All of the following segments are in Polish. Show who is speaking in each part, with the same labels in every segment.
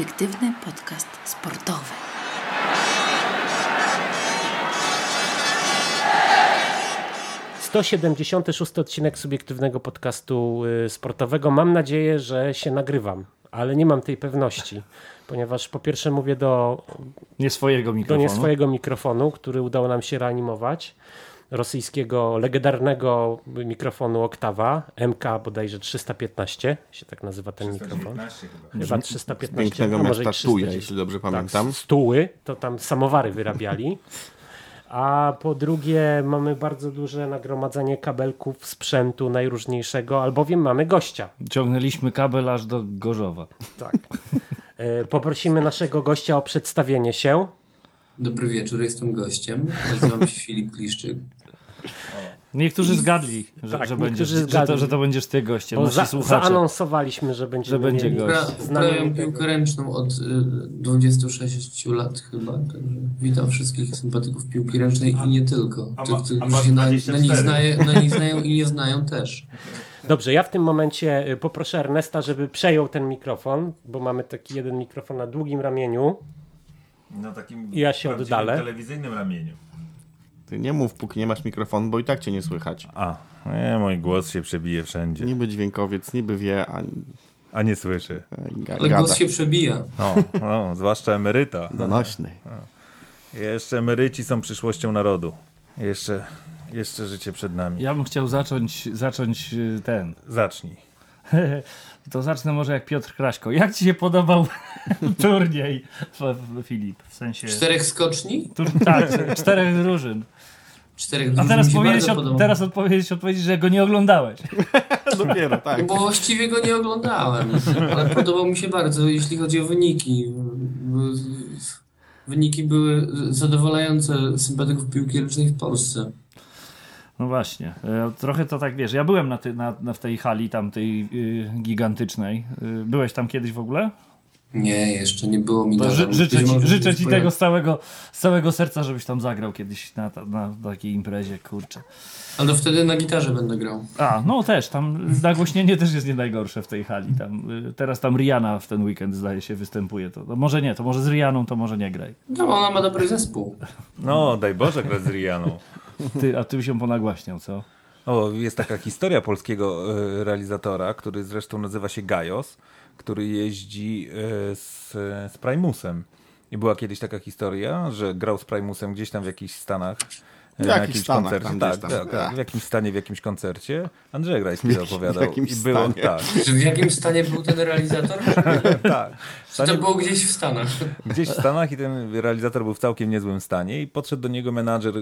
Speaker 1: subiektywny podcast sportowy.
Speaker 2: Siedemdziesiąty szósty odcinek subiektywnego podcastu y, sportowego. Mam nadzieję, że się nagrywam, ale nie mam tej pewności, ponieważ po pierwsze mówię do,
Speaker 3: Nie swojego
Speaker 2: do
Speaker 3: mikrofonu.
Speaker 2: nie swojego mikrofonu, który udało nam się reanimować. Rosyjskiego, legendarnego mikrofonu Oktawa, MK bodajże 315, się tak nazywa ten mikrofon. Chyba 315.
Speaker 4: Pięknego
Speaker 2: a może i
Speaker 4: miasta Tuja,
Speaker 2: 310.
Speaker 4: jeśli dobrze
Speaker 2: Tak,
Speaker 4: pamiętam.
Speaker 2: stuły, to tam samowary wyrabiali. A po drugie mamy bardzo duże nagromadzenie kabelków, sprzętu najróżniejszego, albowiem mamy gościa.
Speaker 3: Ciągnęliśmy kabel aż do Gorzowa.
Speaker 2: Tak. E, Poprosimy naszego gościa o przedstawienie się.
Speaker 5: Dobry wieczór, jestem gościem. Nazywam się Filip Kliszczyk.
Speaker 3: Niektórzy zgadli, że,
Speaker 2: Tak,
Speaker 3: że,
Speaker 2: niektórzy
Speaker 3: będziesz, że, to,
Speaker 2: zgadli.
Speaker 3: że to będziesz ty gościem.
Speaker 2: Bo za, zaanonsowaliśmy, że będziemy
Speaker 3: Że będzie gość.
Speaker 5: Uprawiam piłkę ręczną od y, 26 lat chyba, także witam wszystkich sympatyków piłki ręcznej i nie tylko.
Speaker 6: a
Speaker 5: Tych, którzy
Speaker 6: a
Speaker 5: się na, na,
Speaker 6: 24.
Speaker 5: nich znaje, na nich znają i nie znają też.
Speaker 2: Dobrze, ja w tym momencie y, poproszę Ernesta, żeby przejął ten mikrofon, bo mamy taki jeden mikrofon na długim ramieniu.
Speaker 6: Na takim
Speaker 2: Ja się oddalę.
Speaker 6: telewizyjnym ramieniu.
Speaker 4: Ty nie mów, póki nie masz mikrofonu, bo i tak cię nie słychać.
Speaker 6: A, nie, mój głos się przebije wszędzie.
Speaker 4: Niby dźwiękowiec, niby wie, a
Speaker 6: A nie słyszy.
Speaker 4: ga,
Speaker 5: Ale głos się przebija.
Speaker 6: No, no, zwłaszcza emeryta.
Speaker 4: Donośny.
Speaker 6: Jeszcze emeryci są przyszłością narodu. Jeszcze, jeszcze życie przed nami.
Speaker 3: Ja bym chciał zacząć, zacząć y, ten.
Speaker 6: Zacznij.
Speaker 3: To zacznę może jak Piotr Kraśko. Jak ci się podobał turniej, Filip? W sensie.
Speaker 5: Czterech skoczni?
Speaker 3: Tur, tak, czterech drużyn.
Speaker 5: Czterech
Speaker 3: A teraz,
Speaker 5: bardzo
Speaker 3: od, teraz odpowiedzieć, odpowiedzieć, że go nie oglądałeś.
Speaker 4: Dopiero, tak.
Speaker 5: Bo właściwie go nie oglądałem, ale podobał mi się bardzo, jeśli chodzi o wyniki. Wyniki były zadowalające sympatyków piłki ręcznej w Polsce.
Speaker 3: No właśnie. E, Trochę to tak wiesz. Ja byłem na, ty, na, na w tej hali tam tej y, gigantycznej. Y, byłeś tam kiedyś w ogóle?
Speaker 5: Nie, jeszcze nie było mi
Speaker 3: To ży, życzę ci, życzę ci tego z całego, z całego serca, żebyś tam zagrał kiedyś na, na takiej imprezie, kurczę.
Speaker 5: Ale wtedy na gitarze będę grał.
Speaker 3: A, no też, tam nagłośnienie też jest nie najgorsze w tej hali. Tam, y, teraz tam Rihanna w ten weekend zdaje się występuje. To, to może nie, to może z Rihanną to może nie graj.
Speaker 5: No, ona ma dobry zespół.
Speaker 6: No, daj Boże, grać z Rianą.
Speaker 3: Ty, a ty byś się ponagłaśniał, co?
Speaker 6: O, jest taka historia polskiego e, realizatora, który zresztą nazywa się Gajos, który jeździ e, z, z Primusem. I była kiedyś taka historia, że grał z Primusem gdzieś tam w jakichś Stanach. E,
Speaker 4: W
Speaker 6: na
Speaker 4: jakichś
Speaker 6: jakimś
Speaker 4: Stanach,
Speaker 6: koncercie.
Speaker 4: tam
Speaker 6: Tak,
Speaker 4: tam.
Speaker 6: tak, tak, w jakimś stanie, w jakimś koncercie. Andrzej Grajski to opowiadał.
Speaker 4: jakimś
Speaker 6: I było
Speaker 4: stanie.
Speaker 6: tak,
Speaker 5: Czy w jakim stanie był ten realizator?
Speaker 6: tak. Stanie-
Speaker 5: to było gdzieś w Stanach?
Speaker 6: Gdzieś w Stanach i ten realizator był w całkiem niezłym stanie i podszedł do niego menadżer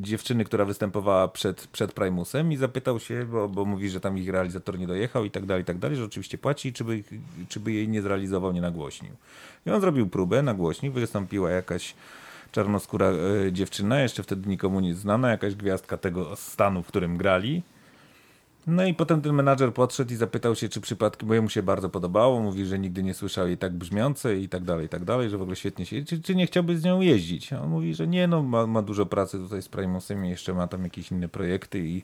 Speaker 6: dziewczyny, która występowała przed, przed Primusem i zapytał się, bo, bo mówi, że tam ich realizator nie dojechał i tak dalej, i tak dalej, że oczywiście płaci, czy by, czy by jej nie zrealizował, nie nagłośnił. I on zrobił próbę, nagłośnił, wystąpiła jakaś czarnoskóra e, dziewczyna, jeszcze wtedy nikomu nie znana, jakaś gwiazdka tego stanu, w którym grali. No i potem ten menadżer podszedł i zapytał się, czy przypadkiem, bo jemu się bardzo podobało, mówi, że nigdy nie słyszał jej tak brzmiącej i tak dalej, i tak dalej, że w ogóle świetnie się, czy, czy nie chciałby z nią jeździć? A On mówi, że nie, no ma, ma dużo pracy tutaj z Primusem i jeszcze ma tam jakieś inne projekty i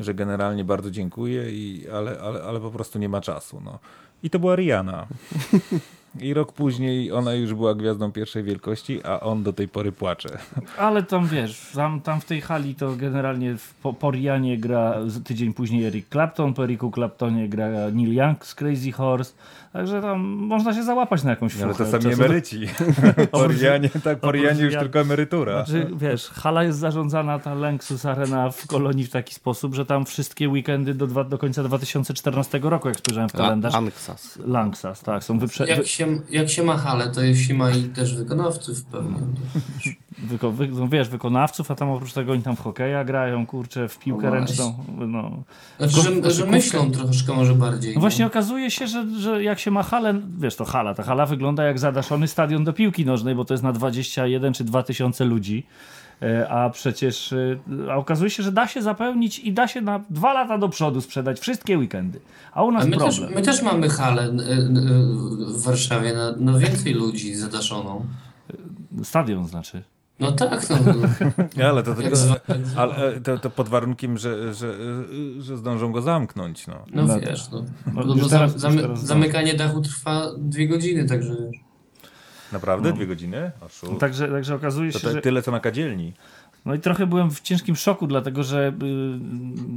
Speaker 6: że generalnie bardzo dziękuję, i, ale, ale, ale po prostu nie ma czasu. No. I to była Rihanna. I rok później ona już była gwiazdą pierwszej wielkości, a on do tej pory płacze.
Speaker 3: Ale tam wiesz, tam, tam w tej hali to generalnie w, po, po Rianie gra tydzień później Eric Clapton, po Ericu Claptonie gra Neil Young z Crazy Horse, także tam można się załapać na jakąś
Speaker 6: Ale to
Speaker 3: fuchę.
Speaker 6: sami emeryci. Po Rianie, tak, po
Speaker 3: oprócz
Speaker 6: Rianie już tylko emerytura.
Speaker 3: Znaczy, wiesz, hala jest zarządzana, ta Lanxess Arena w Kolonii w taki sposób, że tam wszystkie weekendy do, dwa, do końca 2014 roku, jak spojrzałem w kalendarz,
Speaker 4: Anksas.
Speaker 3: Lanxas, tak, są wyprze...
Speaker 5: Jak się, jak się ma halę, to się ma i też wykonawców pewnie.
Speaker 3: Wyko, wy, no wiesz, wykonawców, a tam oprócz tego oni tam w hokeja grają, kurczę, w piłkę
Speaker 5: No
Speaker 3: ręczną. No.
Speaker 5: Znaczy, że, że myślą troszkę może bardziej.
Speaker 3: No właśnie okazuje się, że, że jak się ma halę, wiesz, to hala, ta hala wygląda jak zadaszony stadion do piłki nożnej, bo to jest na 21 czy 2000 ludzi. E, A przecież e, a okazuje się, że da się zapełnić i da się na dwa lata do przodu sprzedać wszystkie weekendy. A u nas
Speaker 5: A my też,
Speaker 3: problem.
Speaker 5: my też mamy halę y, w Warszawie na, na więcej ludzi zadaszoną.
Speaker 3: Stadion znaczy.
Speaker 5: No tak, no.
Speaker 6: Ale to, tylko, ale e, to, to pod warunkiem, że, że, e, że zdążą go zamknąć. No.
Speaker 5: No
Speaker 3: No
Speaker 5: wiesz, no.
Speaker 3: No,
Speaker 5: no, no zam, zamykanie dachu trwa dwie godziny, także wiesz.
Speaker 6: Naprawdę? Dwie godziny? Aszu.
Speaker 3: Także, także okazuje się,
Speaker 6: To te,
Speaker 3: że...
Speaker 6: tyle co na kadzielni.
Speaker 3: No i trochę byłem w ciężkim szoku, dlatego że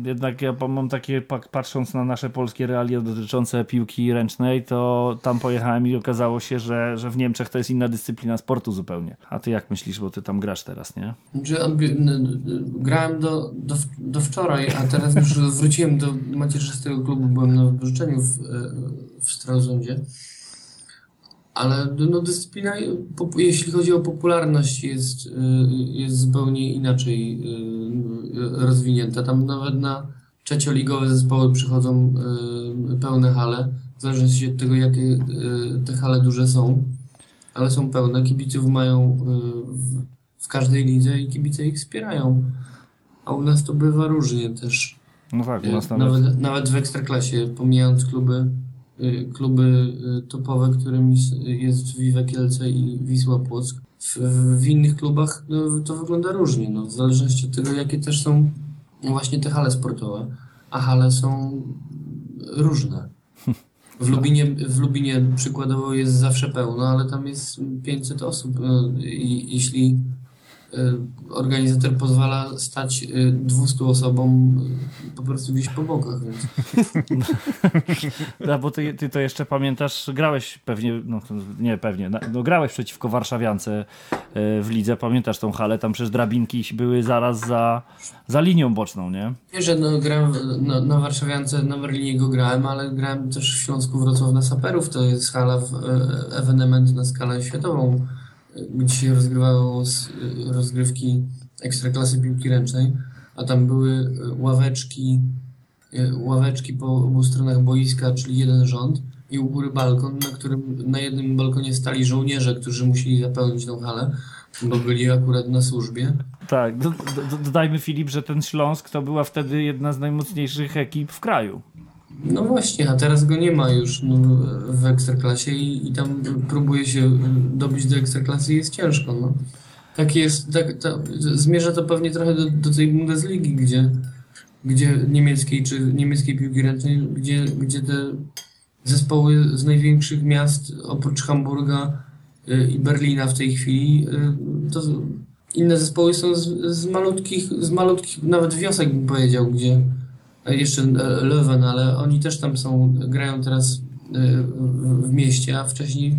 Speaker 3: y, jednak ja mam takie, patrząc na nasze polskie realia dotyczące piłki ręcznej, to tam pojechałem i okazało się, że, że w Niemczech to jest inna dyscyplina sportu zupełnie. A ty jak myślisz, bo ty tam grasz teraz, nie?
Speaker 5: Że odbi- n- n- grałem do, do, do wczoraj, a teraz już wróciłem do macierzystego klubu, byłem na wypożyczeniu w, e, w Stralsundzie. Ale no, dyscyplina, jeśli chodzi o popularność, jest, y, jest zupełnie inaczej y, rozwinięta. Tam nawet na trzecioligowe zespoły przychodzą y, pełne hale, w zależności od tego, jakie te hale duże są. Ale są pełne, kibiców mają w, w każdej lidze i kibice ich wspierają. A u nas to bywa różnie też.
Speaker 3: No tak, u nas nawet...
Speaker 5: Nawet, nawet w Ekstraklasie, pomijając kluby, kluby y, topowe, którymi jest Vive Kielce i Wisła Płock. W, w innych klubach no, to wygląda różnie, no, w zależności od tego, jakie też są właśnie te hale sportowe. A hale są różne. W Lubinie, w Lubinie przykładowo jest zawsze pełno, ale tam jest 500 osób. No, I jeśli y, organizator pozwala stać y, 200 osobom y, po prostu gdzieś po bokach, więc
Speaker 3: A, bo ty, ty to jeszcze pamiętasz, grałeś pewnie, no nie pewnie, no grałeś przeciwko Warszawiance w lidze, pamiętasz tą halę, tam przez drabinki były zaraz za, za linią boczną, nie?
Speaker 5: Wiesz, że no, grałem na, na Warszawiance, na Berlinie go grałem, ale grałem też w Śląsku Wrocław na Saperów. To jest hala, w, e, ewenement na skalę światową, gdzie się rozgrywało e, rozgrywki ekstraklasy piłki ręcznej, a tam były e, ławeczki, e, ławeczki po obu stronach boiska, czyli jeden rząd i u góry balkon, na którym na jednym balkonie stali żołnierze, którzy musieli zapełnić tą halę, bo byli akurat na służbie.
Speaker 3: Tak, do, do, dodajmy Filip, że ten Śląsk to była wtedy jedna z najmocniejszych ekip w kraju.
Speaker 5: No właśnie, a teraz go nie ma już no, w Ekstraklasie i, i tam próbuje się dobić do Ekstraklasy i jest ciężko. No. Tak jest, tak, ta, zmierza to pewnie trochę do, do tej Bundesligi, gdzie, gdzie niemieckiej czy niemieckiej piłki ręcznej, gdzie, gdzie te zespoły z największych miast oprócz Hamburga y, i Berlina w tej chwili, y, to inne zespoły są z, z malutkich, z malutkich nawet wiosek bym powiedział, gdzie jeszcze e, Leuven, ale oni też tam są, grają teraz e, w, mieście, a wcześniej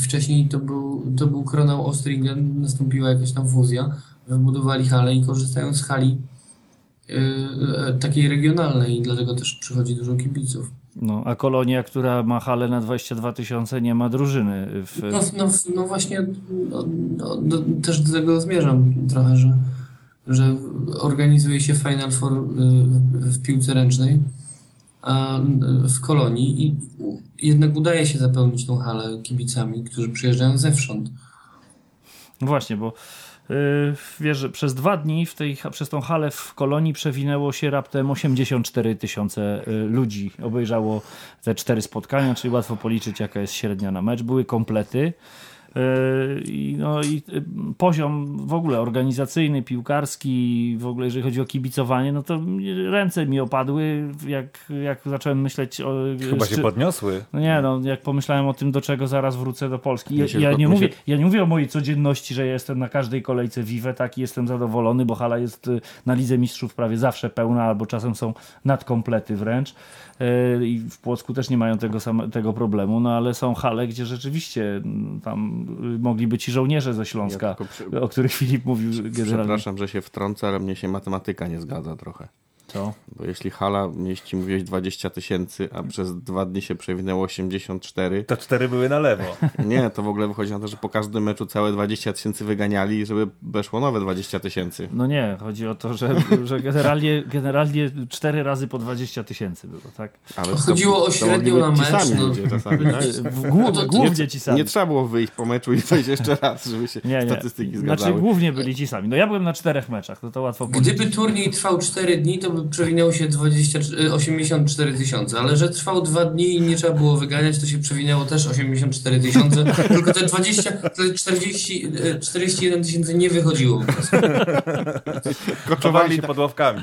Speaker 5: wcześniej to był, to był Kronau Ostringen, nastąpiła jakaś tam fuzja, wybudowali halę i korzystają z hali e, e, takiej regionalnej i dlatego też przychodzi dużo kibiców.
Speaker 3: No, a Kolonia, która ma halę na 22 tysiące, nie ma drużyny. W,
Speaker 5: No, no, no właśnie no, no, do, też do tego zmierzam trochę, że, że organizuje się Final Four y, w piłce ręcznej y, w kolonii i jednak udaje się zapełnić tą halę kibicami, którzy przyjeżdżają zewsząd.
Speaker 3: No właśnie, bo yy, wiesz, że przez dwa dni w tej, przez tą halę w Kolonii przewinęło się raptem 84 tysiące y, ludzi. Obejrzało te cztery spotkania, czyli łatwo policzyć jaka jest średnia na mecz. Były komplety. I, no i y, poziom w ogóle organizacyjny, piłkarski, w ogóle jeżeli chodzi o kibicowanie, no to ręce mi opadły, jak, jak zacząłem myśleć o...
Speaker 6: Chyba się
Speaker 3: szczy-
Speaker 6: podniosły.
Speaker 3: no nie, no jak pomyślałem o tym, do czego zaraz wrócę do Polski. Ja,
Speaker 4: się
Speaker 3: ja, nie mówię,
Speaker 4: się-
Speaker 3: ja nie mówię o mojej codzienności, że ja jestem na każdej kolejce Vive, tak i jestem zadowolony, bo hala jest y, na Lidze Mistrzów prawie zawsze pełna, albo czasem są nadkomplety wręcz. Yy, I w Płocku też nie mają tego, same, tego problemu, no ale są hale, gdzie rzeczywiście mm, tam y, mogli być i żołnierze ze Śląska,
Speaker 4: Ja przy-
Speaker 3: o których Filip mówił generalnie.
Speaker 4: Przepraszam, że się wtrącę, ale mnie się matematyka nie zgadza trochę.
Speaker 3: Co?
Speaker 4: Bo jeśli hala mieści, mówiłeś 20 tysięcy, a przez dwa dni się przewinęło 84,
Speaker 6: To cztery były na lewo.
Speaker 4: nie, to w ogóle wychodzi na to, że po każdym meczu całe 20 tysięcy wyganiali, żeby weszło nowe 20 tysięcy.
Speaker 3: No nie, chodzi o to, że, że generalnie, generalnie cztery razy po 20 tysięcy było, tak?
Speaker 4: Ale
Speaker 5: To chodziło o średnią na mecz,
Speaker 4: sami
Speaker 5: no.
Speaker 4: ludzie czasami, tak?
Speaker 3: Głównie ci sami.
Speaker 4: Nie trzeba było wyjść po meczu i wejść jeszcze raz, żeby się
Speaker 3: Nie, nie.
Speaker 4: statystyki zgadzały.
Speaker 3: Znaczy głównie byli ci sami. No ja byłem na czterech meczach, no to łatwo powiedzieć.
Speaker 5: Gdyby turniej trwał 4 dni, to przewinęło się 20, y, 84 tysiące, ale że trwał 2 dni i nie trzeba było wyganiać, to się przewinęło też 84 tysiące, tylko te 20, te 40, y, 41 tysięcy nie wychodziło.
Speaker 6: Koczowali się pod ławkami.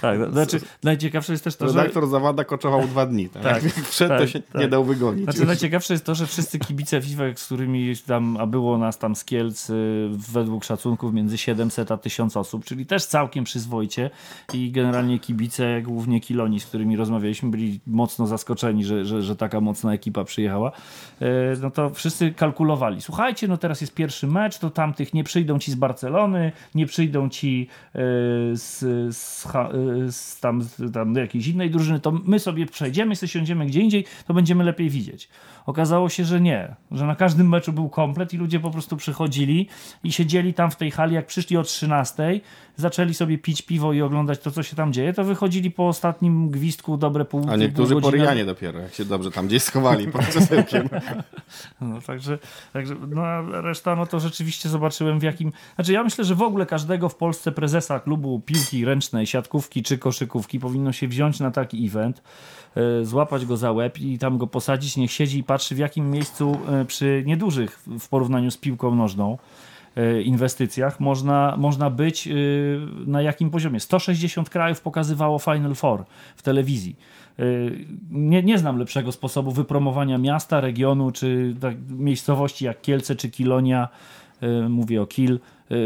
Speaker 3: Tak, no, znaczy najciekawsze jest też to,
Speaker 4: Redaktor że... Zawada koczował dwa dni. Tak? tak wszedł, tak, to się tak. nie dał wygonić.
Speaker 3: Znaczy najciekawsze jest to, że wszyscy kibice FIFA, z którymi tam, a było nas tam z Kielc y, według szacunków między 700 a 1000 osób, czyli też całkiem przyzwoicie i generalnie kibice, głównie Kiloni, z którymi rozmawialiśmy, byli mocno zaskoczeni, że, że, że taka mocna ekipa przyjechała. Y, no to wszyscy kalkulowali. Słuchajcie, no teraz jest pierwszy mecz, to tamtych nie przyjdą ci z Barcelony, nie przyjdą ci y, z, z, z tam, tam do jakiejś innej drużyny, to my sobie przejdziemy, sobie siądziemy gdzie indziej, to będziemy lepiej widzieć. Okazało się, że nie, że na każdym meczu był komplet i ludzie po prostu przychodzili i siedzieli tam w tej hali, jak przyszli o 13, zaczęli sobie pić piwo i oglądać to, co się tam dzieje, to wychodzili po ostatnim gwizdku dobre pół
Speaker 4: A niektórzy pół po Ryjanie dopiero, jak się dobrze tam gdzieś schowali pod krzesełkiem.
Speaker 3: no, także, także no, a reszta, no to rzeczywiście zobaczyłem w jakim... Znaczy ja myślę, że w ogóle każdego w Polsce prezesa klubu piłki ręcznej, siatkówki czy koszykówki powinno się wziąć na taki event, złapać go za łeb i tam go posadzić, niech siedzi i patrzy w jakim miejscu e, przy niedużych w porównaniu z piłką nożną e, inwestycjach można, można być na jakim poziomie. 160 krajów pokazywało Final Four w telewizji. Nie, nie znam lepszego sposobu wypromowania miasta, regionu czy tak, miejscowości jak Kielce czy Kilonia. Mówię o Kil Y,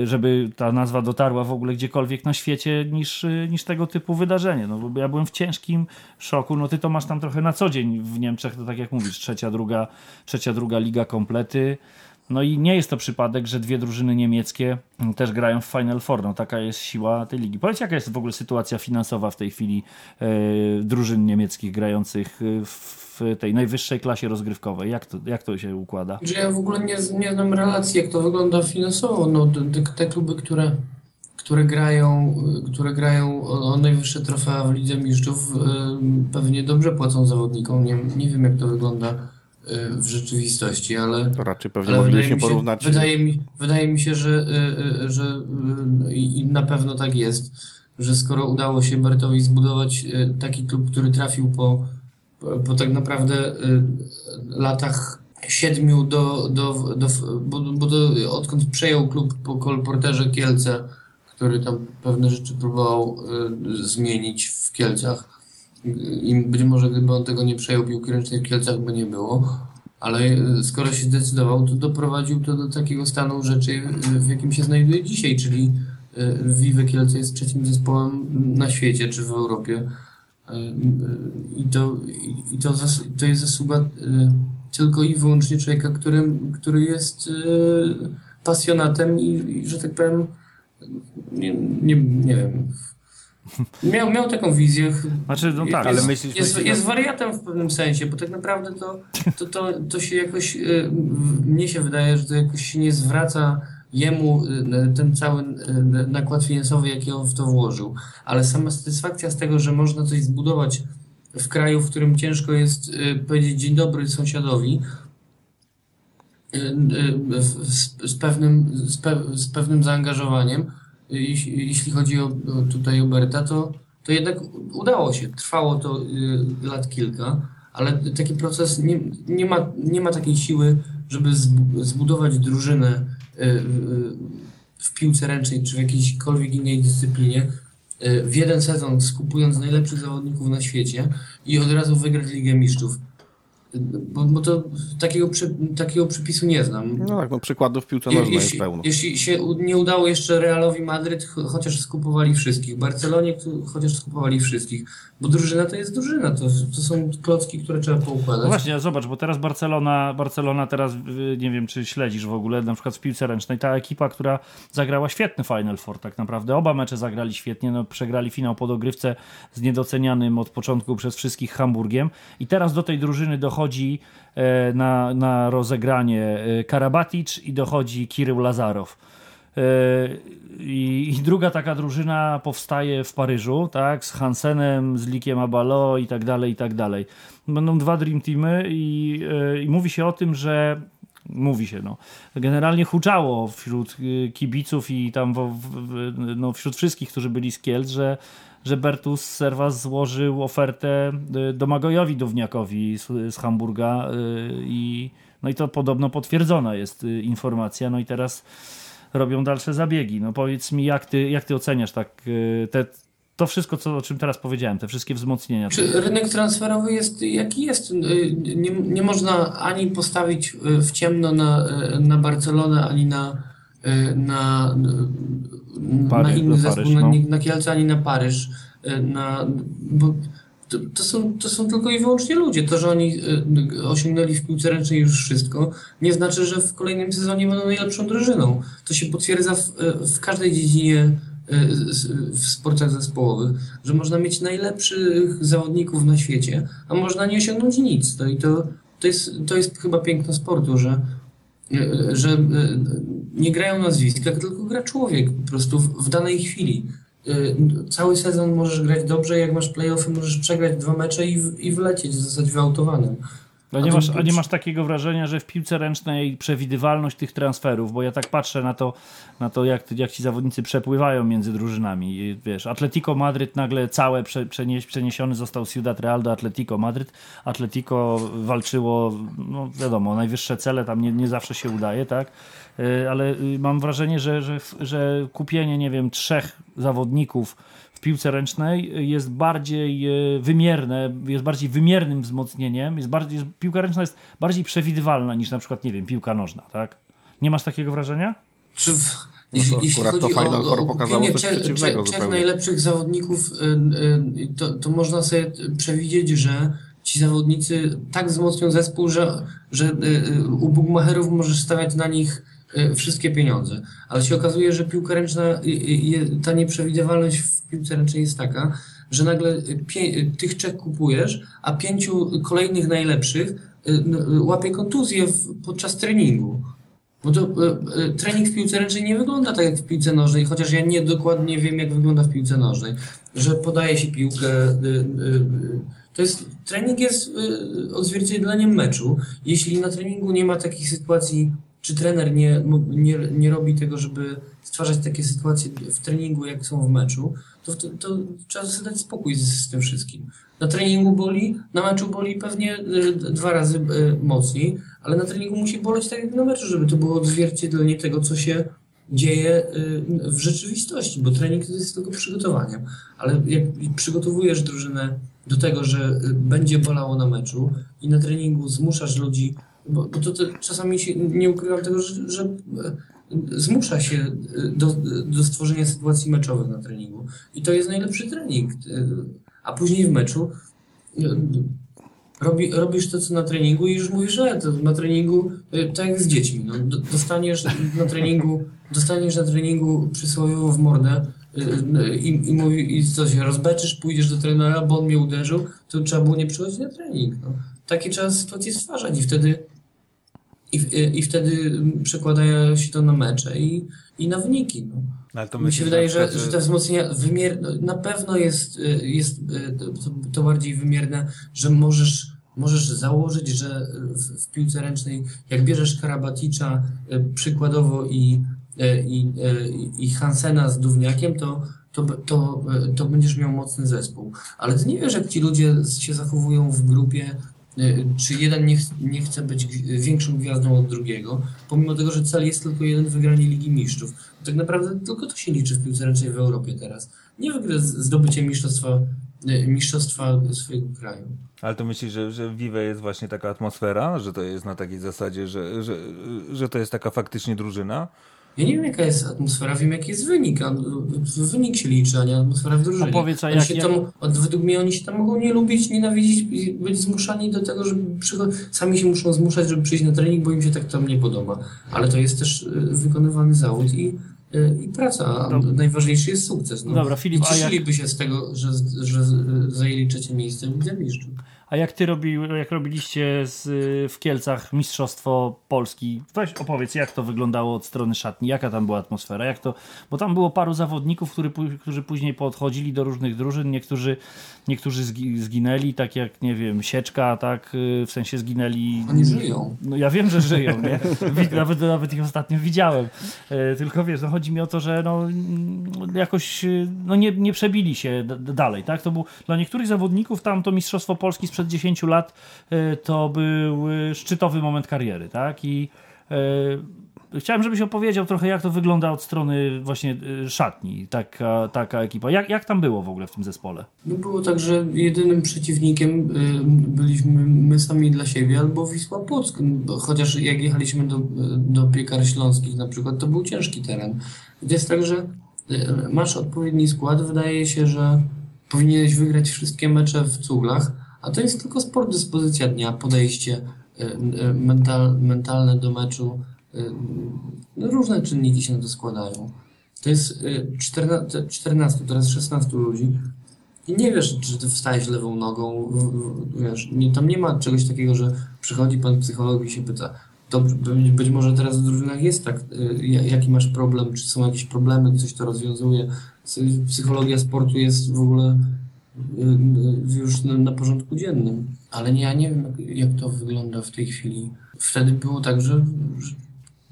Speaker 3: żeby ta nazwa dotarła w ogóle gdziekolwiek na świecie niż, y, niż tego typu wydarzenie. No, bo ja byłem w ciężkim szoku. No ty to masz tam trochę na co dzień w Niemczech, to tak jak mówisz, trzecia, druga, trzecia, druga liga komplety. No i nie jest to przypadek, że dwie drużyny niemieckie też grają w Final Four. No, taka jest siła tej ligi. Powiedz, jaka jest w ogóle sytuacja finansowa w tej chwili e, drużyn niemieckich grających w tej najwyższej klasie rozgrywkowej? Jak to, jak to się układa?
Speaker 5: Że ja w ogóle nie, nie znam relacji, jak to wygląda finansowo. No, te, te kluby, które, które grają, które grają o, o najwyższe trofea w Lidze Mistrzów, pewnie dobrze płacą zawodnikom. Nie, nie wiem, jak to wygląda Y, w rzeczywistości, ale.
Speaker 4: To raczej pewnie moglibyśmy porównać.
Speaker 5: Wydaje mi, wydaje mi się, że, y, y, że i na pewno tak jest, że skoro udało się Bertowi zbudować taki klub, który trafił po, po tak naprawdę latach siedmiu do, do, do, bo, bo do, odkąd przejął klub po kolporterze Kielce, który tam pewne rzeczy próbował zmienić w Kielcach, i być może gdyby on tego nie przejął piłki ręcznej w Kielcach by nie było, ale skoro się zdecydował, to doprowadził to do takiego stanu rzeczy, w jakim się znajduje dzisiaj, czyli e, Vive Kielce jest trzecim zespołem na świecie czy w Europie. I to, i to, to jest zasługa tylko i wyłącznie człowieka, który, który jest pasjonatem i, i że tak powiem, nie, nie, nie wiem, Miał, miał taką wizję.
Speaker 3: Znaczy, no tak,
Speaker 5: jest, ale myślisz, jest, myślisz, jest wariatem w pewnym sensie, bo tak naprawdę to, to, to, to się jakoś, mnie się wydaje, że to jakoś się nie zwraca jemu y, ten cały y, nakład finansowy, jaki on w to włożył. Ale sama satysfakcja z tego, że można coś zbudować w kraju, w którym ciężko jest powiedzieć dzień dobry sąsiadowi, z, pewnym, z, pe, z pewnym zaangażowaniem, jeśli, chodzi o, tutaj o Berta, to, to jednak udało się. Trwało to y, lat kilka, ale taki proces nie, nie, ma, nie ma takiej siły, żeby zbudować drużynę y, y, w piłce ręcznej czy w jakiejkolwiek innej dyscyplinie w jeden sezon skupując najlepszych zawodników na świecie i od razu wygrać Ligę Mistrzów. Bo, bo to takiego, przy, takiego przepisu nie znam.
Speaker 4: No tak, no przykładów w piłce nożnej jest pełno.
Speaker 5: Jeśli się nie udało jeszcze Realowi Madryt, chociaż skupowali wszystkich. Barcelonie, chociaż skupowali wszystkich. Bo drużyna to jest drużyna, to, to są klocki, które trzeba poukładać. No
Speaker 3: właśnie, zobacz, bo teraz Barcelona, Barcelona teraz, nie wiem czy śledzisz w ogóle, na przykład w piłce ręcznej, ta ekipa, która zagrała świetny Final Four tak naprawdę. Oba mecze zagrali świetnie, no, przegrali finał po dogrywce z niedocenianym od początku przez wszystkich Hamburgiem i teraz do tej drużyny dochodzi e, na, na rozegranie e, Karabatic i dochodzi Kirył Lazarow i, I, druga taka drużyna powstaje w Paryżu, tak, z Hansenem, z Likiem Abalo i tak dalej, i tak dalej. Będą dwa Dream Teamy i, i mówi się o tym, że mówi się, no, generalnie huczało wśród kibiców i tam w, w, no, wśród wszystkich, którzy byli z Kielc, że, że Bertus Serwas złożył ofertę y, Domagojowi Dówniakowi z, z Hamburga y, i no i to podobno potwierdzona jest informacja, no i teraz robią dalsze zabiegi. No powiedz mi, jak ty, jak ty oceniasz tak y, te to wszystko, co, o czym teraz powiedziałem, te wszystkie wzmocnienia.
Speaker 5: Czy rynek transferowy jest jaki jest? Y, Nie, nie można ani postawić y, w ciemno na, y, na Barcelonę, ani na, y, na, na
Speaker 3: Paryż,
Speaker 5: inny
Speaker 3: no
Speaker 5: zespół,
Speaker 3: Paryż,
Speaker 5: na,
Speaker 3: no.
Speaker 5: nie- na Kielce, ani na Paryż. y, Na, bo to, to, są, to są tylko i wyłącznie ludzie. To, że oni y, osiągnęli w piłce ręcznej już wszystko, nie znaczy, że w kolejnym sezonie będą najlepszą drużyną. To się potwierdza w, w każdej dziedzinie w sportach zespołowych, że można mieć najlepszych zawodników na świecie, a można nie osiągnąć nic. To, i to, to, jest, to jest chyba piękno sportu, że, że nie grają nazwiska, tylko gra człowiek po prostu w, w danej chwili. Y, Cały sezon możesz grać dobrze, jak masz playoffy, możesz przegrać dwa mecze i, w- i wlecieć, zostać wyautowanym.
Speaker 3: A nie, masz, a nie masz takiego wrażenia, że w piłce ręcznej przewidywalność tych transferów, bo ja tak patrzę na to, na to jak, jak ci zawodnicy przepływają między drużynami. I Wiesz, Atletico Madryt nagle całe prze, przenieś, przeniesiony został Ciudad Real do Atletico Madryt. Atletico walczyło, no wiadomo, najwyższe cele tam nie, nie zawsze się udaje, tak? Y, Ale y, mam wrażenie, że, że, że kupienie, nie wiem, trzech zawodników piłce ręcznej jest bardziej e, wymierne, jest bardziej wymiernym wzmocnieniem, jest bardziej, jest, piłka ręczna jest bardziej przewidywalna niż na przykład, nie wiem, piłka nożna, tak? Nie masz takiego wrażenia?
Speaker 5: Czy w,
Speaker 4: No to akurat to Final Four pokazało coś
Speaker 5: trzech-
Speaker 4: przeciwnego
Speaker 5: trzech- trzech
Speaker 4: zupełnie.
Speaker 5: najlepszych zawodników, y, y, to, to można sobie przewidzieć, że ci zawodnicy tak wzmocnią zespół, że, że y, u Bugmacherów możesz stawiać na nich wszystkie pieniądze. Ale się okazuje, że piłka ręczna, y, y, ta nieprzewidywalność w piłce ręcznej jest taka, że nagle tych trzech kupujesz, a pięciu kolejnych najlepszych y, y, łapie kontuzję podczas treningu. Bo to trening w piłce ręcznej nie wygląda tak jak w piłce nożnej, chociaż ja nie dokładnie wiem, jak wygląda w piłce nożnej. Że podaje się piłkę. To jest, trening jest odzwierciedleniem meczu. Jeśli na treningu nie ma takich sytuacji, czy trener nie, nie, nie robi tego, żeby stwarzać takie sytuacje w treningu, jak są w meczu, to, to, to trzeba sobie spokój z, z tym wszystkim. Na treningu boli, na meczu boli pewnie e, dwa razy e, mocniej, ale na treningu musi boleć tak jak na meczu, żeby to było odzwierciedlenie tego, co się dzieje y, w rzeczywistości, bo trening to jest tylko przygotowaniem. Ale jak przygotowujesz drużynę do tego, że y, będzie bolało na meczu i na treningu zmuszasz ludzi, bo, bo to, to czasami się, nie ukrywam tego, że, że y, zmusza się y, do, do stworzenia sytuacji meczowych na treningu. I to jest najlepszy trening. Y, A później w meczu Robi, robisz to, co na treningu i już mówisz, że na treningu, tak jak z dziećmi, no, dostaniesz na treningu, dostaniesz na treningu przysłowiowo w mordę i, i, mówi, i co się, rozbeczysz, pójdziesz do trenera, bo on mnie uderzył, to trzeba było nie przychodzić na trening. No. Takie trzeba sytuacje stwarzać i wtedy i, i wtedy przekładają się to na mecze i, i na wyniki. No.
Speaker 6: Ale to
Speaker 5: Mi się wydaje, że, że te wzmocnienia wymier... no, na pewno jest, y, jest y, to, to- bardziej wymierne, że możesz, możesz założyć, że w, w piłce ręcznej, jak bierzesz Karabaticza y, przykładowo i, i, i Hansena z Dówniakiem, to, to, to, to będziesz miał mocny zespół. Ale ty nie wiesz, jak ci ludzie się zachowują w grupie, czy jeden nie, ch nie chce być większą gwiazdą od drugiego, pomimo tego, że cel jest tylko jeden, wygranie Ligi Mistrzów. Tak naprawdę tylko to się liczy w piłce ręcznej w Europie teraz. Nie wygra zdobycie mistrzostwa, y, mistrzostwa swojego kraju.
Speaker 6: Ale to myślisz, że, że w Vive jest właśnie taka atmosfera, że to jest na takiej zasadzie, że, że, że to jest taka faktycznie drużyna?
Speaker 5: Ja nie wiem, jaka jest atmosfera, wiem, jaki jest wynik. Wynik się liczy, a nie atmosfera w drużynie.
Speaker 3: Opowiedz, a jak-
Speaker 5: się
Speaker 3: jak-
Speaker 5: tam, według mnie oni się tam mogą nie lubić, nienawidzić i być zmuszani do tego, żeby przycho- sami się muszą zmuszać, żeby przyjść na trening, bo im się tak tam nie podoba. Ale to jest też y, wykonywany zawód i, y, i praca. A
Speaker 3: Dobra.
Speaker 5: najważniejszy jest sukces. No.
Speaker 3: Dobra, Filip,
Speaker 5: I
Speaker 3: a jak-
Speaker 5: cieszyliby się z tego, że, że zajęli trzecie miejsce w Mistrzów.
Speaker 3: A jak ty robi, jak robiliście z, w Kielcach Mistrzostwo Polski, weź opowiedz, jak to wyglądało od strony szatni, jaka tam była atmosfera, jak to, bo tam było paru zawodników, który, którzy później podchodzili do różnych drużyn, niektórzy, niektórzy zgi, zginęli, tak jak, nie wiem, Sieczka, tak, y, w sensie zginęli...
Speaker 5: Oni żyją.
Speaker 3: No ja wiem, że żyją, nie? Nawet, nawet ich ostatnio widziałem. E, Tylko wiesz, no chodzi mi o to, że no, mm, jakoś y, no nie, nie przebili się dalej, tak? To był, dla niektórych zawodników tam to Mistrzostwo Polski sprzed 10 lat e, to był e, szczytowy moment kariery, tak? I e, chciałem, żebyś opowiedział trochę, jak to wygląda od strony właśnie szatni, taka, taka ekipa. Jak, jak tam było w ogóle w tym zespole?
Speaker 5: No było tak, że jedynym przeciwnikiem byliśmy my sami dla siebie albo Wisła Płock. Chociaż jak jechaliśmy do, do piekar śląskich na przykład, to był ciężki teren. Jest tak, że masz odpowiedni skład, wydaje się, że powinieneś wygrać wszystkie mecze w cuglach, a to jest tylko sport dyspozycja dnia, podejście mental, mentalne do meczu, no różne czynniki się na to składają. To jest 14, 14 teraz 16 ludzi i nie wiesz, czy ty wstajesz lewą nogą, wiesz, nie, tam nie ma czegoś takiego, że przychodzi pan psycholog i się pyta, dobrze, być może teraz w drużynach jest tak, y, jaki masz problem, czy są jakieś problemy, coś to rozwiązuje. Psychologia sportu jest w ogóle y, y, już na, na porządku dziennym, ale nie, ja nie wiem, jak, jak to wygląda w tej chwili. Wtedy było tak, że, że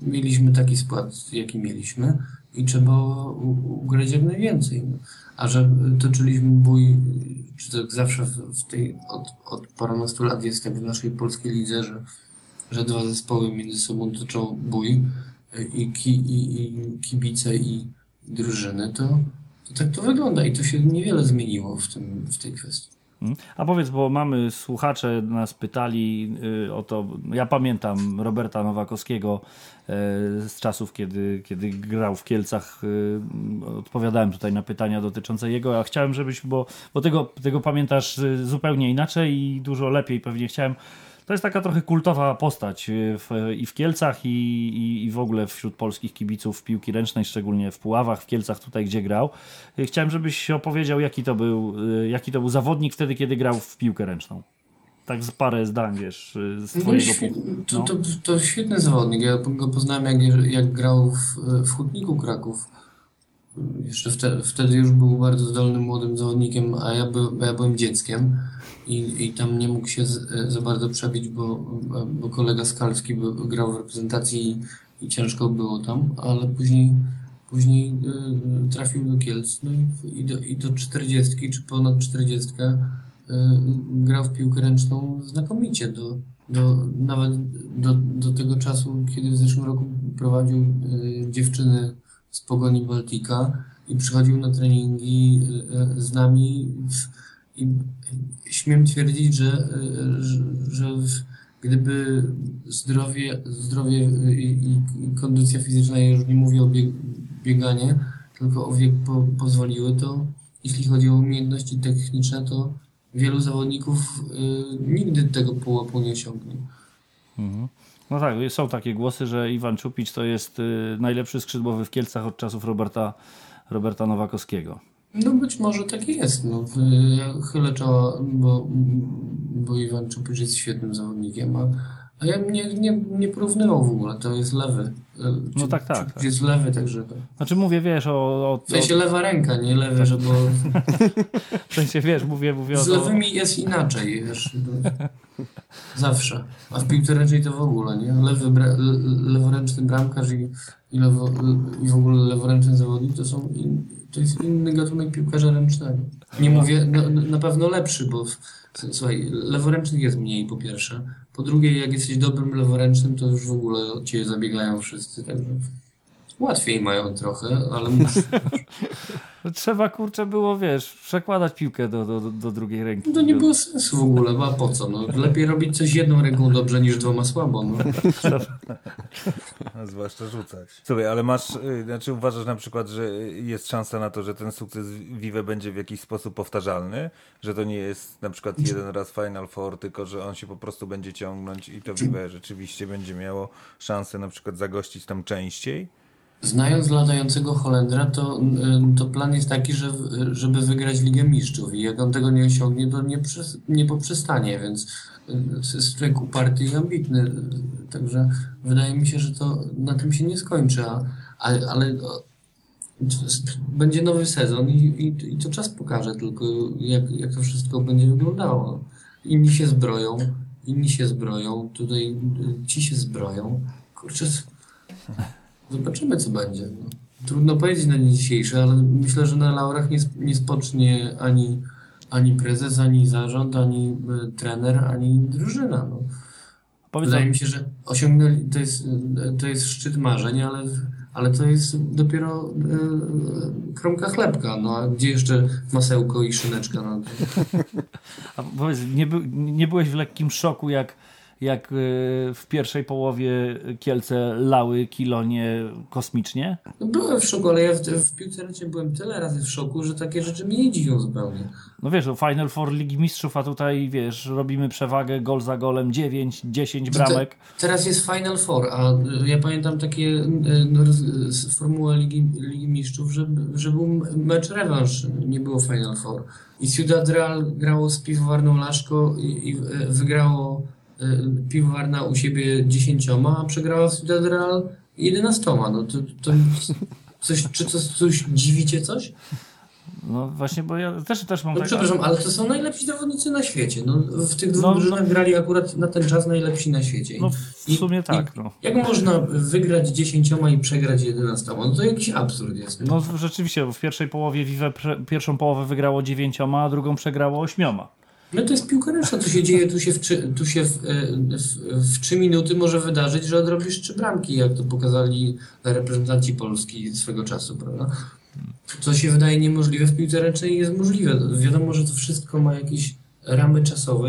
Speaker 5: mieliśmy taki skład, jaki mieliśmy i trzeba ugrać jak najwięcej. A że toczyliśmy bój, czy tak zawsze w tej, od, od parunastu lat jest tak w naszej polskiej lidze, że, że dwa zespoły między sobą toczą bój i, ki, i, i kibice i drużyny, to, to tak to wygląda i to się niewiele zmieniło w, tym, w tej kwestii.
Speaker 3: Hmm? A powiedz, bo mamy słuchacze, nas pytali y, o to. Ja pamiętam Roberta Nowakowskiego y, z czasów, kiedy, kiedy grał w Kielcach. Y, odpowiadałem tutaj na pytania dotyczące jego, a chciałem, żebyś, bo, bo tego, tego pamiętasz zupełnie inaczej i dużo lepiej pewnie chciałem to jest taka trochę kultowa postać y, w, i w Kielcach, i, i, i, w ogóle wśród polskich kibiców piłki ręcznej, szczególnie w Puławach, w Kielcach, tutaj gdzie grał. Y, chciałem, żebyś opowiedział, jaki to był, y, jaki to był zawodnik wtedy, kiedy grał w piłkę ręczną. Tak z parę zdań, wiesz, z twojego
Speaker 5: no, to, to, to, świetny zawodnik. Ja go poznałem, jak, jak grał w, w Hutniku Kraków. Jeszcze wtedy, wtedy już był bardzo zdolnym młodym zawodnikiem, a ja, by, ja byłem dzieckiem i, i tam nie mógł się z, za bardzo przebić, bo, bo kolega Skalski by, grał w reprezentacji i, i ciężko było tam, ale później, później y, trafił do Kielc no i, i, do, i do 40 czy ponad 40 y, grał w piłkę ręczną znakomicie. Do, do, nawet do, do tego czasu, kiedy w zeszłym roku prowadził y, dziewczyny z Pogoni Baltika i przychodził na treningi y, z nami. I śmiem twierdzić, że, że, że gdyby zdrowie, zdrowie i, i, kondycja fizyczna, już nie mówię o bieg, bieganie, tylko o wiek po, pozwoliły, to jeśli chodzi o umiejętności techniczne, to wielu zawodników y, nigdy tego pułapu nie osiągnie.
Speaker 3: Mhm. No tak, są takie głosy, że Iwan Czupić to jest y, najlepszy skrzydłowy w Kielcach od czasów Roberta, Roberta Nowakowskiego.
Speaker 5: No być może tak jest. No, chylę czoła, bo, bo Iwan Czupicz jest świetnym zawodnikiem, a, a ja nie, nie, nie porównywał w ogóle, to jest lewy.
Speaker 3: No tak, tak.
Speaker 5: tak. jest lewy, także.
Speaker 3: Znaczy mówię, wiesz, o... o
Speaker 5: w sensie lewa ręka, nie lewy, że bo...
Speaker 3: w sensie, wiesz, mówię, mówię
Speaker 5: Z lewymi jest inaczej, wiesz. Zawsze. A w piłce ręcznej to w ogóle, nie? Lewy, bra... leworęczny bramkarz i, i, lewo... i w ogóle leworęczny zawodnik to są... In to jest inny gatunek piłkarza ręcznego. Nie mówię, no, na pewno lepszy, bo słuchaj, leworęcznych jest mniej po pierwsze. Po drugie, jak jesteś dobrym leworęcznym, to już w ogóle od ciebie zabiegają wszyscy, łatwiej mają trochę, ale.
Speaker 3: Trzeba, kurczę, było, wiesz, przekładać piłkę do, do, do drugiej ręki.
Speaker 5: No to nie było sensu w ogóle, a po co? No, lepiej robić coś jedną ręką dobrze niż dwoma słabo. No.
Speaker 6: Zwłaszcza rzucać. Słuchaj, ale masz, y, znaczy uważasz na przykład, że jest szansa na to, że ten sukces Vive będzie w jakiś sposób powtarzalny? Że to nie jest na przykład jeden raz Final Four, tylko że on się po prostu będzie ciągnąć i to Vive rzeczywiście będzie miało szansę na przykład zagościć tam częściej?
Speaker 5: Znając latającego Holendra, to, y, to plan jest taki, że, żeby wygrać Ligę Mistrzów i jak on tego nie osiągnie, to nie, nie poprzestanie, więc y, jest człowiek uparty i ambitny. Także wydaje mi się, że to na tym się nie skończy, a, ale będzie nowy sezon i, i, i, to czas pokaże tylko, jak, jak to wszystko będzie wyglądało. Inni się zbroją, inni się zbroją, tutaj y, ci się zbroją. Kurczę, Zobaczymy, co będzie. No. Trudno powiedzieć na dzień dzisiejszy, ale myślę, że na laurach nie, nie spocznie ani, ani prezes, ani zarząd, ani y, trener, ani drużyna. No.
Speaker 3: Powiedz
Speaker 5: Wydaje mi się, że osiągnęli, to jest, to jest szczyt marzeń, ale, ale to jest dopiero e, kromka chlebka, no a gdzie jeszcze masełko i szyneczka? No,
Speaker 3: A powiedz, nie, by, nie byłeś w lekkim szoku, jak, jak y, w pierwszej połowie Kielce lały kilonie kosmicznie?
Speaker 5: no byłem w szoku, ale ja w, w piłce ręcznej byłem tyle razy w szoku, że takie rzeczy mnie nie dziwią zupełnie.
Speaker 3: No wiesz, o Final Four Ligi Mistrzów, a tutaj wiesz, robimy przewagę gol za golem 9, 10 bramek.
Speaker 5: Teraz jest Final Four, a y, ja pamiętam takie y, no, formuły Ligi, Ligi Mistrzów, że, że był mecz rewanż, nie było Final Four. I Ciudad Real grało z Piwowarną Laszko i, i wygrało Piwowarna u siebie dziesięcioma, a przegrała Ciudad Real jedenastoma. No to, to coś, czy to coś dziwicie coś?
Speaker 3: No właśnie, bo ja też, też mam
Speaker 5: No
Speaker 3: tak...
Speaker 5: przepraszam, ale to są najlepsi zawodnicy na świecie. No, w tych dwóch
Speaker 3: No,
Speaker 5: drużynach
Speaker 3: no.
Speaker 5: grali akurat na ten czas najlepsi na świecie. I-
Speaker 3: No w
Speaker 5: i-
Speaker 3: sumie
Speaker 5: i-
Speaker 3: tak, no.
Speaker 5: Jak można wygrać dziesięcioma i przegrać jedenastoma? No to jakiś absurd jest.
Speaker 3: No rzeczywiście, bo w pierwszej połowie Vive pierwszą połowę wygrało dziewięcioma, a drugą przegrało ośmioma.
Speaker 5: No to jest piłka ręczna, tu się dzieje, tu się, w, tu się w, e, w, w trzy minuty może wydarzyć, że odrobisz trzy bramki, jak to pokazali reprezentanci Polski swego czasu, prawda? Co się wydaje niemożliwe w piłce ręcznej jest możliwe. Wiadomo, że to wszystko ma jakieś ramy czasowe,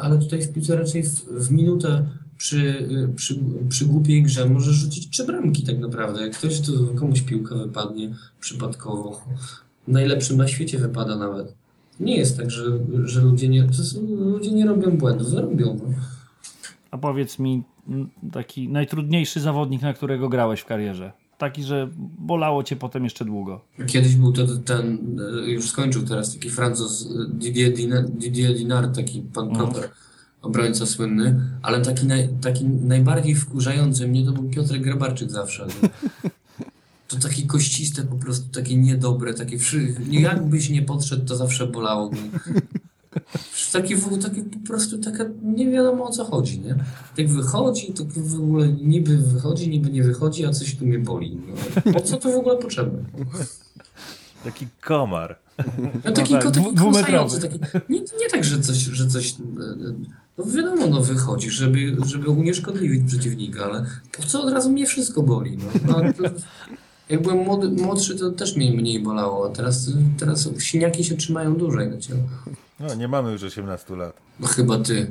Speaker 5: ale tutaj w piłce ręcznej w, w minutę przy, przy, przy głupiej grze możesz rzucić trzy bramki tak naprawdę. Jak ktoś, to komuś piłka wypadnie przypadkowo. Najlepszym na świecie wypada nawet. Nie jest tak, że, że ludzie, nie, ludzie nie robią błędów, robią. No.
Speaker 3: A powiedz mi, taki najtrudniejszy zawodnik, na którego grałeś w karierze? Taki, że bolało cię potem jeszcze długo.
Speaker 5: Kiedyś był to ten, e, już skończył teraz, taki Francuz e, Didier Didier Dinard, taki pan proper, obrońca słynny, ale taki, naj, taki najbardziej wkurzający mnie to był Piotr Grabarczyk zawsze. No. To takie kościste po prostu, takie niedobre, takie wszy... jakbyś nie podszedł, to zawsze bolało mnie. Taki, w- taki po prostu taka, nie wiadomo o co chodzi, nie? Tak wychodzi, tak w ogóle niby wychodzi, niby nie wychodzi, a coś tu mnie boli. No. Po co to w ogóle potrzebne?
Speaker 6: Taki komar.
Speaker 5: No taki,
Speaker 3: tak,
Speaker 5: ko- taki
Speaker 3: dwu- dwumetrowy.
Speaker 5: kąsający, taki, nie, nie tak, że coś, że coś e, e, no wiadomo, no wychodzi, żeby, żeby unieszkodliwić przeciwnika, ale po co od razu mnie wszystko boli? No, no, to, jak byłem młody, młodszy, to też mnie mniej bolało, a teraz, teraz siniaki się trzymają dłużej na ciele.
Speaker 6: No, nie mamy już 18 lat.
Speaker 5: No chyba ty.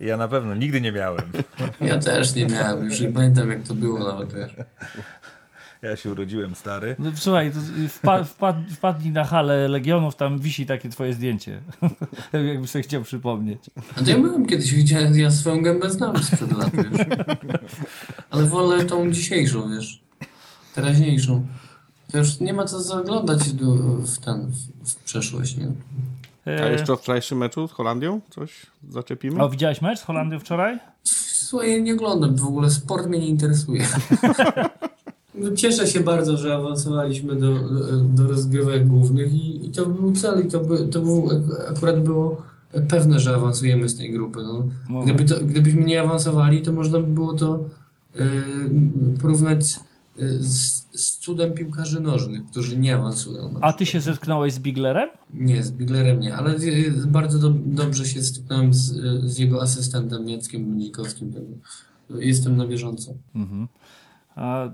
Speaker 6: Ja na pewno nigdy nie miałem.
Speaker 5: Ja też nie miałem, już nie pamiętam jak to było nawet, wiesz.
Speaker 6: Ja się urodziłem stary.
Speaker 3: No, Słuchaj, to wpa, wpad, wpadnij na halę Legionów, tam wisi takie twoje zdjęcie. Jakbyś sobie chciał przypomnieć.
Speaker 5: A to ja byłem kiedyś, widziałem, ja swoją gębę znam sprzed lat, wiesz. Ale wolę tą dzisiejszą, wiesz. Teraźniejszą. To już nie ma co zaglądać do, w ten, w, w przeszłość, nie?
Speaker 4: A jeszcze o wczorajszym meczu z Holandią coś zaczepimy?
Speaker 3: O, widziałeś mecz z Holandią wczoraj?
Speaker 5: Słuchaj, nie oglądam, w ogóle sport mnie nie interesuje. No, Cieszę się bardzo, że awansowaliśmy do, do rozgrywek głównych i, i to był cel i to, by, to był, akurat było pewne, że awansujemy z tej grupy. No.
Speaker 3: No.
Speaker 5: Gdyby to, gdybyśmy nie awansowali, to można by było to y, porównać y, z, z cudem piłkarzy nożnych, którzy nie awansują. No.
Speaker 3: A ty się zetknąłeś z Biglerem?
Speaker 5: Nie, z Biglerem nie, ale y, bardzo do, dobrze się styknąłem z, z jego asystentem Jackiem Bunikowskim. Jestem na bieżąco.
Speaker 3: A,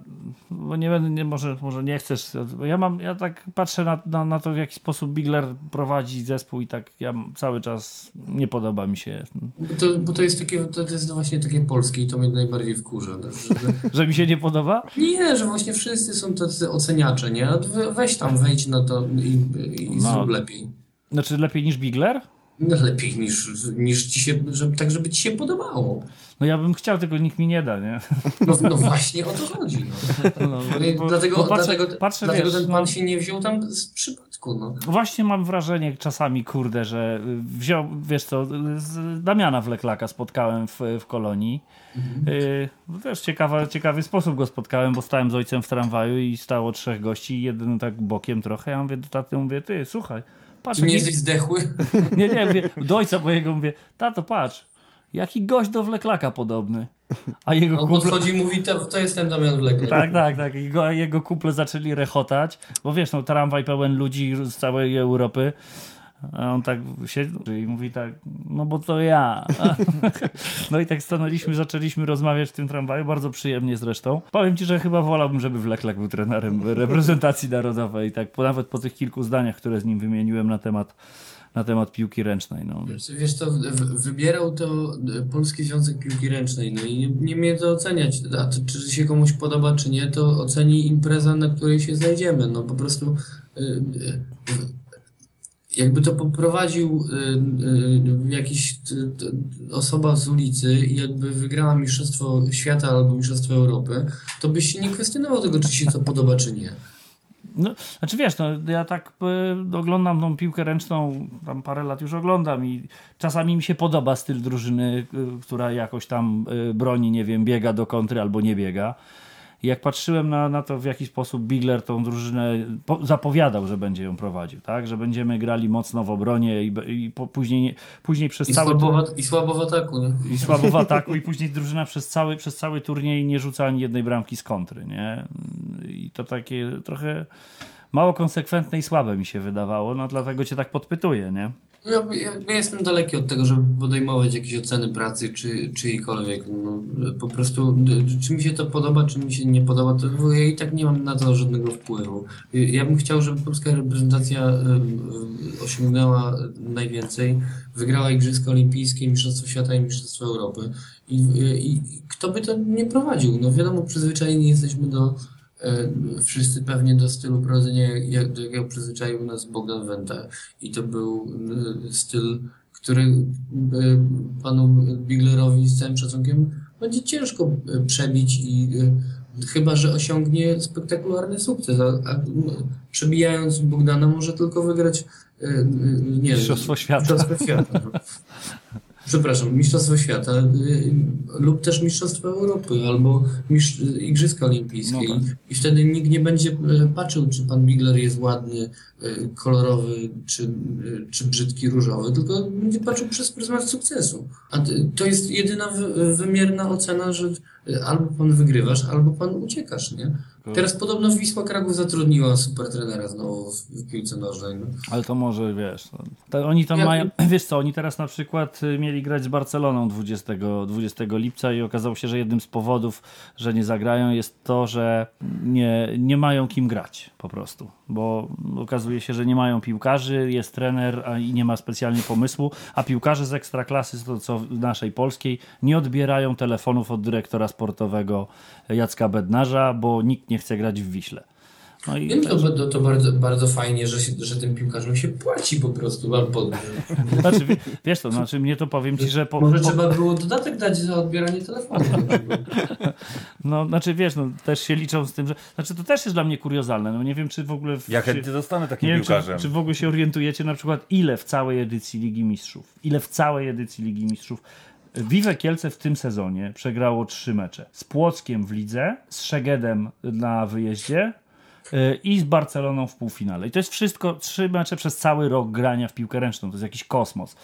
Speaker 3: bo nie będę, nie, może, może nie chcesz. Ja mam, ja tak patrzę na, na, na to, w jaki sposób Bigler prowadzi zespół i tak ja cały czas nie podoba mi się,
Speaker 5: Bo to, bo to jest takie, to jest właśnie takie polskie i to mnie najbardziej wkurza. no, Że,
Speaker 3: że mi się nie podoba.
Speaker 5: nie, że właśnie wszyscy są tacy oceniacze, nie? Weź tam, wejdź na to i, i
Speaker 3: No.
Speaker 5: zrób lepiej.
Speaker 3: Znaczy lepiej niż Bigler?
Speaker 5: No, lepiej niż, niż ci się, żeby, tak żeby ci się podobało.
Speaker 3: No ja bym chciał, tylko nikt mi nie da, nie?
Speaker 5: No, no właśnie o to chodzi. No.
Speaker 3: No,
Speaker 5: I
Speaker 3: bo-
Speaker 5: dlatego
Speaker 3: bo patrzę,
Speaker 5: dlatego,
Speaker 3: patrzę,
Speaker 5: dlatego
Speaker 3: wiesz,
Speaker 5: ten pan
Speaker 3: no,
Speaker 5: się nie wziął tam z przypadku. No.
Speaker 3: Właśnie mam wrażenie czasami, kurde, że wziął, wiesz co, z Damiana Wleklaka spotkałem w, w kolonii. Yy, no też ciekawa, ciekawy sposób go spotkałem, bo stałem z ojcem w tramwaju i stało trzech gości, jeden tak bokiem trochę. Ja mówię do taty, mówię, ty, słuchaj, patrz,
Speaker 5: Czy nie
Speaker 3: jaki-
Speaker 5: jesteś zdechły?
Speaker 3: nie, nie, mówię, do ojca mojego mówię, tato, patrz, jaki gość do Wleklaka podobny. A jego
Speaker 5: On
Speaker 3: kumple...
Speaker 5: podchodzi i mówi, to, to jest ten Damian Wlekle.
Speaker 3: Tak, tak, tak. Jego, jego kumple zaczęli rechotać, bo wiesz, no tramwaj pełen ludzi z całej Europy. A on tak siedzi i mówi tak, no bo to ja. No i tak stanęliśmy, zaczęliśmy rozmawiać w tym tramwaju, bardzo przyjemnie zresztą. Powiem ci, że chyba wolałbym, żeby Wleklak był trenerem reprezentacji narodowej, tak nawet po tych kilku zdaniach, które z nim wymieniłem na temat na temat piłki ręcznej. No.
Speaker 5: Wiesz, to wybierał to Polski Związek Piłki Ręcznej, no i nie, nie mnie to oceniać, a to, czy się komuś podoba, czy nie, to oceni impreza, na której się znajdziemy, no po prostu y, jakby to poprowadził y, y, jakiś y, osoba z ulicy i jakby wygrała Mistrzostwo Świata albo Mistrzostwo Europy, to byś nie kwestionował tego, czy się to podoba, czy nie.
Speaker 3: No, znaczy wiesz, no, ja tak y, oglądam tą piłkę ręczną, tam parę lat już oglądam i czasami mi się podoba styl drużyny, y, która jakoś tam y, broni, nie wiem, biega do kontry albo nie biega. I jak patrzyłem na, na to, w jaki sposób Bigler tą drużynę po, zapowiadał, że będzie ją prowadził, tak? Że będziemy grali mocno w obronie i, i po, później, później przez
Speaker 5: I
Speaker 3: cały...
Speaker 5: Słabo I słabo w ataku. Nie?
Speaker 3: I słabo w ataku i później drużyna przez cały, przez cały turniej nie rzuca ani jednej bramki z kontry, nie? I to takie trochę mało konsekwentne i słabe mi się wydawało, no dlatego cię tak podpytuję, nie?
Speaker 5: Ja, ja, ja, jestem daleki od tego, żeby podejmować jakieś oceny pracy czy czyjkolwiek. No, po prostu, czy mi się to podoba, czy mi się nie podoba, to ja i tak nie mam na to żadnego wpływu. Ja bym chciał, żeby polska reprezentacja osiągnęła najwięcej, wygrała Igrzyska Olimpijskie, Mistrzostwo Świata i Mistrzostwo Europy. I, i kto by to nie prowadził? No wiadomo, przyzwyczajeni jesteśmy do wszyscy pewnie do stylu prowadzenia, jak, do jakiego przyzwyczaił nas Bogdan Wenta. I to był e, styl, który e, panu Biglerowi z całym szacunkiem będzie ciężko przebić i chyba, że osiągnie spektakularny sukces. A, a przebijając Bogdana może tylko wygrać
Speaker 3: nie, Mistrzostwo Świata. Mistrzostwo świata.
Speaker 5: przepraszam, Mistrzostwo Świata y, lub też Mistrzostwo Europy albo mistrz, Igrzyska Olimpijskie. No tak. I wtedy nikt nie będzie y, patrzył, czy pan Bigler jest ładny, y, kolorowy, czy, czy brzydki, różowy, tylko będzie patrzył przez pryzmat sukcesu. A to jest jedyna wymierna ocena, że albo pan wygrywasz, albo pan uciekasz, nie? Teraz podobno Wisła Kraków zatrudniła supertrenera znowu w, w piłce nożnej. No.
Speaker 3: Ale to może, wiesz, no, to oni tam ja... mają, wiesz co, oni teraz na przykład y, mieli grać z Barceloną 20, 20 lipca i okazało się, że jednym z powodów, że nie zagrają jest to, że nie, nie mają kim grać po prostu, bo okazuje się, że nie mają piłkarzy, jest trener a i nie ma specjalnie pomysłu, a piłkarze z ekstraklasy, to co w naszej polskiej, nie odbierają telefonów od dyrektora sportowego Jacka Bednarza, bo nikt nie chce grać w Wiśle.
Speaker 5: No i Wiem, to, to, to, bardzo, bardzo fajnie, że, się, że tym piłkarzom się płaci po prostu. Albo...
Speaker 3: Znaczy, wiesz to, znaczy mnie to powiem ci, że... Po,
Speaker 5: Może
Speaker 3: po...
Speaker 5: trzeba było dodatek dać za odbieranie telefonu.
Speaker 3: no, znaczy wiesz, no, też się liczą z tym, że... Znaczy to też jest dla mnie kuriozalne. No nie wiem, czy w ogóle... W,
Speaker 6: ja chętnie zostanę takim nie piłkarzem. Wiem,
Speaker 3: czy, czy w ogóle się orientujecie na przykład, ile w całej edycji Ligi Mistrzów, ile w całej edycji Ligi Mistrzów Vive Kielce w tym sezonie przegrało trzy mecze. Z Płockiem w lidze, z Szegedem na wyjeździe y, i z Barceloną w półfinale. I to jest wszystko, trzy mecze przez cały rok grania w piłkę ręczną. To jest jakiś kosmos.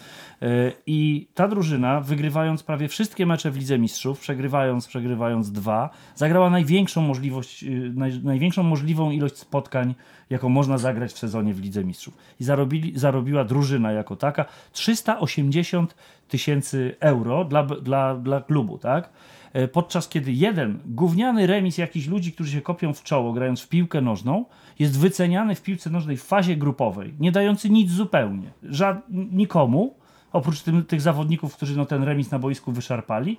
Speaker 3: Y, I ta drużyna, wygrywając prawie wszystkie mecze w Lidze Mistrzów, przegrywając, przegrywając dwa, zagrała największą możliwość, y, naj, największą możliwą ilość spotkań, jaką można zagrać w sezonie w Lidze Mistrzów. I zarobili, zarobiła drużyna jako taka 380 tysięcy euro dla, dla, dla klubu, tak? E, podczas kiedy jeden gówniany remis jakichś ludzi, którzy się kopią w czoło, grając w piłkę nożną, jest wyceniany w piłce nożnej w fazie grupowej, nie dający nic zupełnie. Żad nikomu, oprócz tym, tych zawodników, którzy no, ten remis na boisku wyszarpali,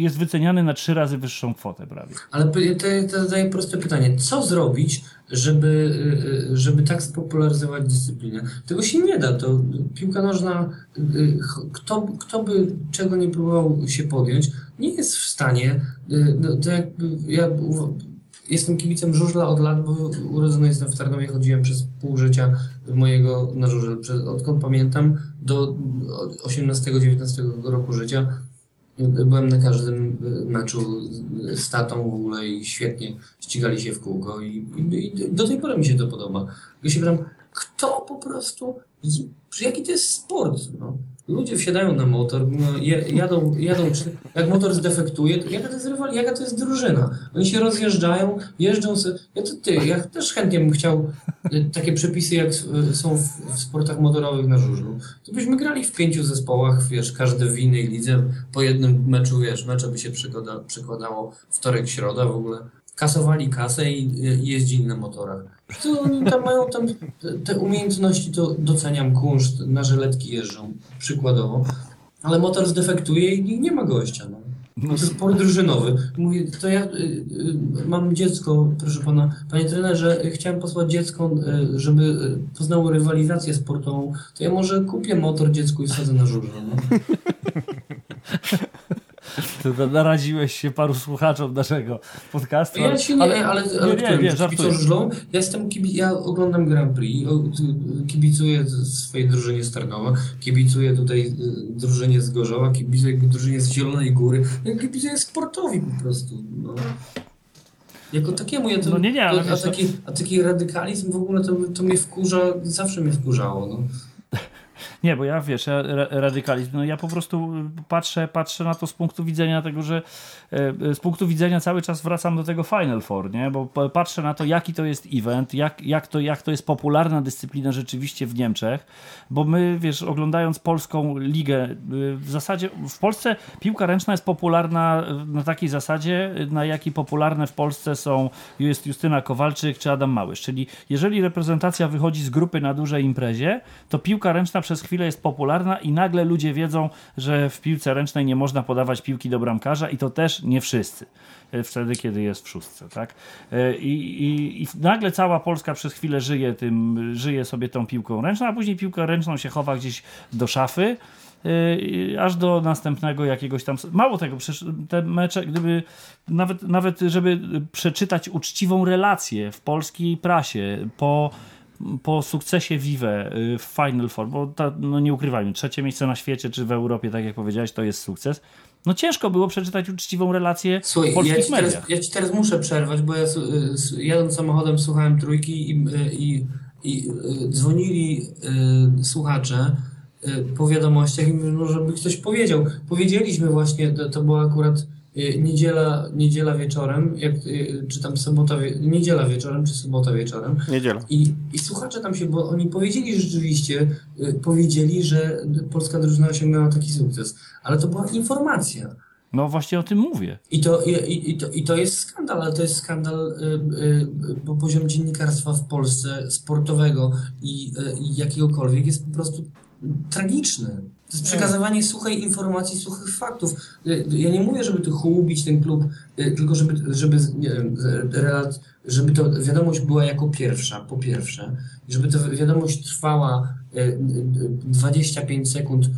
Speaker 3: jest wyceniany na trzy razy wyższą kwotę prawie.
Speaker 5: Ale to, to zadaję proste pytanie. Co zrobić, żeby, y, y, żeby tak spopularyzować dyscyplinę? Tego się nie da. To piłka nożna, y, kto, kto by czego nie próbował się podjąć, nie jest w stanie. No, to jakby ja jestem kibicem żużla od lat, bo urodzony jestem w Tarnowie, chodziłem przez pół życia mojego na żużel. Odkąd pamiętam, do 18-19 roku życia Byłem na każdym meczu z tatą w ogóle i świetnie ścigali się w kółko i, i, i do tej pory mi się to podoba. Ja się pytam, kto po prostu, jaki to jest sport? No? Ludzie wsiadają na motor, no, jadą, jadą, jak motor zdefektuje, to jaka to jest rywal, jaka to jest drużyna? Oni się rozjeżdżają, jeżdżą sobie. Ja, to, ty, ja też chętnie bym chciał y, takie przepisy, jak y, są w, w sportach motorowych na żużlu. To byśmy grali w pięciu zespołach, wiesz, każdy w innej lidze, po jednym meczu, wiesz, mecze by się przekłada, przekładało wtorek, środa w ogóle. Kasowali kasę i y, jeździli na motorach. To oni tam mają tam te- umiejętności, to doceniam kunszt, na żeletki jeżdżą, przykładowo. Ale motor zdefektuje i nie ma gościa. No. To jest sport drużynowy. Mówię, to ja y, y, mam dziecko, proszę pana, panie trenerze, chciałem posłać dziecko, y, żeby y, poznało rywalizację sportową, to ja może kupię motor dziecku i wsadzę na żużlu. No.
Speaker 3: Ty na- naraziłeś się paru słuchaczom naszego podcastu.
Speaker 5: Ja się nie, ale, ale, ale,
Speaker 3: nie, nie, nie,
Speaker 5: kibicą
Speaker 3: żartuję.
Speaker 5: żużlą, ja jestem kibi, ja oglądam Grand Prix, kibicuję swojej drużynie z Tarnowa, kibicuję tutaj y, drużynie z Gorzowa, kibicuję drużynie z Zielonej Góry, ja kibicuję sportowi po prostu. No. Jako takiemu, ja to,
Speaker 3: No nie, nie, ale
Speaker 5: to, a,
Speaker 3: wiesz,
Speaker 5: taki, a taki radykalizm w ogóle to, to mnie wkurza, zawsze mnie wkurzało. No.
Speaker 3: Nie, bo ja wiesz, ja, ra- radykalizm, no ja po prostu patrzę, patrzę na to z punktu widzenia tego, że e, z punktu widzenia cały czas wracam do tego Final Four, nie? Bo patrzę na to, jaki to jest event, jak, jak, to, jak to jest popularna dyscyplina rzeczywiście w Niemczech, bo my, wiesz, oglądając polską ligę, y, w zasadzie w Polsce piłka ręczna jest popularna na takiej zasadzie, na jakiej popularne w Polsce są jest Justyna Kowalczyk czy Adam Małysz, czyli jeżeli reprezentacja wychodzi z grupy na dużej imprezie, to piłka ręczna przez chwilę jest popularna i nagle ludzie wiedzą, że w piłce ręcznej nie można podawać piłki do bramkarza i to też nie wszyscy. e, Wtedy, kiedy jest w szóstce, tak? E, I, i, I nagle cała Polska przez chwilę żyje tym, żyje sobie tą piłką ręczną, a później piłkę ręczną się chowa gdzieś do szafy. e, aż do następnego jakiegoś tam. Mało tego, te mecze, gdyby nawet, nawet żeby przeczytać uczciwą relację w polskiej prasie po po sukcesie Vive y, w Final Four, bo ta, no nie ukrywajmy, trzecie miejsce na świecie czy w Europie, tak jak powiedziałeś, to jest sukces. No ciężko było przeczytać uczciwą relację
Speaker 5: Słuchaj,
Speaker 3: polskich
Speaker 5: ja ci, teraz, ja ci teraz muszę przerwać, bo ja jadąc samochodem słuchałem trójki i, y, i, i y, dzwonili y, słuchacze y, po wiadomościach i mówią, żeby ktoś powiedział. Powiedzieliśmy właśnie, to, to była akurat niedziela, niedziela wieczorem, jak, y, czy tam sobota, niedziela wieczorem, czy sobota wieczorem.
Speaker 4: Niedziela.
Speaker 5: I, I słuchacze tam się, bo oni powiedzieli rzeczywiście, y, powiedzieli, że polska drużyna osiągnęła taki sukces, ale to była informacja.
Speaker 3: No właśnie o tym mówię.
Speaker 5: I to, i, i, i to, I to jest skandal, ale to jest skandal, y, y, bo poziom dziennikarstwa w Polsce sportowego i, y, i jakiegokolwiek jest po prostu tragiczny. To jest przekazywanie suchej informacji, suchych faktów. Y, Ja nie mówię, żeby tu chłubić ten klub, y, tylko żeby, żeby, żeby to wiadomość była jako pierwsza, po pierwsze, żeby ta wiadomość trwała y, y, 25 sekund, y,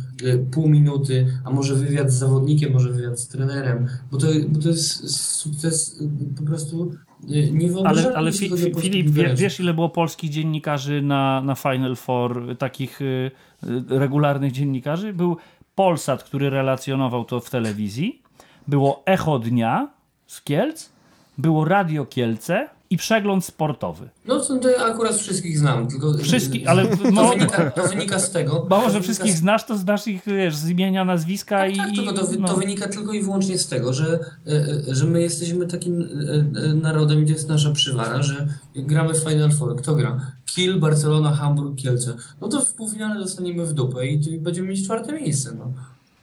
Speaker 5: pół minuty, a może wywiad z zawodnikiem, może wywiad z trenerem, bo to, bo to jest sukces y, po prostu y, niewyobrażalny.
Speaker 3: Ale, ale Fi, Fi, Filip, wie, wiesz ile było polskich dziennikarzy na, na Final Four, y, takich y, y, regularnych dziennikarzy? Był Polsat, który relacjonował to w telewizji, było Echo Dnia z Kielc, było Radio Kielce i przegląd sportowy.
Speaker 5: No to, ja akurat wszystkich znam, tylko...
Speaker 3: Wszystkich, ale
Speaker 5: To wynika, to wynika z tego...
Speaker 3: mało, że wszystkich
Speaker 5: z-
Speaker 3: znasz, to znasz ich wiesz, z imienia, nazwiska
Speaker 5: Tak,
Speaker 3: i...
Speaker 5: tak, tylko to, wy-
Speaker 3: no.
Speaker 5: to wynika tylko i wyłącznie z tego, że, e, e, że my jesteśmy takim e, e, narodem i to jest nasza przywara, że gramy w Final Four, kto gra? Kiel, Barcelona, Hamburg, Kielce. No to w półfinale dostaniemy w dupę i, i będziemy mieć czwarte miejsce. No.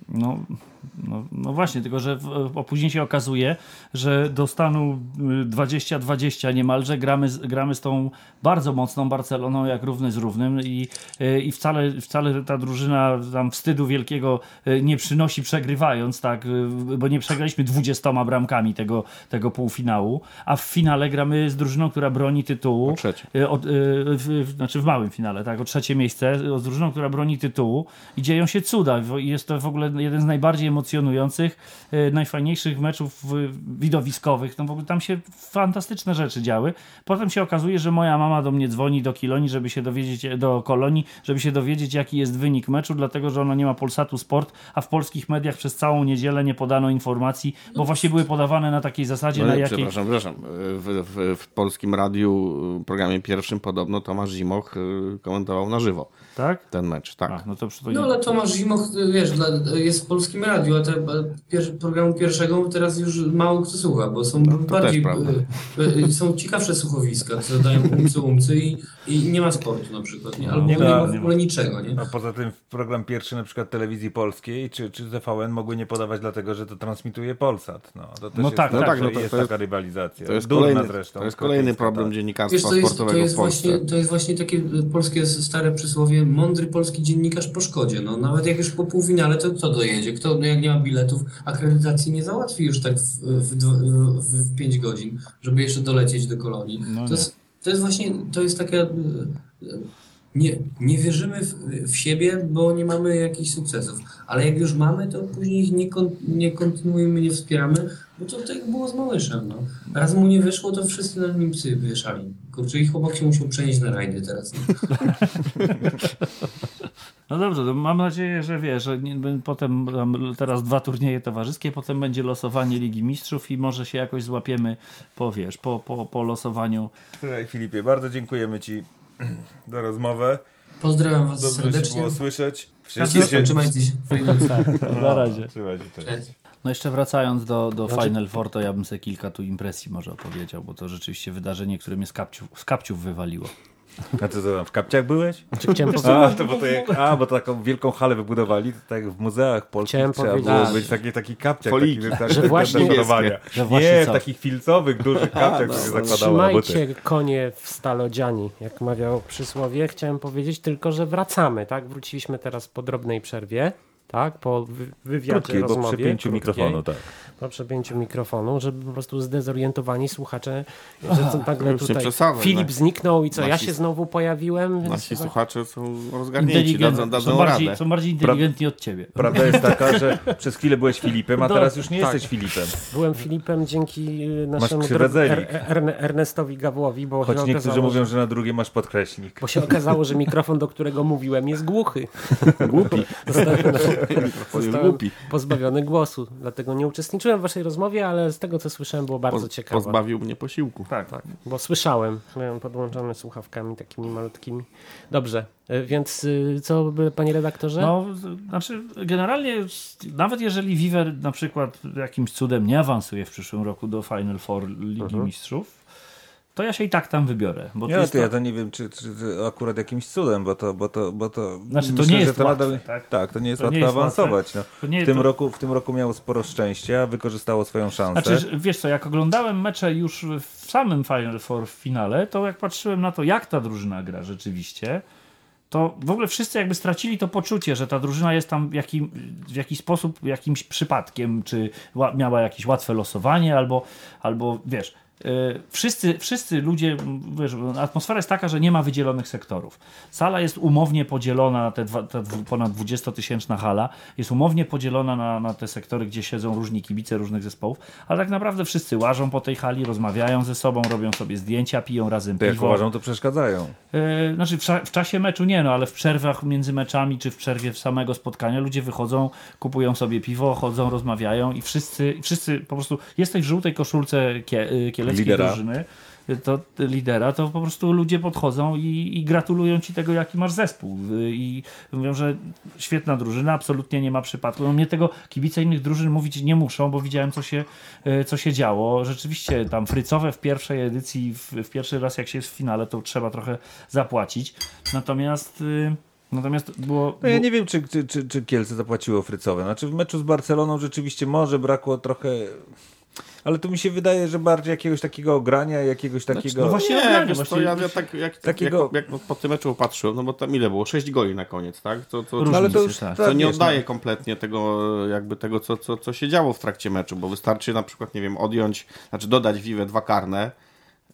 Speaker 3: No, no, no właśnie, tylko że w, a później się okazuje, że do stanu y, 20-20 niemalże gramy, gramy z tą bardzo mocną Barceloną jak równy z równym i, y, i wcale, wcale ta drużyna tam wstydu wielkiego y, nie przynosi przegrywając, tak, y, bo nie przegraliśmy 20 bramkami tego, tego półfinału, a w finale gramy z drużyną, która broni tytułu.
Speaker 4: O trzecie.
Speaker 3: Y, o, y, w, znaczy w małym finale, tak, o trzecie miejsce, y, z drużyną, która broni tytułu i dzieją się cuda. Jest to w ogóle jeden z najbardziej emocjonujących, e, najfajniejszych meczów widowiskowych. No w ogóle tam się fantastyczne rzeczy działy. Potem się okazuje, że moja mama do mnie dzwoni do Kilonii, żeby się dowiedzieć, do Kolonii, żeby się dowiedzieć, jaki jest wynik meczu, dlatego że ona nie ma Polsatu Sport, a w polskich mediach przez całą niedzielę nie podano informacji, bo właśnie były podawane na takiej zasadzie,
Speaker 4: No,
Speaker 3: na
Speaker 4: nie,
Speaker 3: jakiej...
Speaker 4: Przepraszam, przepraszam. W, w, w polskim radiu, w programie pierwszym podobno Tomasz Zimoch y, komentował na żywo
Speaker 3: Tak?
Speaker 4: ten mecz. Tak.
Speaker 3: A, no to, to
Speaker 5: No ale Tomasz Zimoch, wiesz, dla, jest w polskim radiu, a te, pier, programu pierwszego teraz już mało kto słucha, bo są bardziej,
Speaker 4: prawda.
Speaker 5: y, y, są ciekawsze słuchowiska, co dają umcy umcy i, i nie ma sportu na przykład, nie? albo
Speaker 6: Nie
Speaker 5: nie,
Speaker 6: ma,
Speaker 5: ma w
Speaker 6: nie
Speaker 5: ogóle niczego, nie?
Speaker 6: A poza tym program pierwszy na przykład telewizji polskiej czy, czy TVN mogły nie podawać dlatego, że to transmituje Polsat. No, to też
Speaker 3: No
Speaker 6: jest,
Speaker 3: tak,
Speaker 6: no
Speaker 3: tak,
Speaker 6: tak,
Speaker 4: no to-
Speaker 6: jest
Speaker 4: to jest-
Speaker 6: taka rywalizacja.
Speaker 4: To jest
Speaker 6: Durna
Speaker 4: kolejny,
Speaker 6: zresztą.
Speaker 4: to jest kolejny problem
Speaker 6: tak.
Speaker 4: dziennikarstwa
Speaker 5: Wiesz, to jest,
Speaker 4: sportowego
Speaker 5: to jest,
Speaker 4: w Polsce.
Speaker 5: właśnie, to jest właśnie takie polskie stare przysłowie, mądry polski dziennikarz po szkodzie. No, nawet jak już po półfinale, to kto dojedzie? Kto, no jak nie ma biletów, akredytacji nie załatwi już tak w, w, w, w 5 godzin, żeby jeszcze dolecieć do kolonii.
Speaker 3: No
Speaker 5: to,
Speaker 3: nie.
Speaker 5: jest, to jest właśnie, to jest taka... y, Nie, nie wierzymy w, w siebie, bo nie mamy jakichś sukcesów. Ale jak już mamy, to później ich nie, nie kontynuujemy, nie wspieramy, bo to tak było z Małyszem. No. Raz mu nie wyszło, to wszyscy na nim psy wieszali. Kurczę, ich chłopak się musiał przenieść na rajdy teraz. Nie?
Speaker 3: No dobrze, to mam nadzieję, że wiesz, że nie, potem tam teraz dwa turnieje towarzyskie, potem będzie losowanie Ligi Mistrzów i może się jakoś złapiemy po, wiesz, po, po, po losowaniu.
Speaker 6: Słuchaj Filipie, bardzo dziękujemy Ci za rozmowę.
Speaker 5: Pozdrawiam Was
Speaker 6: Dobrze się
Speaker 5: serdecznie.
Speaker 6: było słyszeć.
Speaker 5: Wszystkie Trzymajcie się.
Speaker 3: Na razie.
Speaker 6: Trzymaj się, cześć.
Speaker 5: Cześć.
Speaker 3: No jeszcze wracając do, do Final Four, to ja bym sobie kilka tu impresji może opowiedział, bo to rzeczywiście wydarzenie, które mnie z kapciów, z kapciów wywaliło.
Speaker 6: A co to tam, w kapciach byłeś?
Speaker 2: Czy chciałem, powie-
Speaker 6: A, to bo, to jak, a, bo to taką wielką halę wybudowali, to tak jak w muzeach polskich
Speaker 2: Chciałem
Speaker 6: trzeba
Speaker 2: powiedzieć,
Speaker 6: było być taki, taki kapciak.
Speaker 4: Foliki.
Speaker 6: taki, taki,
Speaker 2: Że właśnie-
Speaker 6: do szanowania.
Speaker 3: Że właśnie
Speaker 6: Nie, w
Speaker 3: co?
Speaker 6: takich filcowych, dużych kapciach,
Speaker 4: no,
Speaker 6: które
Speaker 4: no.
Speaker 6: zakładało na buty.
Speaker 2: Trzymajcie konie w stalodziani, jak mawiał przysłowie. Chciałem powiedzieć tylko, że wracamy, tak? Wróciliśmy teraz po drobnej przerwie, tak? Po wy- wywiadzie,
Speaker 6: Krótkiej, bo
Speaker 2: rozmowie.
Speaker 6: przy pięciu
Speaker 2: krótkiej,
Speaker 6: mikrofonu, tak.
Speaker 2: Po przepięciu mikrofonu, żeby po prostu zdezorientowani słuchacze, że to nagle tutaj Filip
Speaker 4: no.
Speaker 2: zniknął i co, ja
Speaker 4: Nasi-
Speaker 2: się znowu pojawiłem?
Speaker 4: Nasi
Speaker 2: Więc-
Speaker 4: słuchacze są rozgarnięci,
Speaker 3: Inteligentni,
Speaker 4: dadzą,
Speaker 3: są,
Speaker 4: dadzą
Speaker 3: bardziej,
Speaker 4: radę.
Speaker 3: są bardziej inteligentni od ciebie.
Speaker 6: Prawda jest taka, że przez chwilę byłeś Filipem, a
Speaker 2: No,
Speaker 6: teraz już nie
Speaker 2: tak.
Speaker 6: jesteś Filipem.
Speaker 2: Byłem Filipem dzięki y, naszemu er, Erne- Ernestowi Gawłowi, bo
Speaker 6: Choć
Speaker 2: się
Speaker 6: niektórzy
Speaker 2: okazało,
Speaker 6: mówią,
Speaker 2: że,
Speaker 6: na drugie masz podkreśnik.
Speaker 2: bo się okazało, że mikrofon, do którego mówiłem jest głuchy.
Speaker 4: Głupi.
Speaker 2: Zostałem,
Speaker 4: głupi.
Speaker 2: pozbawiony głosu, dlatego nie uczestniczyłem w waszej rozmowie, ale z tego co słyszałem było bardzo
Speaker 4: Poz,
Speaker 2: ciekawe.
Speaker 4: pozbawił mnie posiłku.
Speaker 3: Tak,
Speaker 2: Bo słyszałem, miałem podłączone słuchawkami takimi malutkimi. Dobrze, y, więc y, co by, panie redaktorze?
Speaker 3: No, znaczy generalnie nawet jeżeli Viver na przykład jakimś cudem nie awansuje w przyszłym roku do Final Four Ligi
Speaker 2: Mhm.
Speaker 3: Mistrzów, to ja się i tak tam wybiorę. Bo to
Speaker 6: Ja
Speaker 3: jest
Speaker 6: to, ja
Speaker 3: to,
Speaker 6: to nie wiem, czy, czy, czy akurat jakimś cudem, bo to, bo to, bo to
Speaker 3: Znaczy, to
Speaker 6: myślę,
Speaker 3: nie
Speaker 6: że
Speaker 3: jest
Speaker 6: to
Speaker 3: łatwe,
Speaker 6: nadal,
Speaker 3: tak?
Speaker 6: tak? to nie jest
Speaker 3: To nie jest łatwe.
Speaker 6: awansować. No.
Speaker 3: to nie,
Speaker 6: W, tym
Speaker 3: to,
Speaker 6: roku, w tym roku miało sporo szczęścia, wykorzystało swoją szansę.
Speaker 3: Znaczy, wiesz co, jak oglądałem mecze już w samym Final Four w finale, to jak patrzyłem na to, jak ta drużyna gra rzeczywiście, to w ogóle wszyscy jakby stracili to poczucie, że ta drużyna jest tam w, jakim, w jakiś sposób jakimś przypadkiem, czy ła, miała jakieś łatwe losowanie, albo, albo wiesz, wszyscy, wszyscy ludzie, wiesz, atmosfera jest taka, że nie ma wydzielonych sektorów. Sala jest umownie podzielona, te, dwa, dwu- ponad 20-tysięczna hala jest umownie podzielona na, na te sektory, gdzie siedzą różni kibice różnych zespołów, ale tak naprawdę wszyscy łażą po tej hali, rozmawiają ze sobą, robią sobie zdjęcia, piją razem
Speaker 6: to jak
Speaker 3: piwo.
Speaker 6: uważam, to przeszkadzają.
Speaker 3: Yy, znaczy w, w czasie meczu nie, no ale w przerwach między meczami, czy w przerwie samego spotkania ludzie wychodzą, kupują sobie piwo, chodzą, rozmawiają i wszyscy, wszyscy po prostu jesteś w żółtej koszulce kie, y,
Speaker 6: Lidera.
Speaker 3: drużyny, to lidera, to po prostu ludzie podchodzą i, i gratulują ci tego, jaki masz zespół. I mówią, że świetna drużyna, absolutnie nie ma przypadku. No mnie tego kibice innych drużyn mówić nie muszą, bo widziałem, co się, y, co się działo. Rzeczywiście tam frycowe w pierwszej edycji, w, w pierwszy raz jak się jest w finale, to trzeba trochę zapłacić. Natomiast y, natomiast było...
Speaker 6: No ja nie wiem, czy, czy, czy, czy Kielce zapłaciło frycowe. Znaczy w meczu z Barceloną rzeczywiście może brakło trochę... Ale tu mi się wydaje, że bardziej jakiegoś takiego ogrania, jakiegoś takiego...
Speaker 3: no właśnie
Speaker 4: Nie,
Speaker 3: ogranie,
Speaker 4: wiesz,
Speaker 3: właśnie-
Speaker 4: to ja, ja tak, jak,
Speaker 6: Takiego-
Speaker 4: jak, jak po tym meczu patrzyłem, no bo tam ile było? 6 goli na koniec, tak? To, to,
Speaker 6: no ale to już
Speaker 3: tak.
Speaker 6: tak,
Speaker 4: to nie
Speaker 6: wiesz,
Speaker 4: oddaje kompletnie tego, jakby tego, co, co, co się działo w trakcie meczu, bo wystarczy na przykład, nie wiem, odjąć, znaczy dodać Vive dwa karne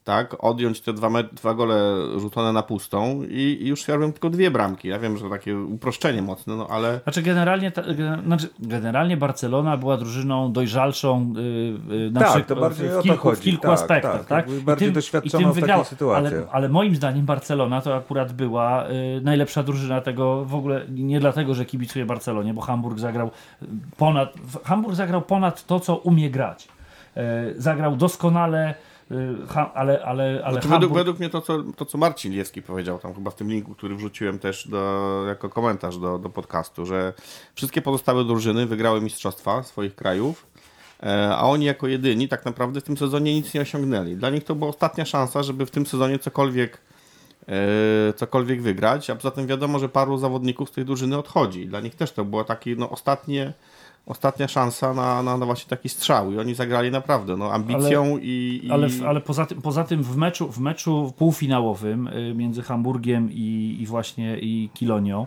Speaker 4: tak, odjąć te dwa, dwa gole rzucone na pustą i, i już chciałbym tylko dwie bramki. Ja wiem, że takie uproszczenie mocne, no ale...
Speaker 3: Znaczy generalnie, ta, znaczy generalnie Barcelona była drużyną dojrzalszą yy, na
Speaker 6: tak,
Speaker 3: przykład,
Speaker 6: to bardziej
Speaker 3: w kilku,
Speaker 6: chodzi.
Speaker 3: w kilku
Speaker 6: tak,
Speaker 3: aspektach.
Speaker 6: Tak,
Speaker 3: tak?
Speaker 6: bardziej
Speaker 3: I tym, tym
Speaker 6: w takiej sytuacji.
Speaker 3: Ale, ale moim zdaniem Barcelona to akurat była yy, najlepsza drużyna tego w ogóle, nie dlatego, że kibicuję Barcelonie, bo Hamburg zagrał ponad, Hamburg zagrał ponad to, co umie grać. Yy, zagrał doskonale ale, ale, ale
Speaker 4: znaczy,
Speaker 3: Hamburg...
Speaker 4: według, według mnie to co, to, co Marcin Liewski powiedział tam chyba w tym linku, który wrzuciłem też do, jako komentarz do, do podcastu, że wszystkie pozostałe drużyny wygrały mistrzostwa swoich krajów, a oni jako jedyni tak naprawdę w tym sezonie nic nie osiągnęli. Dla nich to była ostatnia szansa, żeby w tym sezonie cokolwiek cokolwiek wygrać, a poza tym wiadomo, że paru zawodników z tej drużyny odchodzi. Dla nich też to było takie no, ostatnie ostatnia szansa na, na, na, właśnie taki strzał i oni zagrali naprawdę no, ambicją
Speaker 3: ale,
Speaker 4: i, i...
Speaker 3: Ale, ale poza, tym, poza tym w meczu, w meczu półfinałowym między Hamburgiem i, i właśnie i Kilonią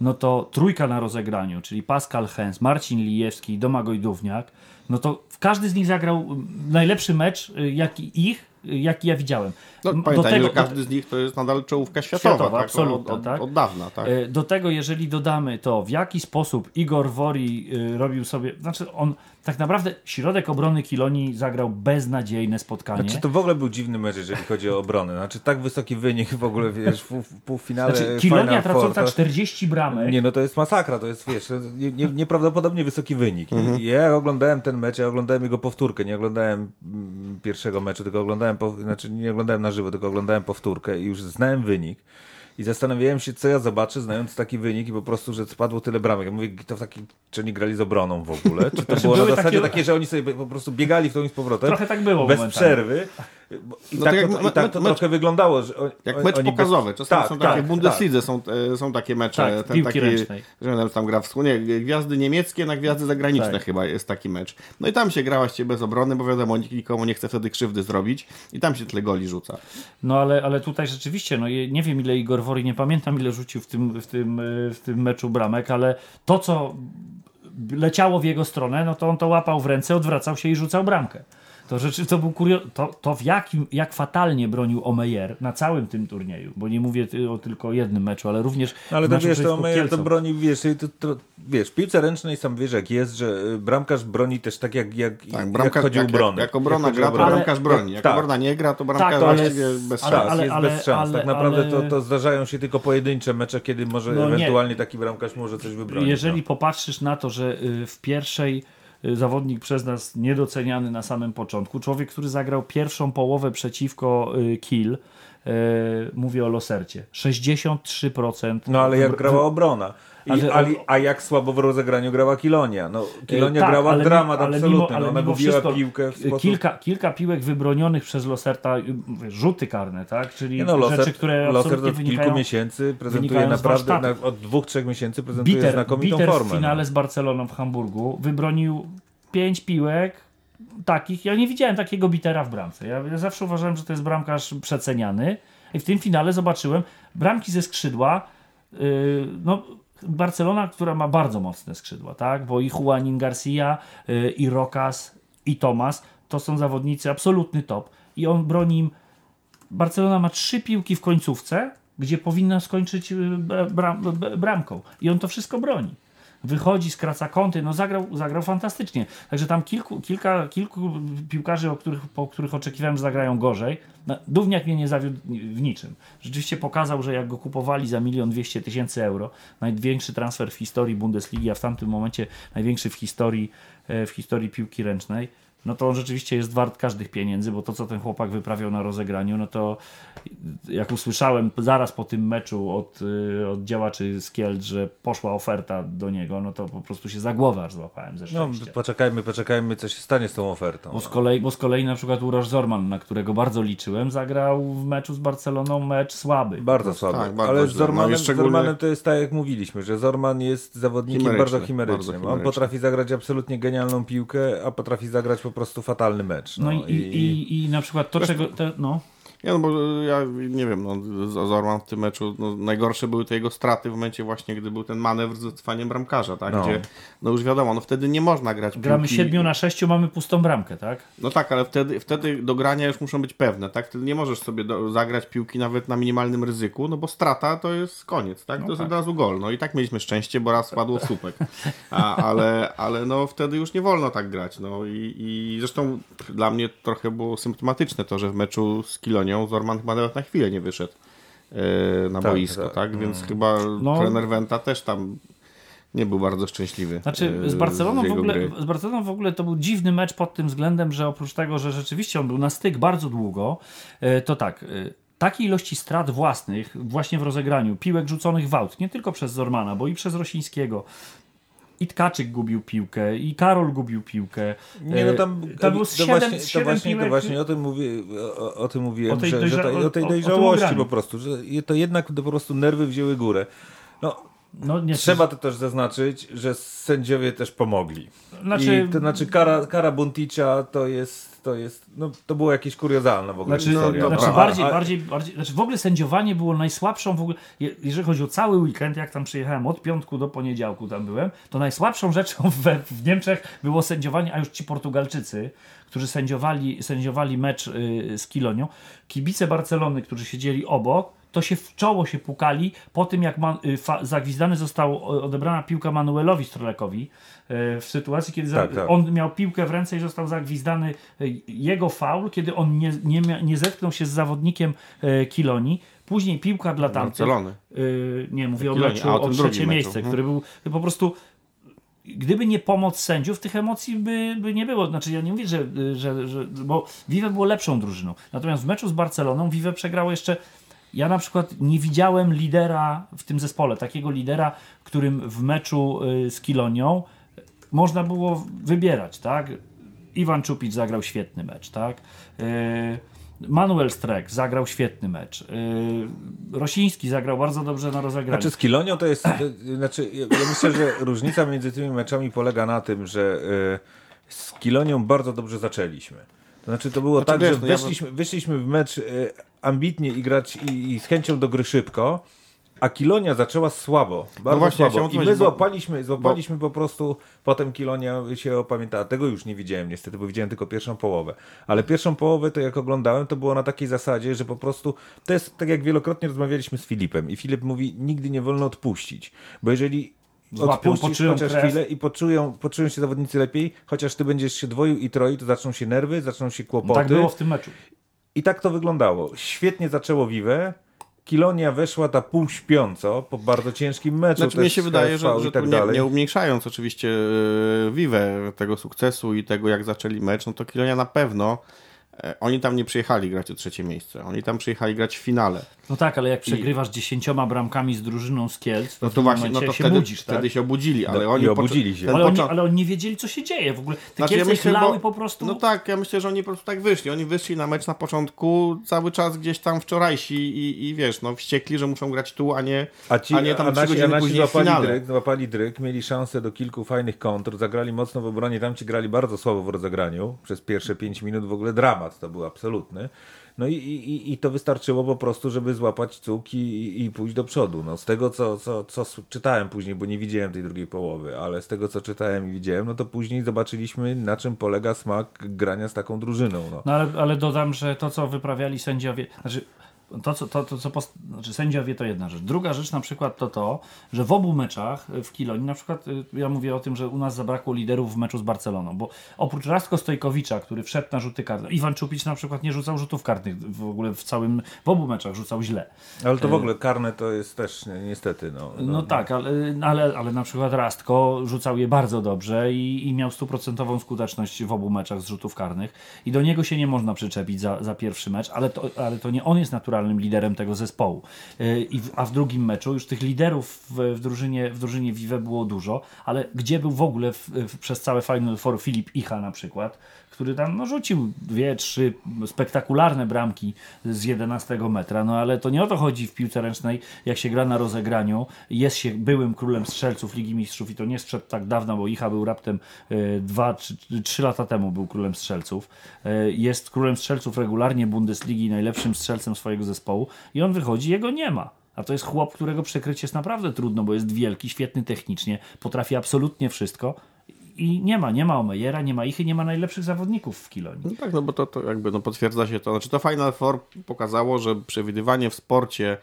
Speaker 3: no to trójka na rozegraniu, czyli Pascal Hens, Marcin Lijewski i Domagoj Dówniak, no to każdy z nich zagrał najlepszy mecz, jaki ich, jaki ja widziałem.
Speaker 4: No, pamiętaj, tego, że każdy z nich to jest nadal czołówka światowa,
Speaker 3: światowa
Speaker 4: tak?
Speaker 3: absolutna,
Speaker 4: od, od,
Speaker 3: tak?
Speaker 4: od dawna. Tak?
Speaker 3: Do tego, jeżeli dodamy to, w jaki sposób Igor Wori robił sobie, znaczy on tak naprawdę środek obrony Kilonii zagrał beznadziejne spotkanie.
Speaker 6: Znaczy to w ogóle był dziwny mecz, jeżeli chodzi o obronę. Znaczy tak wysoki wynik w ogóle, wiesz, w, w półfinale
Speaker 3: znaczy, Kilonia tracąca
Speaker 6: Four, to...
Speaker 3: 40 bramek.
Speaker 6: Nie, no to jest masakra, to jest, wiesz, nie, nie, nieprawdopodobnie wysoki wynik. Mhm. Ja oglądałem ten mecz, ja oglądałem jego powtórkę, nie oglądałem pierwszego meczu, tylko oglądałem, po, znaczy nie oglądałem na żywo, tylko oglądałem powtórkę i już znałem wynik. I zastanawiałem się, co ja zobaczę, znając taki wynik i po prostu, że spadło tyle bramek. Ja mówię, to w taki, czy oni grali z obroną w ogóle? Czy to było na zasadzie takie... takie, że oni sobie po prostu biegali w tą i z powrotem?
Speaker 3: Trochę tak było
Speaker 6: Bez
Speaker 3: momentami.
Speaker 6: przerwy. I
Speaker 4: No
Speaker 6: tak,
Speaker 4: tak
Speaker 6: to,
Speaker 4: jak
Speaker 6: i tak to
Speaker 4: mecz-
Speaker 6: trochę wyglądało. Że on,
Speaker 4: Jak mecz pokazowy. Czasami
Speaker 6: tak,
Speaker 4: są
Speaker 6: tak,
Speaker 4: takie w Bundeslidze
Speaker 6: tak.
Speaker 4: są, e, są takie mecze.
Speaker 3: Tak,
Speaker 4: ten
Speaker 3: piłki
Speaker 4: taki,
Speaker 3: ręcznej.
Speaker 4: że tam, tam gra w nie, gwiazdy niemieckie na gwiazdy zagraniczne
Speaker 3: Tak.
Speaker 4: chyba jest taki mecz. No i tam się gra właściwie bez obrony, bo wiadomo, nikt nikomu nie chce wtedy krzywdy zrobić i tam się tyle goli rzuca.
Speaker 3: No ale, ale tutaj rzeczywiście, no nie wiem ile Igor Wori, nie pamiętam ile rzucił w tym, w tym, y, w tym meczu bramek, ale to co leciało w jego stronę, no to on to łapał w ręce, odwracał się i rzucał bramkę. To rzeczy, to był kurio... to, to w jakim, jak fatalnie bronił Omeyer na całym tym turnieju, bo nie mówię o tylko jednym meczu, ale również
Speaker 6: No ale to
Speaker 3: meczu
Speaker 6: wiesz, to
Speaker 3: przeciwko
Speaker 6: Meyer to broni, wiesz, to, to, wiesz, w piłce ręcznej sam wiesz jak jest, że y, bramkarz broni też tak jak, jak,
Speaker 4: Tak,
Speaker 6: jak
Speaker 4: bramkarz,
Speaker 6: chodzi o
Speaker 4: jak,
Speaker 6: obronę.
Speaker 4: jak, jak obrona
Speaker 6: o
Speaker 4: gra, to
Speaker 6: obronę.
Speaker 4: bramkarz broni. Jak
Speaker 6: tak.
Speaker 4: obrona nie gra, to bramkarz
Speaker 3: Tak, to ale-
Speaker 4: właściwie bez
Speaker 3: ale-
Speaker 4: szans.
Speaker 3: ale-
Speaker 6: jest bez szans. tak naprawdę
Speaker 3: ale-
Speaker 6: to, to zdarzają się tylko pojedyncze mecze, kiedy może
Speaker 3: No nie.
Speaker 6: ewentualnie taki bramkarz może coś wybronić.
Speaker 3: Jeżeli
Speaker 6: no.
Speaker 3: popatrzysz na to, że y, w pierwszej zawodnik przez nas niedoceniany na samym początku, człowiek, który zagrał pierwszą połowę przeciwko y, Kiel, y, mówię o Losercie, 63%.
Speaker 6: No ale jak grała obrona. I,
Speaker 3: Ale-
Speaker 6: ale, a jak słabo w rozegraniu grała Kilonia. No, Kilonia
Speaker 3: tak,
Speaker 6: grała
Speaker 3: ale
Speaker 6: dramat
Speaker 3: ale
Speaker 6: absolutny.
Speaker 3: mimo-
Speaker 6: no,
Speaker 3: ale
Speaker 6: ona
Speaker 3: mimo wszystko,
Speaker 6: piłkę w sposób...
Speaker 3: Kilka, kilka piłek wybronionych przez Loserta, y, rzuty karne, tak? Czyli
Speaker 6: no, Loser,
Speaker 3: rzeczy, które
Speaker 6: Loser
Speaker 3: absolutnie
Speaker 6: od kilku miesięcy prezentuje naprawdę, na, od dwóch, trzech miesięcy prezentuje
Speaker 3: Bitter,
Speaker 6: znakomitą
Speaker 3: Bitter
Speaker 6: formę.
Speaker 3: w finale
Speaker 6: no.
Speaker 3: z Barceloną w Hamburgu wybronił pięć piłek takich. Ja nie widziałem takiego bitera w bramce. Ja, ja zawsze uważałem, że to jest bramkarz przeceniany. I w tym finale zobaczyłem bramki ze skrzydła. Yy, no, Barcelona, która ma bardzo mocne skrzydła, tak? Bo i Juanin Garcia, yy, i Rocas, i Tomas to są zawodnicy absolutny top. I on broni im Barcelona ma trzy piłki w końcówce, gdzie powinna skończyć y, bram, bramką. I on to wszystko broni. Wychodzi, skraca kąty, no zagrał, zagrał fantastycznie. Także tam kilku, kilka, kilku piłkarzy, o których, po których oczekiwałem, że zagrają gorzej. No, Dówniak mnie nie zawiódł w niczym. Rzeczywiście pokazał, że jak go kupowali za milion dwieście tysięcy euro, największy transfer w historii Bundesligi, a w tamtym momencie największy w historii, e, w historii piłki ręcznej, no to on rzeczywiście jest wart każdych pieniędzy, bo to, co ten chłopak wyprawiał na rozegraniu, no to jak usłyszałem zaraz po tym meczu od, y, od działaczy z Kielc, że poszła oferta do niego, no to po prostu się za głowę aż złapałem ze
Speaker 6: No,
Speaker 3: szczęścia.
Speaker 6: poczekajmy, poczekajmy, co się stanie z tą ofertą.
Speaker 3: Bo z, kolei, bo z kolei na przykład Uroż Zorman, na którego bardzo liczyłem, zagrał w meczu z Barceloną mecz słaby.
Speaker 6: Bardzo słabo.
Speaker 4: tak, bardzo
Speaker 6: Ale z. Zormanem,
Speaker 4: No szczególnie-
Speaker 6: Zormanem to jest tak, jak mówiliśmy, że Zorman jest zawodnikiem
Speaker 4: Chimeryczny,
Speaker 6: bardzo chimerycznym.
Speaker 4: bardzo
Speaker 6: On
Speaker 4: chimeryczny.
Speaker 6: potrafi zagrać absolutnie genialną piłkę, a potrafi zagrać po prostu fatalny mecz.
Speaker 3: No, i, i, i, i na przykład to, czego... Te, no,
Speaker 4: Nie, no bo ja nie wiem, no, Zorman w tym meczu, no, najgorsze były te jego straty w momencie właśnie, gdy był ten manewr z cwaniem bramkarza, tak?
Speaker 6: No.
Speaker 4: Gdzie, no już wiadomo, no wtedy nie można grać
Speaker 3: Gramy
Speaker 4: piłki.
Speaker 3: 7 na 6, mamy pustą bramkę, tak?
Speaker 4: No tak, ale wtedy, wtedy do grania już muszą być pewne, tak? Wtedy nie możesz sobie do, zagrać piłki nawet na minimalnym ryzyku, no bo strata to jest koniec, tak? To jest
Speaker 3: tak.
Speaker 4: od razu gol. No i tak mieliśmy szczęście, bo raz spadło słupek. A, ale, ale no wtedy już nie wolno tak grać. No i, i zresztą dla mnie trochę było symptomatyczne to, że w meczu z Kilonią Zorman chyba nawet na chwilę nie wyszedł e, na
Speaker 6: Tak,
Speaker 4: boisko,
Speaker 6: tak.
Speaker 4: tak? Więc chyba
Speaker 3: No.
Speaker 4: trener Wenta też tam nie był bardzo szczęśliwy.
Speaker 3: Znaczy
Speaker 4: e,
Speaker 3: z Barceloną, w
Speaker 4: jego
Speaker 3: ogóle,
Speaker 4: gry.
Speaker 3: z Barceloną w ogóle to był dziwny mecz pod tym względem, że oprócz tego, że rzeczywiście on był na styk bardzo długo, e, to tak, takiej ilości strat własnych właśnie w rozegraniu, piłek rzuconych w aut, nie tylko przez Zormana, bo i przez Rosińskiego, i Tkaczyk gubił piłkę, i Karol gubił piłkę.
Speaker 6: Nie, no
Speaker 3: E,
Speaker 6: tam,
Speaker 3: było
Speaker 6: to,
Speaker 3: siedem,
Speaker 6: właśnie, to,
Speaker 3: siedem
Speaker 6: właśnie,
Speaker 3: piłek.
Speaker 6: to właśnie o tym, mówię, o, o tym mówiłem,
Speaker 3: O tej
Speaker 6: że, że
Speaker 3: dojrza-
Speaker 6: ta,
Speaker 3: o-
Speaker 6: o tej dojrzałości po prostu, że to jednak to po prostu nerwy wzięły górę. No,
Speaker 3: No,
Speaker 6: trzeba to też zaznaczyć, że sędziowie też pomogli.
Speaker 3: Znaczy-
Speaker 6: I to znaczy kara, kara Bunticza to jest, to jest, no to było jakieś kuriozalne w ogóle
Speaker 3: Znaczy,
Speaker 6: historia.
Speaker 3: znaczy
Speaker 6: A-
Speaker 3: bardziej,
Speaker 6: a-
Speaker 3: bardziej, bardziej, znaczy w ogóle sędziowanie było najsłabszą w ogóle, je- jeżeli chodzi o cały weekend, jak tam przyjechałem od piątku do poniedziałku tam byłem, to najsłabszą rzeczą w, w Niemczech było sędziowanie, a już ci Portugalczycy, którzy sędziowali, sędziowali mecz y, z Kilonią, kibice Barcelony, którzy siedzieli obok, to się w czoło się pukali po tym, jak man, y, fa, zagwizdany został odebrana piłka Manuelowi Strelekowi y, w sytuacji, kiedy za,
Speaker 6: Tak, tak.
Speaker 3: on miał piłkę w ręce i został zagwizdany y, jego faul, kiedy on nie, nie, nie zetknął się z zawodnikiem y, Kiloni. Później piłka dla tamtych.
Speaker 4: Barcelony.
Speaker 3: Nie, mówię o
Speaker 4: Kilonii,
Speaker 3: meczu,
Speaker 4: o
Speaker 3: o trzecie miejsce,
Speaker 4: meczu. Mhm.
Speaker 3: który był po prostu gdyby nie pomoc sędziów, tych emocji by, by nie było. Znaczy ja nie mówię, że, że, że bo Vive było lepszą drużyną. Natomiast w meczu z Barceloną Vive przegrało jeszcze ja na przykład nie widziałem lidera w tym zespole, takiego lidera, którym w meczu z Kilonią można było wybierać, tak? Iwan Czupic zagrał świetny mecz, tak? Y, Manuel Strek zagrał świetny mecz. Y, Rosiński zagrał bardzo dobrze na rozegraniu.
Speaker 6: Znaczy z Kilonią to jest, to, znaczy ja, myślę, że różnica między tymi meczami polega na tym, że y, z Kilonią bardzo dobrze zaczęliśmy. To znaczy to było
Speaker 4: Znaczy,
Speaker 6: tak,
Speaker 4: wiesz,
Speaker 6: że
Speaker 4: no ja
Speaker 6: weszliśmy, wyszliśmy w mecz ambitnie i grać i, i z chęcią do gry szybko, Kilonia zaczęła słabo, bardzo
Speaker 4: właśnie,
Speaker 6: słabo. I my
Speaker 4: bo-
Speaker 6: złapaliśmy, złapaliśmy po prostu, potem Kilonia się opamiętała. Tego już nie widziałem niestety, bo widziałem tylko pierwszą połowę. Ale pierwszą połowę to jak oglądałem, to było na takiej zasadzie, że po prostu, to jest tak jak wielokrotnie rozmawialiśmy z Filipem i Filip mówi, nigdy nie wolno odpuścić, bo jeżeli odpuścisz chociaż
Speaker 3: krew.
Speaker 6: chwilę i poczują, poczują się zawodnicy lepiej, chociaż ty będziesz się dwoił i troił, to zaczną się nerwy, zaczną się kłopoty.
Speaker 3: tak było w tym meczu.
Speaker 6: I tak to wyglądało. Świetnie zaczęło Vive. Kilonia weszła ta półśpiąco po bardzo ciężkim meczu.
Speaker 4: Znaczy
Speaker 6: też
Speaker 4: mnie się wydaje, że, że
Speaker 6: tak
Speaker 4: nie,
Speaker 6: dalej.
Speaker 4: nie umniejszając oczywiście e, Vive tego sukcesu i tego jak zaczęli mecz, no to Kilonia na pewno e, oni tam nie przyjechali grać o trzecie miejsce. Oni tam przyjechali grać w finale.
Speaker 3: No tak, ale jak przegrywasz dziesięcioma bramkami z drużyną z Kielc, to,
Speaker 4: No to właśnie, no to
Speaker 3: się
Speaker 4: wtedy,
Speaker 3: budzisz, tak?
Speaker 4: wtedy się obudzili, ale
Speaker 6: No,
Speaker 4: oni
Speaker 6: i obudzili się.
Speaker 3: ale, oni, ale oni nie wiedzieli, co się dzieje w ogóle. Te
Speaker 4: Znaczy, ja
Speaker 3: Kielce
Speaker 4: myślę,
Speaker 3: chlały
Speaker 4: bo-
Speaker 3: po prostu.
Speaker 4: No tak, ja myślę, że oni po prostu tak wyszli. Oni wyszli na mecz na początku cały czas gdzieś tam wczorajsi i, i wiesz, no wściekli, że muszą grać tu, a nie,
Speaker 6: A, ci,
Speaker 4: a nie tam
Speaker 6: a
Speaker 4: trzy
Speaker 6: nasi, a
Speaker 4: godziny
Speaker 6: nasi
Speaker 4: później
Speaker 6: złapali
Speaker 4: finale.
Speaker 6: dryk, złapali dryk, mieli szansę do kilku fajnych kontr, zagrali mocno w obronie, tamci grali bardzo słabo w rozegraniu, przez pierwsze pięć minut w ogóle dramat to był absolutny. No i, i, i to wystarczyło po prostu, żeby złapać cuk i, i, pójść do przodu. No, z tego, co, co, co czytałem później, bo nie widziałem tej drugiej połowy, ale z tego, co czytałem i widziałem, no to później zobaczyliśmy, na czym polega smak grania z taką drużyną. No.
Speaker 3: No ale, ale dodam, że to, co wyprawiali sędziowie, znaczy to, co, to, to, co post... znaczy sędziowie to jedna rzecz. Druga rzecz na przykład to to, że w obu meczach w Kilonii, na przykład y, ja mówię o tym, że u nas zabrakło liderów w meczu z Barceloną, bo oprócz Rastko Stojkowicza, który wszedł na rzuty karne, Iwan Czupic na przykład nie rzucał rzutów karnych w ogóle w całym, w obu meczach rzucał źle.
Speaker 6: Ale to w ogóle karne to jest też ni- niestety. No,
Speaker 3: No, tak, ale, ale, ale na przykład Rastko rzucał je bardzo dobrze i, i miał stuprocentową skuteczność w obu meczach z rzutów karnych i do niego się nie można przyczepić za, za pierwszy mecz, ale to, ale to nie on jest naturalny naturalnym liderem tego zespołu. Y, a w drugim meczu już tych liderów w, w, drużynie, w drużynie Vive było dużo, ale gdzie był w ogóle w, w, przez całe Final Four Filip Icha na przykład, który tam no, rzucił dwie, trzy spektakularne bramki z 11 metra, no ale to nie o to chodzi w piłce ręcznej, jak się gra na rozegraniu, jest się byłym królem strzelców Ligi Mistrzów i to nie sprzed tak dawno, bo Icha był raptem y, dwa, trzy, trzy lata temu był królem strzelców, y, jest królem strzelców regularnie Bundesligi, najlepszym strzelcem swojego zespołu i on wychodzi, jego nie ma. A to jest chłop, którego przekryć jest naprawdę trudno, bo jest wielki, świetny technicznie, potrafi absolutnie wszystko, i nie ma, nie ma Omejera, nie ma ich i nie ma najlepszych zawodników w Kilonii.
Speaker 4: No tak, no bo to, to jakby no potwierdza się to. Znaczy to Final Four pokazało, że przewidywanie w sporcie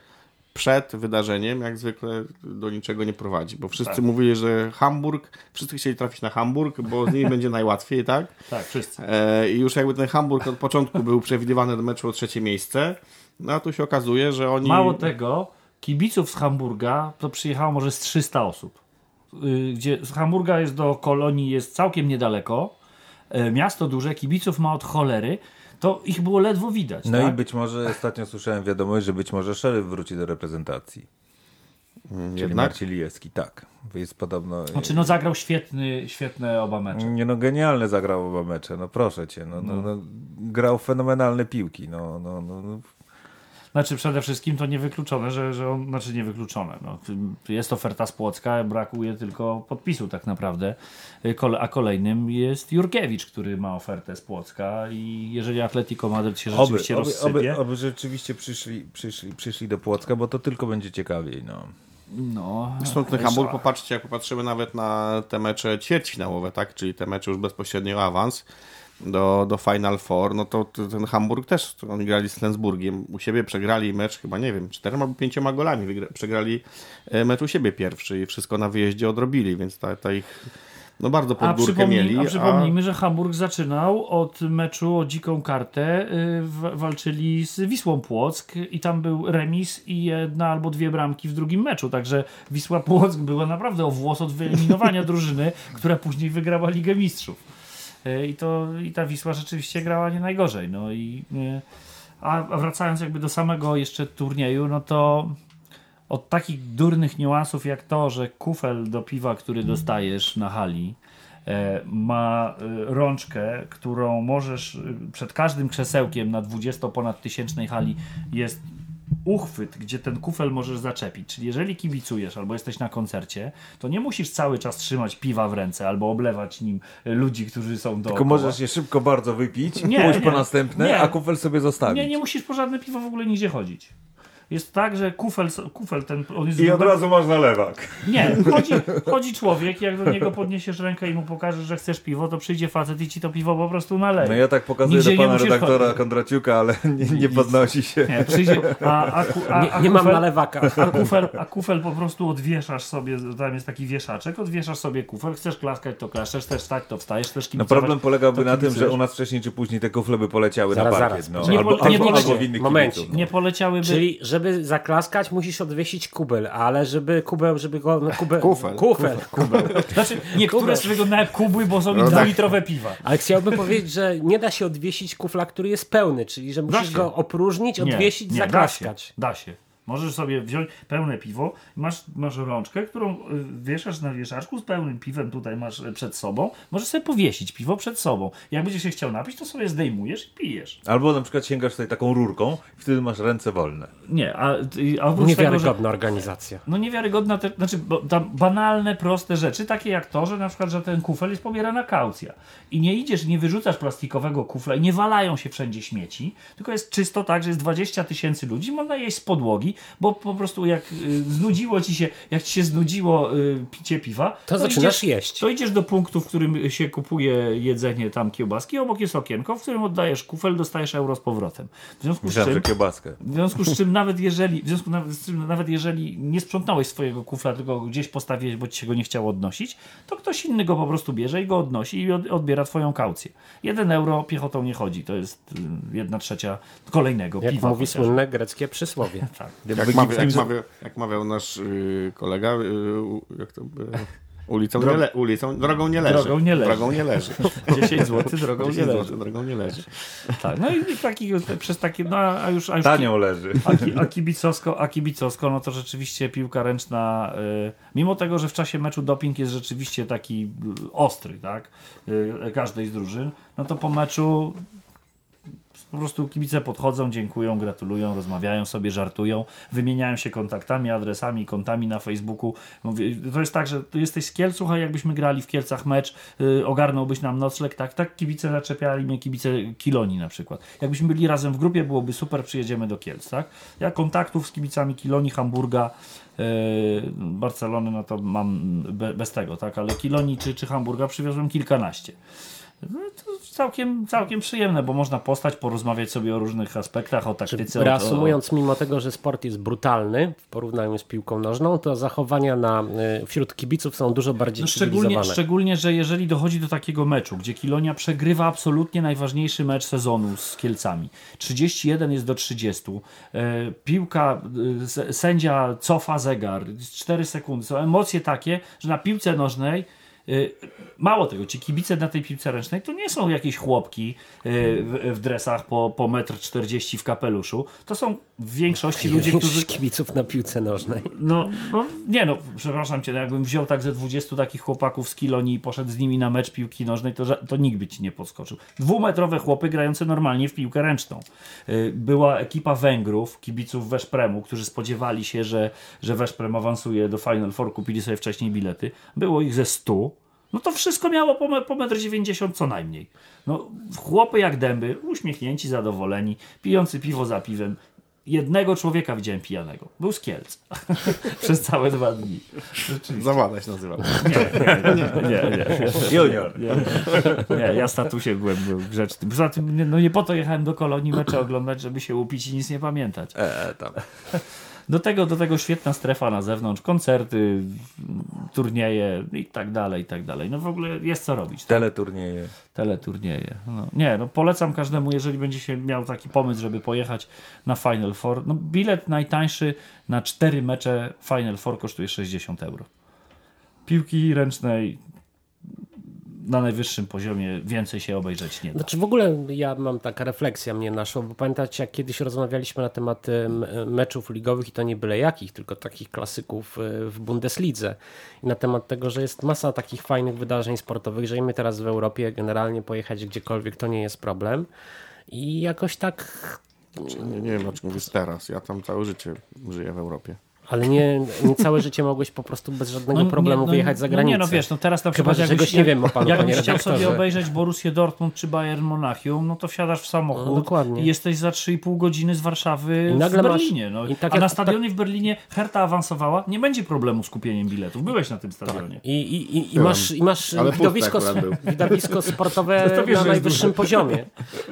Speaker 4: przed wydarzeniem jak zwykle do niczego nie prowadzi, bo wszyscy tak. mówili, że Hamburg, wszyscy chcieli trafić na Hamburg, bo z nimi będzie najłatwiej, tak?
Speaker 3: Tak, wszyscy.
Speaker 4: E, I już jakby ten Hamburg od początku był przewidywany do meczu o trzecie miejsce, no a tu się okazuje, że oni...
Speaker 3: Mało tego, kibiców z Hamburga to przyjechało może z 300 osób. Y, gdzie z Hamburga jest do Kolonii jest całkiem niedaleko, e, miasto duże, kibiców ma od cholery, to ich było ledwo widać.
Speaker 6: No
Speaker 3: tak?
Speaker 6: i być może ostatnio słyszałem wiadomość, że być może Szeryf wróci do reprezentacji. Mm, Czyli Jednak? Marcin Lijewski, tak. Jest podobno...
Speaker 3: Znaczy no zagrał świetny, świetne oba mecze.
Speaker 6: Nie no genialne zagrał oba mecze, no proszę cię. No, no, no. no grał fenomenalne piłki. No, no, no, no.
Speaker 3: Znaczy przede wszystkim to niewykluczone, że, że on, znaczy niewykluczone. No, jest oferta z Płocka, brakuje tylko podpisu tak naprawdę. A kolejnym jest Jurkiewicz, który ma ofertę z Płocka i jeżeli Atletico Madryt się rzeczywiście oby, rozsypie...
Speaker 6: Oby, oby rzeczywiście przyszli, przyszli, przyszli do Płocka, bo to tylko będzie ciekawiej. No.
Speaker 3: No,
Speaker 4: ten Hamburg, popatrzcie, jak popatrzymy nawet na te mecze ćwierćfinałowe, tak? czyli te mecze już bezpośrednio awans, do, do Final Four, no to ten Hamburg też, oni grali z Flensburgiem, u siebie przegrali mecz chyba, nie wiem, czterema albo pięcioma golami, przegrali e, mecz u siebie pierwszy i wszystko na wyjeździe odrobili, więc ta, ta ich no bardzo pod a górkę mieli.
Speaker 3: A przypomnijmy, a... że Hamburg zaczynał od meczu o dziką kartę, yy, walczyli z Wisłą Płock i tam był remis i jedna albo dwie bramki w drugim meczu, także Wisła Płock była naprawdę o włos od wyeliminowania drużyny, która później wygrała Ligę Mistrzów. E, I, to, I ta Wisła rzeczywiście grała nie najgorzej. No i, e, a wracając jakby do samego jeszcze turnieju, no to od takich durnych niuansów jak to, że kufel do piwa, który dostajesz na hali, e, ma rączkę, którą możesz przed każdym krzesełkiem na 20 ponad tysięcznej hali jest uchwyt, gdzie ten kufel możesz zaczepić. Czyli jeżeli kibicujesz albo jesteś na koncercie, to nie musisz cały czas trzymać piwa w ręce albo oblewać nim ludzi, którzy są do.
Speaker 6: Tylko możesz je szybko bardzo wypić, nie, pójść nie, po następne, nie. a kufel sobie zostawić.
Speaker 3: Nie, nie musisz po żadne piwo w ogóle nigdzie chodzić jest tak, że kufel, kufel ten... On jest
Speaker 6: I od razu masz nalewak.
Speaker 3: Nie, chodzi, chodzi człowiek, jak do niego podniesiesz rękę i mu pokażesz, że chcesz piwo, to przyjdzie facet i ci to piwo po prostu naleje.
Speaker 6: No ja tak pokazuję Nigdzie do pana redaktora chodzić. Kondraciuka, ale nie, nie podnosi się.
Speaker 3: Nie, przyjdzie, a, a,
Speaker 2: a, nie, nie kufel, mam nalewaka.
Speaker 3: A kufel, a kufel po prostu odwieszasz sobie, tam jest taki wieszaczek, odwieszasz sobie kufel, chcesz klaskać, to klaszczesz, chcesz stać, to wstajesz, chcesz
Speaker 6: kibicować. No problem polegałby na tym, że u nas wcześniej czy później te kufle by poleciały zaraz, na parkiet. No.
Speaker 3: Nie,
Speaker 6: albo,
Speaker 3: nie, albo,
Speaker 6: albo w innych
Speaker 3: momencie. Nie poleciałyby...
Speaker 2: Czyli żeby zaklaskać musisz odwiesić kubel, ale żeby kubeł, żeby go... No,
Speaker 4: kubel, kufel.
Speaker 2: Kufel.
Speaker 3: Kubel. Znaczy, niektóre kubel. wyglądają jak kubły, bo są no dwulitrowe tak. piwa.
Speaker 2: Ale chciałbym powiedzieć, że nie da się odwiesić kufla, który jest pełny, czyli że musisz go opróżnić, odwiesić, nie, zaklaskać.
Speaker 3: Da się. Da się. Możesz sobie wziąć pełne piwo, masz, masz rączkę, którą y, wieszasz na wieszaczku z pełnym piwem, tutaj masz y, przed sobą. Możesz sobie powiesić piwo przed sobą. Jak będziesz się chciał napić, to sobie zdejmujesz i pijesz.
Speaker 6: Albo na przykład sięgasz tutaj taką rurką i wtedy masz ręce wolne.
Speaker 3: Nie, a,
Speaker 2: a Niewiarygodna tego, że, organizacja.
Speaker 3: No niewiarygodna, te, znaczy bo, tam banalne, proste rzeczy, takie jak to, że na przykład, że ten kufel jest pobierana kaucja. I nie idziesz, nie wyrzucasz plastikowego kufla i nie walają się wszędzie śmieci, tylko jest czysto tak, że jest 20 tysięcy ludzi, można jeść z podłogi, bo po prostu jak y, znudziło ci się, jak ci się znudziło y, picie piwa,
Speaker 2: to, to zaczynasz
Speaker 3: idziesz,
Speaker 2: jeść.
Speaker 3: To idziesz do punktu, w którym się kupuje jedzenie tam kiełbaski, obok jest okienko, w którym oddajesz kufel, dostajesz euro z powrotem. W związku
Speaker 6: Myślałem,
Speaker 3: z
Speaker 6: czym, kiełbaskę.
Speaker 3: W związku z czym nawet jeżeli, w związku z czym nawet jeżeli nie sprzątnąłeś swojego kufla, tylko gdzieś postawiłeś, bo ci się go nie chciało odnosić, to ktoś inny go po prostu bierze i go odnosi i odbiera twoją kaucję. Jeden euro piechotą nie chodzi, to jest y, jedna trzecia kolejnego
Speaker 2: Jak
Speaker 3: piwa.
Speaker 2: mówi chociaż. słynne greckie przysłowie.
Speaker 4: tak. Jak, mawiał, jak, mawiał, jak mawiał nasz yy, kolega, yy, jak to, Ulicą, nie le, ulicą drogą nie leży.
Speaker 3: Drogą nie leży.
Speaker 4: Drogą nie leży.
Speaker 3: 10 zł drogą nie
Speaker 4: 10
Speaker 3: leży.
Speaker 4: zł, drogą nie leży.
Speaker 3: Tak, no i, taki, przez takie, no a już... A już
Speaker 6: Tanio leży.
Speaker 3: A, ki, a, kibicowsko, a kibicowsko, no to rzeczywiście piłka ręczna, y, mimo tego, że w czasie meczu doping jest rzeczywiście taki y, ostry, tak, y, każdej z drużyn, no to po meczu po prostu kibice podchodzą, dziękują, gratulują, rozmawiają sobie, żartują, wymieniają się kontaktami, adresami, kontami na Facebooku. Mówię, to jest tak, że ty jesteś z Kielc, słuchaj, jakbyśmy grali w Kielcach mecz, y, ogarnąłbyś nam nocleg, tak, tak, kibice zaczepiali mnie, kibice Kiloni na przykład. Jakbyśmy byli razem w grupie, byłoby super, przyjedziemy do Kielc, tak. Ja kontaktów z kibicami Kiloni, Hamburga, y, Barcelony, no to mam be, bez tego, tak, ale Kiloni czy, czy Hamburga przywiozłem kilkanaście. No, to całkiem, całkiem przyjemne, bo można postać, porozmawiać sobie o różnych aspektach, o taktyce. o-
Speaker 2: Reasumując, mimo tego, że sport jest brutalny w porównaniu z piłką nożną, to zachowania na, y, wśród kibiców są dużo bardziej
Speaker 3: No szczególnie, szczególnie, że jeżeli dochodzi do takiego meczu, gdzie Kilonia przegrywa absolutnie najważniejszy mecz sezonu z Kielcami. 31 jest do 30. E, piłka, e, sędzia cofa zegar. 4 sekundy. Są emocje takie, że na piłce nożnej e, Mało tego, ci kibice na tej piłce ręcznej to nie są jakieś chłopki w, w dresach po, po metr 40 w kapeluszu. To są w większości ludzie, którzy
Speaker 2: kibiców na piłce nożnej.
Speaker 3: no, no, nie no, przepraszam cię, no jakbym wziął tak ze 20 takich chłopaków z Kilonii i poszedł z nimi na mecz piłki nożnej, to, to nikt by ci nie podskoczył. Dwumetrowe chłopy grające normalnie w piłkę ręczną. Y, Była ekipa Węgrów, kibiców Weszpremu, którzy spodziewali się, że, że Weszprem awansuje do Final Four, kupili sobie wcześniej bilety. Było ich ze 100. No to wszystko miało po, po 1,90 m co najmniej. No, chłopy jak dęby, uśmiechnięci, zadowoleni, pijący piwo za piwem. Jednego człowieka widziałem pijanego. Był z Kielc. Przez całe dwa dni.
Speaker 4: Zawada się nazywa.
Speaker 3: Nie, nie.
Speaker 6: Junior.
Speaker 3: Nie, nie ja statusie byłem, byłem grzeczny. Poza tym nie- no nie po to jechałem do Kolonii mecze oglądać, żeby się upić i nic nie pamiętać.
Speaker 6: E, tam.
Speaker 3: Do tego, do tego świetna strefa na zewnątrz, koncerty, turnieje i tak dalej, i tak dalej. No w ogóle jest co robić.
Speaker 6: Teleturnieje.
Speaker 3: teleturnieje. No, nie, no polecam każdemu, jeżeli będzie się miał taki pomysł, żeby pojechać na Final Four. No, bilet najtańszy na cztery mecze Final Four kosztuje 60 euro. Piłki ręcznej na najwyższym poziomie więcej się obejrzeć nie da.
Speaker 2: Znaczy w ogóle ja mam taka refleksja mnie naszła, bo pamiętacie jak kiedyś rozmawialiśmy na temat em, meczów ligowych i to nie byle jakich, tylko takich klasyków e, w Bundeslidze i na temat tego, że jest masa takich fajnych wydarzeń sportowych, że i my teraz w Europie generalnie pojechać gdziekolwiek to nie jest problem i jakoś tak
Speaker 4: Nie, nie wiem, o czym mówisz teraz. Ja tam całe życie żyję w Europie.
Speaker 2: Ale nie, nie całe życie mogłeś po prostu bez żadnego
Speaker 3: nie,
Speaker 2: problemu
Speaker 3: no,
Speaker 2: wyjechać za
Speaker 3: No
Speaker 2: granicę.
Speaker 3: nie, no wiesz, no teraz na
Speaker 2: Chyba,
Speaker 3: przykład
Speaker 2: że
Speaker 3: jakbyś,
Speaker 2: nie wiem o panu,
Speaker 3: jakbyś chciał sobie obejrzeć Borussię Dortmund czy Bayern Monachium, no to wsiadasz w samochód
Speaker 2: No, dokładnie.
Speaker 3: i jesteś za 3,5 godziny z Warszawy
Speaker 2: I nagle
Speaker 3: w
Speaker 2: masz-
Speaker 3: Berlinie. No.
Speaker 2: i tak
Speaker 3: A na stadionie w Berlinie Herta awansowała, nie będzie problemu z kupieniem biletów. Byłeś na tym stadionie.
Speaker 2: I, i, i, i
Speaker 4: Byłem.
Speaker 2: masz, i masz widowisko, widowisko sportowe
Speaker 3: No to wiesz,
Speaker 2: na najwyższym poziomie.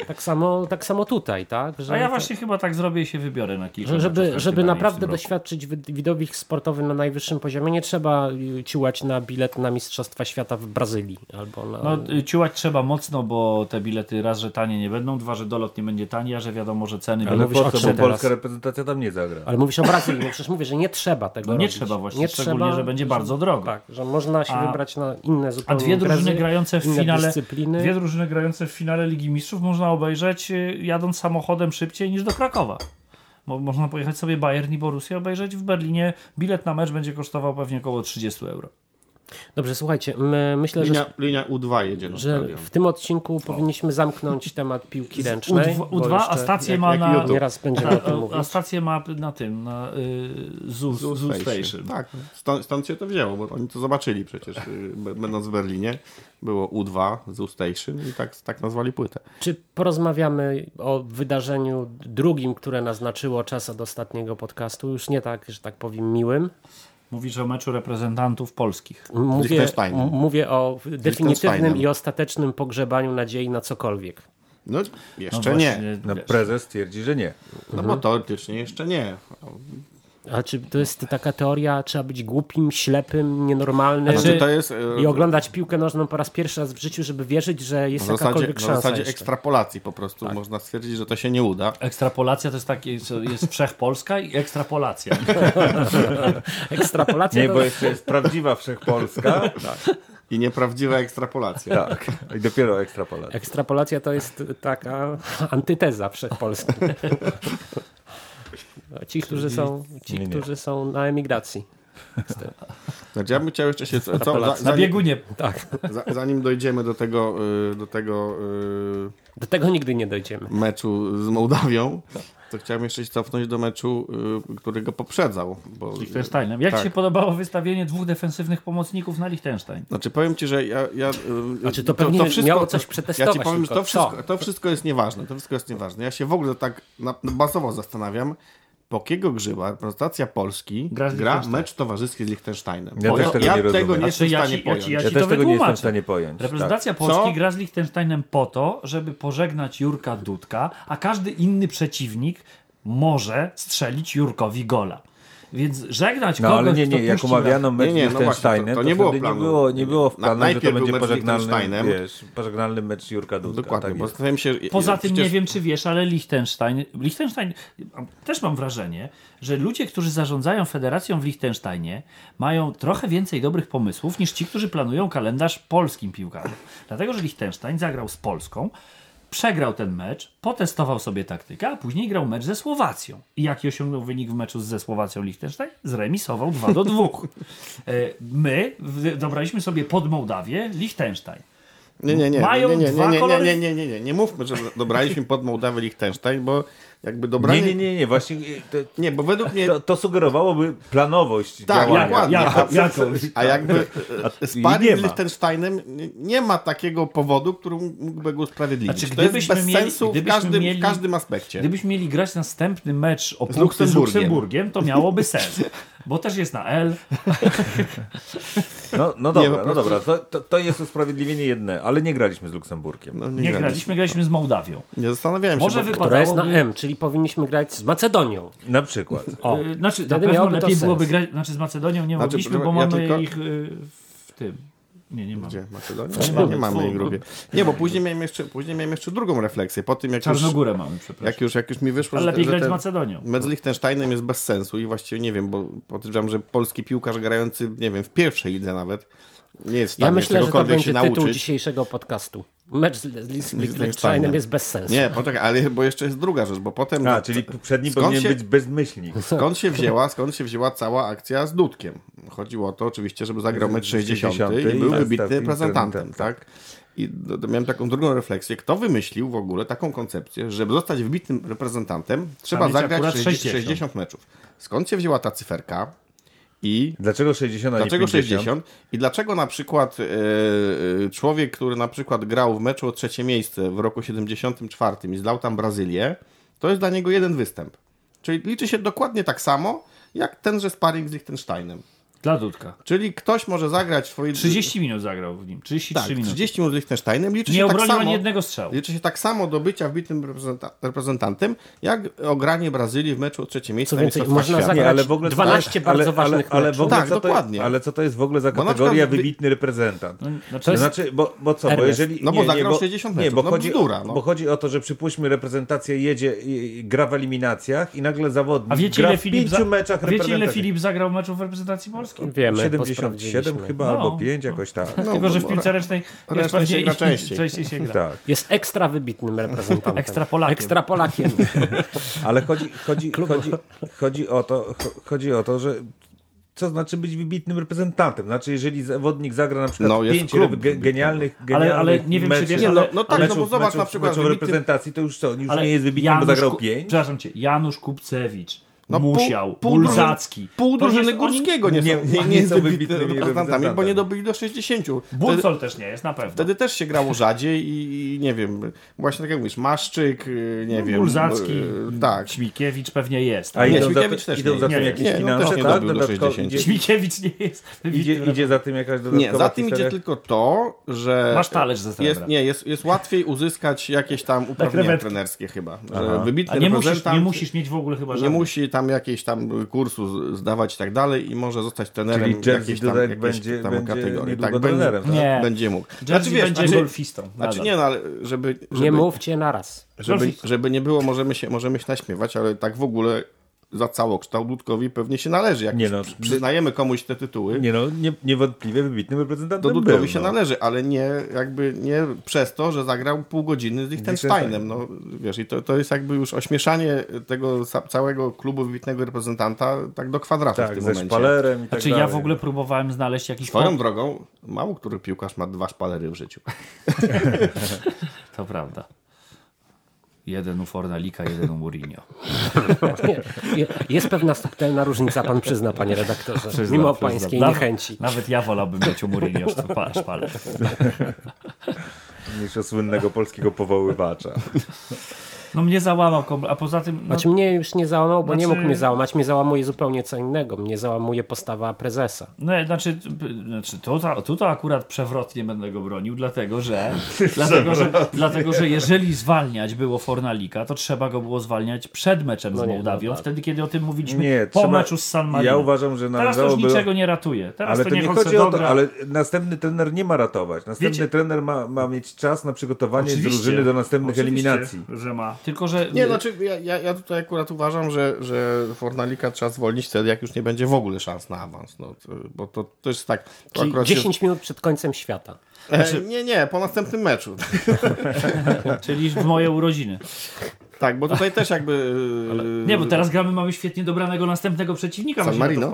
Speaker 2: Tak samo, tak samo tutaj, tak? Że
Speaker 3: A ja
Speaker 2: to-
Speaker 3: właśnie chyba tak zrobię i się wybiorę na kilka
Speaker 2: żeby, żeby naprawdę doświadczyć wi- widowisk sportowych na najwyższym poziomie, nie trzeba y, ciułać na bilet na Mistrzostwa Świata w Brazylii. Albo na...
Speaker 3: No, y, ciułać trzeba mocno, bo te bilety raz, że tanie nie będą, dwa, że dolot nie będzie tani, a że wiadomo, że ceny
Speaker 6: Ale
Speaker 2: mówisz
Speaker 6: po co, bo polska reprezentacja tam nie zagra.
Speaker 2: Ale mówisz o Brazylii, no przecież mówię, że nie trzeba tego
Speaker 3: No nie
Speaker 2: robić.
Speaker 3: trzeba właśnie, szczególnie, że będzie bardzo drogo.
Speaker 2: Tak, że można się
Speaker 3: A-
Speaker 2: wybrać na inne
Speaker 3: A
Speaker 2: zupełnie
Speaker 3: dwie drużyny
Speaker 2: imprezy,
Speaker 3: grające w finale,
Speaker 2: dyscypliny.
Speaker 3: dwie drużyny grające w finale Ligi Mistrzów można obejrzeć y, jadąc samochodem szybciej niż do Krakowa. Mo- Można pojechać sobie Bayern i Borussia obejrzeć w Berlinie. Bilet na mecz będzie kosztował pewnie około 30 euro.
Speaker 2: Dobrze, słuchajcie, my, myślę, że,
Speaker 4: Linia, linia U2 jedzie na
Speaker 2: że w tym odcinku powinniśmy zamknąć temat piłki ręcznej.
Speaker 3: U2,
Speaker 2: bo
Speaker 3: U2 a stację ma na...
Speaker 4: YouTube.
Speaker 2: Nieraz będziemy o tym
Speaker 3: A, a
Speaker 2: mówić.
Speaker 3: stację ma na tym, na y, Zoo, Zoo, Station.
Speaker 4: Tak, stąd, stąd się to wzięło, bo oni to zobaczyli przecież, y, będąc w Berlinie. Było U2, Zoo Station i tak, tak nazwali płytę.
Speaker 2: Czy porozmawiamy o wydarzeniu drugim, które naznaczyło czas od ostatniego podcastu? Już nie tak, że tak powiem, miłym.
Speaker 3: Mówisz o meczu reprezentantów polskich.
Speaker 2: Mówię, mówię o definitywnym i ostatecznym pogrzebaniu nadziei na cokolwiek.
Speaker 4: No,
Speaker 3: No
Speaker 4: jeszcze nie.
Speaker 3: właśnie,
Speaker 6: No,
Speaker 3: wiesz.
Speaker 6: prezes twierdzi, że nie.
Speaker 4: No bo teoretycznie jeszcze nie.
Speaker 2: A czy to jest taka teoria, trzeba być głupim, ślepym, nienormalnym
Speaker 4: Znaczy, to jest... e,
Speaker 2: i oglądać piłkę nożną po raz pierwszy raz w życiu, żeby wierzyć, że jest
Speaker 4: w zasadzie,
Speaker 2: jakakolwiek
Speaker 4: w
Speaker 2: szansa
Speaker 4: zasadzie
Speaker 2: jeszcze.
Speaker 4: ekstrapolacji po prostu można stwierdzić, że to się nie uda.
Speaker 3: Ekstrapolacja to jest takie, co jest wszechpolska i ekstrapolacja.
Speaker 2: Ekstrapolacja
Speaker 6: Nie,
Speaker 2: to...
Speaker 6: bo jeszcze jest prawdziwa wszechpolska.
Speaker 4: I nieprawdziwa ekstrapolacja.
Speaker 6: Tak. I dopiero ekstrapolacja.
Speaker 2: Ekstrapolacja to jest taka antyteza wszechpolska. Ci, którzy są, ci,
Speaker 6: Nie, nie.
Speaker 2: którzy są na emigracji.
Speaker 4: Znaczy, ja bym chciał jeszcze się... Co, za,
Speaker 2: Ekstrapolacja.
Speaker 3: Na
Speaker 4: zanim,
Speaker 3: biegunie.
Speaker 2: Tak.
Speaker 4: za, zanim dojdziemy do tego, y, do tego y,
Speaker 2: Do tego nigdy nie dojdziemy.
Speaker 4: meczu z Mołdawią, to chciałem jeszcze się cofnąć do meczu, y, który go poprzedzał. Bo,
Speaker 3: Liechtensteinem. Jak
Speaker 4: Tak.
Speaker 3: Ci się podobało wystawienie dwóch defensywnych pomocników na Liechtenstein?
Speaker 4: Znaczy powiem ci, że ja... ja y,
Speaker 2: Znaczy, to pewnie miało coś
Speaker 4: Ja
Speaker 2: przetestować
Speaker 4: ci powiem, że to wszystko,
Speaker 2: Co?
Speaker 4: to wszystko jest nieważne. To wszystko jest nieważne. Ja się w ogóle tak na, bazowo zastanawiam, po jakiego grzyba reprezentacja Polski
Speaker 3: Gra
Speaker 4: gra, mecz towarzyski z Liechtensteinem.
Speaker 6: Ja też tego
Speaker 4: ja
Speaker 6: nie
Speaker 4: tego
Speaker 6: rozumiem.
Speaker 4: nie jestem
Speaker 3: Znaczy,
Speaker 4: w
Speaker 3: ja
Speaker 4: stanie
Speaker 3: ci- ja ci-
Speaker 4: pojąć.
Speaker 3: ja
Speaker 6: Ja
Speaker 3: ci
Speaker 6: też
Speaker 3: to
Speaker 6: tego nie jestem w stanie pojąć.
Speaker 3: Reprezentacja
Speaker 6: Tak.
Speaker 3: Polski
Speaker 4: Co?
Speaker 3: gra z Liechtensteinem po to, żeby pożegnać Jurka Dudka, a każdy inny przeciwnik może strzelić Jurkowi gola. Więc żegnać
Speaker 6: No
Speaker 3: kogoś,
Speaker 6: ale nie, nie, jak umawiano mecz
Speaker 4: Nie, nie, no właśnie,
Speaker 6: Liechtensteinem,
Speaker 4: to-
Speaker 6: to,
Speaker 4: to nie było planu.
Speaker 6: nie było, nie było w
Speaker 4: Na-
Speaker 6: planie, że to będzie pożegnalny, wiesz, pożegnalny mecz Jurka Dudka.
Speaker 4: Dokładnie,
Speaker 6: tak
Speaker 4: bo zastanawiam się...
Speaker 3: Poza tym
Speaker 4: przecież-
Speaker 3: nie wiem, czy wiesz, ale Liechtenstein, Liechtenstein, też mam wrażenie, że ludzie, którzy zarządzają federacją w Liechtensteinie, mają trochę więcej dobrych pomysłów niż ci, którzy planują kalendarz polskim piłkarzom. Dlatego, że Liechtenstein zagrał z Polską, przegrał ten mecz, potestował sobie taktykę, a później grał mecz ze Słowacją. I jaki osiągnął wynik w meczu ze Słowacją Liechtenstein? Zremisował 2 do 2. E, My dobraliśmy sobie pod Mołdawię Liechtenstein.
Speaker 4: Nie, nie, nie,
Speaker 3: Mają
Speaker 4: nie, nie,
Speaker 3: dwa
Speaker 4: nie, nie,
Speaker 3: kolory-
Speaker 4: nie, nie, nie, nie, nie mówmy, że dobraliśmy pod Mołdawię Liechtenstein, bo jakby
Speaker 6: Nie,
Speaker 4: dobranie...
Speaker 6: nie, nie, nie, właśnie to,
Speaker 4: Nie, bo według mnie...
Speaker 6: to, to sugerowałoby planowość
Speaker 4: Tak,
Speaker 6: działania.
Speaker 4: dokładnie.
Speaker 3: Jaką-
Speaker 4: A,
Speaker 3: jakąś,
Speaker 4: a jakby
Speaker 6: A-
Speaker 4: sparring
Speaker 6: nie.
Speaker 4: Liechtensteinem nie- nie ma takiego powodu, który mógłby go usprawiedliwić.
Speaker 3: Znaczy,
Speaker 4: to jest
Speaker 3: gdybyśmy
Speaker 4: bez
Speaker 3: mieli-
Speaker 4: sensu w
Speaker 3: gdybyśmy
Speaker 4: każdym,
Speaker 3: mieli-
Speaker 4: w każdym aspekcie.
Speaker 3: Gdybyśmy mieli grać następny mecz o
Speaker 4: Z
Speaker 3: punkty z
Speaker 4: Luksemburgiem.
Speaker 3: Luksemburgiem, to miałoby sens. Bo też jest na L.
Speaker 6: No, no
Speaker 4: Nie,
Speaker 6: dobra,
Speaker 4: po
Speaker 6: no dobra, to, to, to jest usprawiedliwienie jedne, ale nie graliśmy z Luksemburgiem.
Speaker 4: No,
Speaker 3: Nie graliśmy, graliśmy z Mołdawią.
Speaker 4: Nie zastanawiałem
Speaker 3: Może
Speaker 4: się, bo,
Speaker 2: Która jest na
Speaker 3: wypadałoby...
Speaker 2: M, czyli powinniśmy grać z Macedonią.
Speaker 6: Na przykład.
Speaker 2: O,
Speaker 3: Y, Znaczy, na pewno lepiej
Speaker 2: sens.
Speaker 3: byłoby grać, znaczy z Macedonią nie
Speaker 4: Znaczy,
Speaker 3: mogliśmy, bo
Speaker 4: ja
Speaker 3: mamy
Speaker 4: tylko-
Speaker 3: ich y, w tym. Nie, nie mamy.
Speaker 4: Gdzie? Macedonia?
Speaker 3: Nie mamy.
Speaker 4: nie mamy grupie. Nie, bo później miałem jeszcze, później miałem jeszcze drugą refleksję. Po tym, jak już,
Speaker 3: Czarnogórę mamy, przepraszam.
Speaker 4: jak już, jak już mi wyszło,
Speaker 3: Ale
Speaker 4: że,
Speaker 3: lepiej
Speaker 4: że
Speaker 3: grać z
Speaker 4: ten
Speaker 3: Macedonią.
Speaker 4: mecz z Liechtensteinem jest bez sensu i właściwie nie wiem, bo podejrzewam, że polski piłkarz grający, nie wiem, w pierwszej lidze nawet, nie jest w stanie
Speaker 2: Ja myślę, że to będzie tytuł
Speaker 4: nauczyć.
Speaker 2: dzisiejszego podcastu. Mecz z, z, z Liechtensteinem. Jest bez sensu.
Speaker 4: Nie, poczekaj, ale bo jeszcze jest druga rzecz, bo potem...
Speaker 6: A, czyli przed nim
Speaker 4: Skąd
Speaker 6: powinien
Speaker 4: się-
Speaker 6: być bezmyślnik.
Speaker 4: Skąd się wzięła, skąd się wzięła cała akcja z Dudkiem? Chodziło o to oczywiście, żeby zagrał mecz 60 i
Speaker 6: 60
Speaker 4: był
Speaker 6: i
Speaker 4: wybitnym
Speaker 6: tak,
Speaker 4: reprezentantem? I miałem taką drugą refleksję. Kto wymyślił w ogóle taką koncepcję, żeby zostać wybitnym reprezentantem, trzeba zagrać
Speaker 3: akurat
Speaker 4: 60.
Speaker 3: 60.
Speaker 4: 60 meczów. Skąd się wzięła ta cyferka? I
Speaker 6: Dlaczego 60, a nie
Speaker 4: Dlaczego
Speaker 6: 50?
Speaker 4: 60? I dlaczego na przykład e, człowiek, który na przykład grał w meczu o trzecie miejsce w roku 74 i zlał tam Brazylię, to jest dla niego jeden występ. Czyli liczy się dokładnie tak samo, jak tenże sparring z Liechtensteinem.
Speaker 3: Dla Dudka.
Speaker 4: Czyli ktoś może zagrać swoje...
Speaker 3: 30 minut zagrał w nim. 33
Speaker 4: tak,
Speaker 3: minuty.
Speaker 4: 30 minut z Liechtensteinem. Liczy
Speaker 3: Nie
Speaker 4: się tak
Speaker 3: obronił
Speaker 4: samo,
Speaker 3: ani jednego strzału.
Speaker 4: Liczy się tak samo do bycia wybitnym reprezenta- reprezentantem, jak ogranie Brazylii w meczu o trzecie miejsce
Speaker 2: Co więcej, można
Speaker 4: Świata.
Speaker 2: zagrać
Speaker 6: Nie, ale w ogóle
Speaker 2: 12
Speaker 6: ale,
Speaker 2: bardzo
Speaker 6: ale,
Speaker 2: ważnych
Speaker 6: ale, ale w
Speaker 2: meczów.
Speaker 6: ogóle
Speaker 4: Tak,
Speaker 6: co to,
Speaker 4: dokładnie.
Speaker 6: Ale co to jest w ogóle za kategoria wybitny reprezentant?
Speaker 3: No, znaczy,
Speaker 6: To
Speaker 2: jest-
Speaker 6: znaczy, bo, bo co, bo jeżeli...
Speaker 4: No bo zagrał 60
Speaker 6: Nie,
Speaker 4: meczów,
Speaker 6: bo,
Speaker 4: no
Speaker 6: chodzi,
Speaker 4: bzdura, no.
Speaker 6: bo chodzi o to, że przypuśćmy reprezentacja jedzie, gra w eliminacjach i nagle zawodnik
Speaker 3: A wiecie
Speaker 6: gra
Speaker 3: ile,
Speaker 6: w
Speaker 3: Filip
Speaker 6: pięciu
Speaker 3: za...
Speaker 6: meczach
Speaker 3: wiecie ile. Filip zagrał meczów w reprezentacji polskiej?
Speaker 2: Wiemy, bo
Speaker 6: 77
Speaker 2: sprawdziliśmy.
Speaker 6: chyba,
Speaker 3: No.
Speaker 6: albo 5 jakoś tak.
Speaker 4: No,
Speaker 3: Tylko, że w piłce ręcznej jest pewnie
Speaker 4: się gra częściej.
Speaker 3: częściej się gra.
Speaker 6: Tak.
Speaker 2: Jest ekstra wybitnym reprezentantem.
Speaker 3: Ekstra Polakiem.
Speaker 2: Ekstra Polakiem.
Speaker 6: Ale chodzi, chodzi, chodzi, chodzi, o to, cho- chodzi o to, że co znaczy być wybitnym reprezentantem? Znaczy, jeżeli zawodnik zagra na przykład
Speaker 4: No,
Speaker 6: pięć
Speaker 4: klub
Speaker 6: ge- genialnych,
Speaker 3: Ale-
Speaker 6: genialnych
Speaker 3: ale nie wiem, czy
Speaker 6: meczów,
Speaker 3: wiesz,
Speaker 4: Nie, no,
Speaker 3: ale-
Speaker 4: no tak,
Speaker 6: meczów,
Speaker 4: no bo zobacz
Speaker 6: meczów,
Speaker 4: na przykład
Speaker 6: meczów
Speaker 4: wybitnym-
Speaker 6: reprezentacji, to już co? Już
Speaker 3: Ale
Speaker 6: nie jest wybitny, bo zagrał pięć?
Speaker 3: Przepraszam cię, Janusz Kupcewicz,
Speaker 4: No, pół-
Speaker 3: Musiał,
Speaker 4: pół
Speaker 3: Bulzacki.
Speaker 4: Pół
Speaker 3: To
Speaker 4: drużyny Górskiego nie,
Speaker 6: Nie- nie-
Speaker 4: nie,
Speaker 6: są
Speaker 4: wybitnymi reprezentantami, bo nie dobili do 60. Wtedy,
Speaker 3: Bulcol też nie jest, na pewno.
Speaker 4: wtedy też się grało rzadziej i, i nie wiem, właśnie tak jak mówisz, Maszczyk, y, nie wiem.
Speaker 3: Bulzacki,
Speaker 4: y, tak.
Speaker 3: Śmikiewicz pewnie jest.
Speaker 6: A
Speaker 3: ale-
Speaker 4: nie, też
Speaker 6: idą
Speaker 4: nie.
Speaker 6: za tym
Speaker 3: Nie,
Speaker 6: jakieś
Speaker 4: nie, no
Speaker 6: finanse,
Speaker 4: też nie
Speaker 6: tak?
Speaker 4: dobił do
Speaker 6: Dodatkowo
Speaker 4: 60.
Speaker 6: idzie,
Speaker 3: Śmikiewicz nie jest
Speaker 6: idzie, za tym jakaś dodatkowa
Speaker 4: Nie, za tym idzie tylko to, że
Speaker 3: Masz talerz ze
Speaker 4: jest, nie, jest, jest łatwiej uzyskać jakieś tam uprawnienia
Speaker 3: krewetki.
Speaker 4: trenerskie chyba. Wybitny
Speaker 3: A nie musisz,
Speaker 4: reprezentant
Speaker 3: nie musisz mieć w ogóle chyba
Speaker 4: nie
Speaker 3: żadnych.
Speaker 4: Tam jakieś tam kursu zdawać i tak dalej i może zostać trenerem
Speaker 6: Czyli
Speaker 4: jakiejś tam, jakiejś
Speaker 6: będzie-
Speaker 4: tam
Speaker 6: będzie
Speaker 4: kategorii. Tak, będzie,
Speaker 6: trenerem, tak?
Speaker 3: Nie.
Speaker 4: będzie mógł.
Speaker 3: Jerzy będzie
Speaker 4: znaczy,
Speaker 3: golfistą.
Speaker 4: Znaczy nie, no ale żeby, żeby,
Speaker 2: Nie mówcie naraz.
Speaker 4: żeby, żeby nie było, możemy się, możemy się naśmiewać, ale tak w ogóle za całokształt Dudkowi pewnie się należy. Jak
Speaker 6: Nie no.
Speaker 4: przy- przyznajemy komuś te tytuły,
Speaker 6: Nie no, nie, niewątpliwie wybitnym reprezentantem
Speaker 4: to Dudkowi
Speaker 6: był,
Speaker 4: się
Speaker 6: no.
Speaker 4: należy, ale nie jakby nie przez to, że zagrał pół godziny z Liechtensteinem. No, wiesz, i to, to jest jakby już ośmieszanie tego całego klubu wybitnego reprezentanta tak do kwadratu w
Speaker 6: Tak,
Speaker 4: tym
Speaker 6: ze
Speaker 4: momencie.
Speaker 6: szpalerem i tak
Speaker 3: Znaczy
Speaker 6: dalej.
Speaker 3: ja w ogóle próbowałem znaleźć jakiś...
Speaker 4: Swoją
Speaker 3: po-
Speaker 4: drogą, mało który piłkarz ma dwa szpalery w życiu.
Speaker 3: To prawda. Jeden u Fornalika, jeden u Mourinho.
Speaker 2: Jest pewna subtelna różnica, pan przyzna, panie redaktorze,
Speaker 3: Przyznam,
Speaker 2: mimo
Speaker 3: przyznam.
Speaker 2: pańskiej
Speaker 3: Nawet-
Speaker 2: niechęci.
Speaker 3: Nawet ja wolałbym mieć u Mourinho szpa- szpaler.
Speaker 6: Niż o słynnego polskiego powoływacza.
Speaker 3: No mnie załamał, a poza tym... No,
Speaker 2: Znaczy mnie już nie załamał, bo nie
Speaker 3: Znaczy-
Speaker 2: mógł mnie załamać. Mnie załamuje zupełnie co innego. Mnie załamuje postawa prezesa.
Speaker 3: No, znaczy, p- znaczy tu, to, tu to akurat przewrotnie będę go bronił, dlatego że, dlatego, że, dlatego, że jeżeli zwalniać było Fornalika, to trzeba go było zwalniać przed meczem z
Speaker 2: No nie,
Speaker 3: Mołdawią,
Speaker 2: no tak.
Speaker 3: wtedy kiedy o tym mówiliśmy
Speaker 6: Nie,
Speaker 3: po
Speaker 6: trzeba-
Speaker 3: meczu z San Marino.
Speaker 6: Ja uważam, że
Speaker 3: Teraz to już
Speaker 6: było-
Speaker 3: niczego nie ratuje. Teraz
Speaker 6: Ale
Speaker 3: to,
Speaker 6: to nie
Speaker 3: on
Speaker 6: chodzi o to, ale następny trener nie ma ratować. Następny
Speaker 3: Wiecie-
Speaker 6: trener ma, ma mieć czas na przygotowanie
Speaker 3: Oczywiście,
Speaker 6: drużyny do następnych
Speaker 3: oczywiście,
Speaker 6: eliminacji.
Speaker 3: że ma. Tylko, że
Speaker 4: Nie, znaczy ja, ja, ja tutaj akurat uważam, że, że Fornalika trzeba zwolnić wtedy, jak już nie będzie w ogóle szans na awans. No, to, bo to, to jest tak... To
Speaker 2: Czyli
Speaker 4: akurat
Speaker 2: 10 minut przed końcem świata.
Speaker 4: Się, e, nie, nie, po następnym meczu.
Speaker 3: czyli w moje urodziny.
Speaker 4: Tak, bo tutaj też jakby...
Speaker 3: Nie, bo teraz gramy, mamy świetnie dobranego następnego przeciwnika.
Speaker 4: San Marino?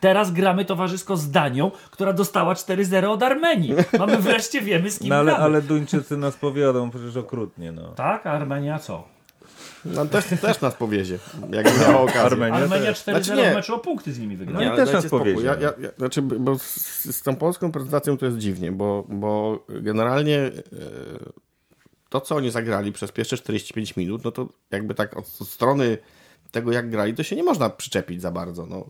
Speaker 3: Teraz gramy towarzysko z Danią, która dostała 4-0 od Armenii. Mamy wreszcie, wiemy z kim
Speaker 6: No ale,
Speaker 3: gramy.
Speaker 6: ale Duńczycy nas powiodą przecież okrutnie. No.
Speaker 3: Tak, a Armenia co?
Speaker 4: No, też, też nas powiezie, jak miała okazję.
Speaker 6: Armenia
Speaker 3: Armenia
Speaker 6: też.
Speaker 3: 4-0
Speaker 4: Znaczy nie.
Speaker 3: w meczu o punkty z nimi wygrała.
Speaker 6: No i
Speaker 4: ale
Speaker 6: też nas
Speaker 4: spokój.
Speaker 6: powiedzie,
Speaker 4: Ja, ja, ja, znaczy, bo z, z tą polską prezentacją to jest dziwnie, bo, bo generalnie e, to, co oni zagrali przez pierwsze 45 minut, no to jakby tak od strony tego, jak grali, to się nie można przyczepić za bardzo. No.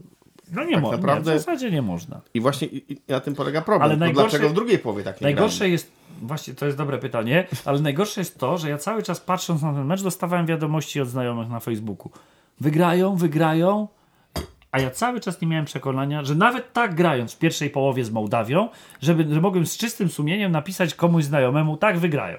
Speaker 3: No nie
Speaker 4: tak
Speaker 3: można,
Speaker 4: naprawdę-
Speaker 3: w zasadzie nie można.
Speaker 4: I właśnie i, i na tym polega problem.
Speaker 3: Ale
Speaker 4: Ale
Speaker 3: najgorsze-
Speaker 4: Dlaczego w drugiej połowie tak nie
Speaker 3: Najgorsze
Speaker 4: grali?
Speaker 3: jest, właśnie to jest dobre pytanie, ale najgorsze jest to, że ja cały czas patrząc na ten mecz dostawałem wiadomości od znajomych na Facebooku. Wygrają, wygrają, a ja cały czas nie miałem przekonania, że nawet tak grając w pierwszej połowie z Mołdawią, żeby, że mogłem z czystym sumieniem napisać komuś znajomemu, tak wygrają.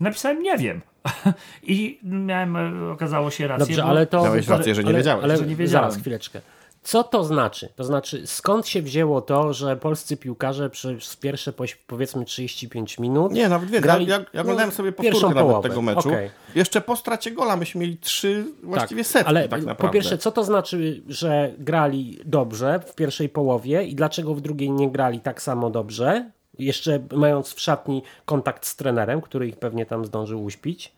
Speaker 3: Napisałem, nie wiem. I miałem, e, okazało się rację.
Speaker 2: Dobrze, ale to...
Speaker 4: Miałeś rację, że nie
Speaker 2: ale,
Speaker 4: wiedziałeś.
Speaker 2: Ale
Speaker 3: Że nie wiedziałem.
Speaker 2: zaraz, chwileczkę. Co to znaczy? To znaczy, skąd się wzięło to, że polscy piłkarze przez pierwsze powiedzmy 35 minut
Speaker 4: Nie, nawet wiesz,
Speaker 2: grali,
Speaker 4: ja, ja, ja oglądałem
Speaker 2: no,
Speaker 4: sobie powtórkę nawet
Speaker 2: połowę.
Speaker 4: tego meczu.
Speaker 2: Okej.
Speaker 4: Jeszcze po stracie gola myśmy mieli trzy właściwie setki
Speaker 2: ale
Speaker 4: tak naprawdę.
Speaker 2: po pierwsze, co to znaczy, że grali dobrze w pierwszej połowie i dlaczego w drugiej nie grali tak samo dobrze? Jeszcze mając w szatni kontakt z trenerem, który ich pewnie tam zdążył uśpić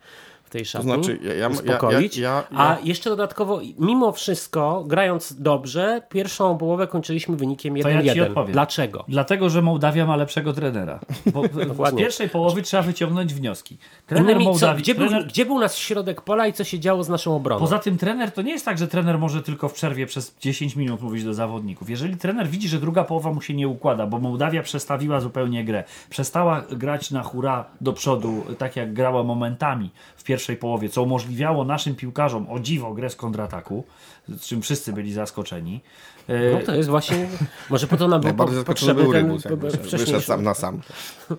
Speaker 2: tej szatni,
Speaker 4: znaczy, ja- ja- ja-
Speaker 2: uspokoić.
Speaker 4: ja- ja-
Speaker 2: A jeszcze dodatkowo, mimo wszystko, grając dobrze, pierwszą połowę kończyliśmy wynikiem
Speaker 3: To ja ci
Speaker 2: 1-1.
Speaker 3: odpowiem.
Speaker 2: Dlaczego?
Speaker 3: Dlatego, że Mołdawia ma lepszego trenera. Bo z pierwszej połowy trzeba wyciągnąć wnioski. Trener
Speaker 2: Innymi, co,
Speaker 3: Mołdawii,
Speaker 2: gdzie,
Speaker 3: trener,
Speaker 2: był, gdzie był nasz środek pola i co się działo z naszą obroną?
Speaker 3: Poza tym trener to nie jest tak, że trener może tylko w przerwie przez 10 minut mówić do zawodników. Jeżeli trener widzi, że druga połowa mu się nie układa, bo Mołdawia przestawiła zupełnie grę, przestała grać na hura do przodu, tak jak grała momentami w pierwszej połowie, co umożliwiało naszym piłkarzom o dziwo grę z kontrataku, z czym wszyscy byli zaskoczeni. E,
Speaker 2: No to jest właśnie, może po to nam
Speaker 4: zaskoczony
Speaker 2: potrzebny
Speaker 4: był
Speaker 2: ten
Speaker 4: Rybus, jak wyszedł, sam na sam.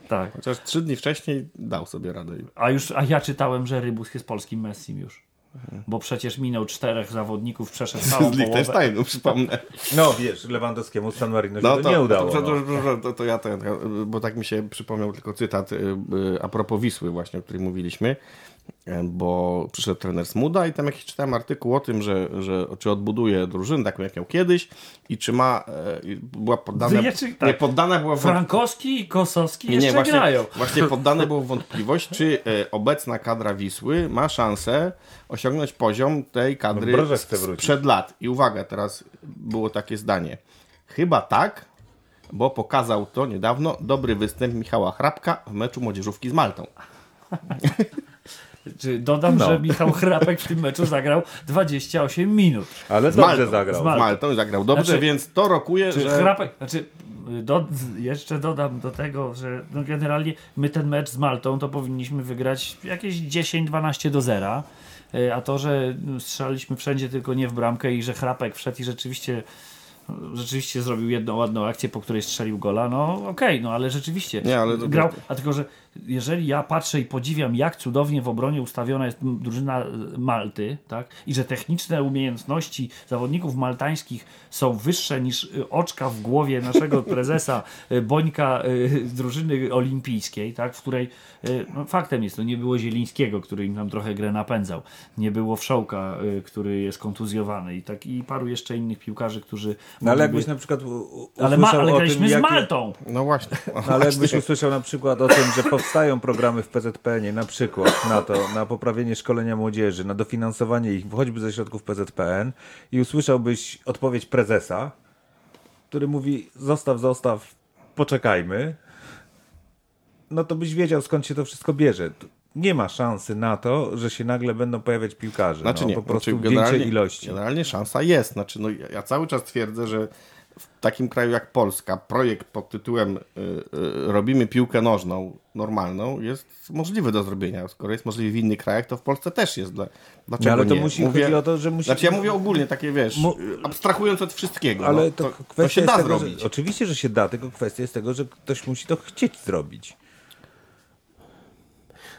Speaker 3: tak.
Speaker 4: Chociaż trzy dni wcześniej dał sobie radę.
Speaker 3: A już, a ja czytałem, że Rybus jest polskim Messim już. Bo przecież minął czterech zawodników, przeszedł całą
Speaker 4: Z. Liechtensteinu, przypomnę.
Speaker 6: No wiesz, Lewandowskiemu z San Marino się
Speaker 4: No
Speaker 6: to nie udało.
Speaker 4: To,
Speaker 6: no.
Speaker 4: to, to, to, to ja ten, bo tak mi się przypomniał tylko cytat y, y, a propos Wisły właśnie, o której mówiliśmy, bo przyszedł trener Smuda i tam jakiś czytałem artykuł o tym, że, że czy odbuduje drużynę taką jak miał kiedyś i czy ma, y, była poddana,
Speaker 3: czy- tak.
Speaker 4: nie poddana była
Speaker 3: Frankowski i Kosowski
Speaker 4: nie,
Speaker 3: jeszcze
Speaker 4: nie, właśnie,
Speaker 3: grają.
Speaker 4: właśnie poddane było wątpliwość, czy e, obecna kadra Wisły ma szansę osiągnąć poziom tej kadry
Speaker 6: No,
Speaker 4: sprzed lat. I uwaga, teraz było takie zdanie. Chyba tak, bo pokazał to niedawno dobry występ Michała Hrabka w meczu młodzieżówki z Maltą.
Speaker 3: Czy dodam,
Speaker 6: No.
Speaker 3: że Michał Chrapek w tym meczu zagrał 28 minut.
Speaker 6: Ale
Speaker 4: Z
Speaker 6: dobrze
Speaker 4: Maltą,
Speaker 6: zagrał.
Speaker 3: Z Maltą.
Speaker 4: Zagrał dobrze,
Speaker 3: Znaczy-
Speaker 4: więc to rokuje,
Speaker 3: Czy
Speaker 4: że...
Speaker 3: Chrapek, znaczy do, jeszcze dodam do tego, że no generalnie my ten mecz z Maltą to powinniśmy wygrać jakieś 10-12 do zera. E, A to, że strzelaliśmy wszędzie tylko nie w bramkę i że Chrapek wszedł i rzeczywiście rzeczywiście zrobił jedną ładną akcję, po której strzelił gola, no okej, no ale rzeczywiście
Speaker 4: Nie, ale
Speaker 3: grał, a tylko, że jeżeli ja patrzę i podziwiam, jak cudownie w obronie ustawiona jest drużyna e, Malty, tak, i że techniczne umiejętności zawodników maltańskich są wyższe niż y, oczka w głowie naszego prezesa y, Bońka drużyny olimpijskiej, tak, w której no, faktem jest, to nie było Zielińskiego, który im tam trochę grę napędzał, nie było Wszołka, y, który jest kontuzjowany i tak i paru jeszcze innych piłkarzy, którzy
Speaker 6: No ale jakbyś na przykład
Speaker 3: ale, ma,
Speaker 6: usłyszał
Speaker 3: ale
Speaker 6: o
Speaker 3: graliśmy
Speaker 6: tym,
Speaker 3: z
Speaker 6: jakie-
Speaker 3: Maltą.
Speaker 4: No właśnie.
Speaker 6: No, ale jakbyś usłyszał na przykład o tym, że powstają programy w PZPN-ie na przykład na to, na poprawienie szkolenia młodzieży, na dofinansowanie ich choćby ze środków PZPN i usłyszałbyś odpowiedź prezesa, który mówi zostaw, zostaw, poczekajmy, no to byś wiedział skąd się to wszystko bierze. Nie ma szansy na to, że się nagle będą pojawiać piłkarze.
Speaker 4: Znaczy
Speaker 6: no,
Speaker 4: nie,
Speaker 6: po prostu
Speaker 4: znaczy
Speaker 6: w większej ilości.
Speaker 4: Generalnie szansa jest. Znaczy, no, ja, cały czas twierdzę, że w takim kraju jak Polska projekt pod tytułem y, y, robimy piłkę nożną normalną jest możliwy do zrobienia. Skoro jest możliwy w innych krajach, to w Polsce też jest. Dla, dlaczego
Speaker 6: No, ale to
Speaker 4: nie?
Speaker 6: musi
Speaker 4: mówię,
Speaker 6: chodzi o to, że musi...
Speaker 4: Znaczy ja mówię ogólnie takie, wiesz,
Speaker 6: Mu-
Speaker 4: abstrahując od wszystkiego.
Speaker 6: Ale
Speaker 4: no,
Speaker 6: to,
Speaker 4: to,
Speaker 6: kwestia
Speaker 4: to się da
Speaker 6: tego,
Speaker 4: zrobić.
Speaker 6: Że, oczywiście, że się da, tylko kwestia jest tego, że ktoś musi to chcieć zrobić.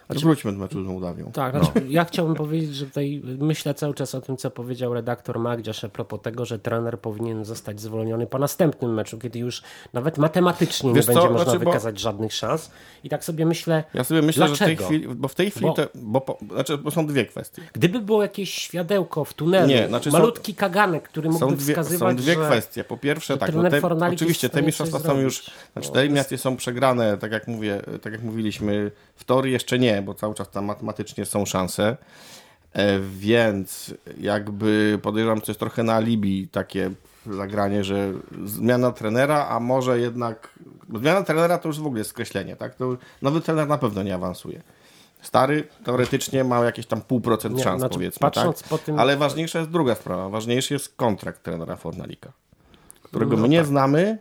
Speaker 4: Wróćmy do meczu z Mołdawią.
Speaker 2: Tak, znaczy, ja chciałbym powiedzieć, że tutaj myślę cały czas o tym, co powiedział redaktor Magdziarz a propos tego, że trener powinien zostać zwolniony po następnym meczu, kiedy już nawet matematycznie
Speaker 4: Wiesz
Speaker 2: nie
Speaker 4: co,
Speaker 2: będzie można
Speaker 4: znaczy, bo-
Speaker 2: wykazać żadnych szans. I tak sobie myślę,
Speaker 4: Ja sobie myślę, że w tej
Speaker 2: Dlaczego?
Speaker 4: chwili, bo w tej chwili,
Speaker 2: Bo-
Speaker 4: to, bo, po, znaczy, bo są dwie kwestie.
Speaker 2: gdyby było jakieś światełko w tunelu,
Speaker 4: Nie, znaczy są-
Speaker 2: malutki kaganek, który mógłby
Speaker 4: Są dwie,
Speaker 2: wskazywać,
Speaker 4: są dwie
Speaker 2: że...
Speaker 4: kwestie. Po pierwsze, tak, no te, oczywiście te mistrzostwa są już, znaczy
Speaker 2: No,
Speaker 4: te eliminacje są przegrane, tak jak mówię, tak jak mówiliśmy, w teorii jeszcze nie, bo cały czas tam matematycznie są szanse. E, Więc jakby podejrzewam, to jest trochę na alibi takie zagranie, że zmiana trenera, a może jednak. Zmiana trenera to już w ogóle jest skreślenie, tak? To nowy trener na pewno nie awansuje. Stary teoretycznie ma jakieś tam pół procent
Speaker 2: Nie,
Speaker 4: szans,
Speaker 2: znaczy,
Speaker 4: powiedzmy.
Speaker 2: patrząc
Speaker 4: tak?
Speaker 2: po tym-
Speaker 4: Ale ważniejsza jest druga sprawa. Ważniejszy jest kontrakt trenera Fornalika, którego
Speaker 2: No
Speaker 4: my nie
Speaker 2: tak.
Speaker 4: znamy,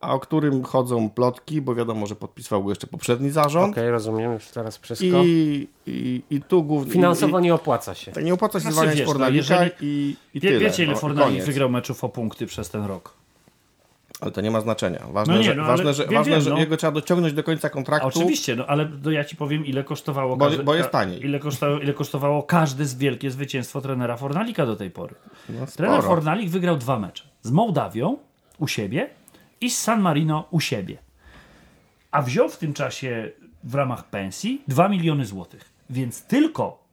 Speaker 4: a o którym chodzą plotki, bo wiadomo, że podpisywał go jeszcze poprzedni zarząd.
Speaker 2: Okej, rozumiem, już teraz wszystko.
Speaker 4: I, i, I tu głównie.
Speaker 2: Finansowo
Speaker 4: i,
Speaker 2: nie opłaca się.
Speaker 4: tak nie opłaca się
Speaker 3: Znaczy,
Speaker 4: zwalniać
Speaker 3: no,
Speaker 4: Fornalika
Speaker 3: jeżeli-
Speaker 4: i, i
Speaker 3: Wie,
Speaker 4: tyle.
Speaker 3: wiecie, ile
Speaker 4: no,
Speaker 3: Fornalik wygrał meczów o punkty przez ten rok?
Speaker 4: Ale to nie ma znaczenia. Ważne,
Speaker 3: No nie,
Speaker 4: że,
Speaker 3: no ale
Speaker 4: ważne, że,
Speaker 3: wiem,
Speaker 4: ważne,
Speaker 3: wiem,
Speaker 4: że
Speaker 3: no.
Speaker 4: jego trzeba dociągnąć do końca
Speaker 3: A
Speaker 4: kontraktu.
Speaker 3: oczywiście, no ale to ja ci powiem, ile kosztowało
Speaker 4: Bo-
Speaker 3: każde,
Speaker 4: bo jest taniej.
Speaker 3: Ile kosztowało, ile kosztowało każde z wielkie zwycięstwo trenera Fornalika do tej pory.
Speaker 4: No,
Speaker 3: Trener. Fornalik wygrał dwa mecze. Z Mołdawią u siebie i z San Marino u siebie. A wziął w tym czasie w ramach pensji 2 miliony złotych. Więc tylko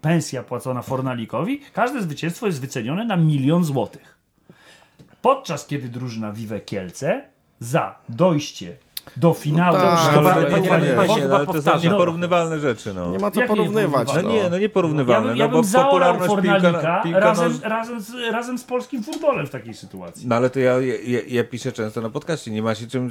Speaker 3: pensja płacona Fornalikowi, każde zwycięstwo jest wycenione na milion złotych. Podczas kiedy drużyna Vive Kielce za dojście do finału
Speaker 4: tak, ale nie- nie-
Speaker 3: do-
Speaker 4: nie-
Speaker 6: ale to są
Speaker 2: powtarzam.
Speaker 6: nieporównywalne rzeczy. No.
Speaker 4: Nie ma co
Speaker 3: nie
Speaker 4: porównywać.
Speaker 6: No
Speaker 4: no.
Speaker 6: nie, no
Speaker 3: Ja
Speaker 6: nieporównywalne.
Speaker 3: bym, ja
Speaker 6: no, bo
Speaker 3: bym zaorał
Speaker 6: popularność
Speaker 3: Fornalika
Speaker 6: piłka, piłka
Speaker 3: razem,
Speaker 6: noż-
Speaker 3: razem, z, razem z polskim futbolem w takiej sytuacji.
Speaker 6: No ale to ja, ja, ja piszę często na podcaście, nie ma się czym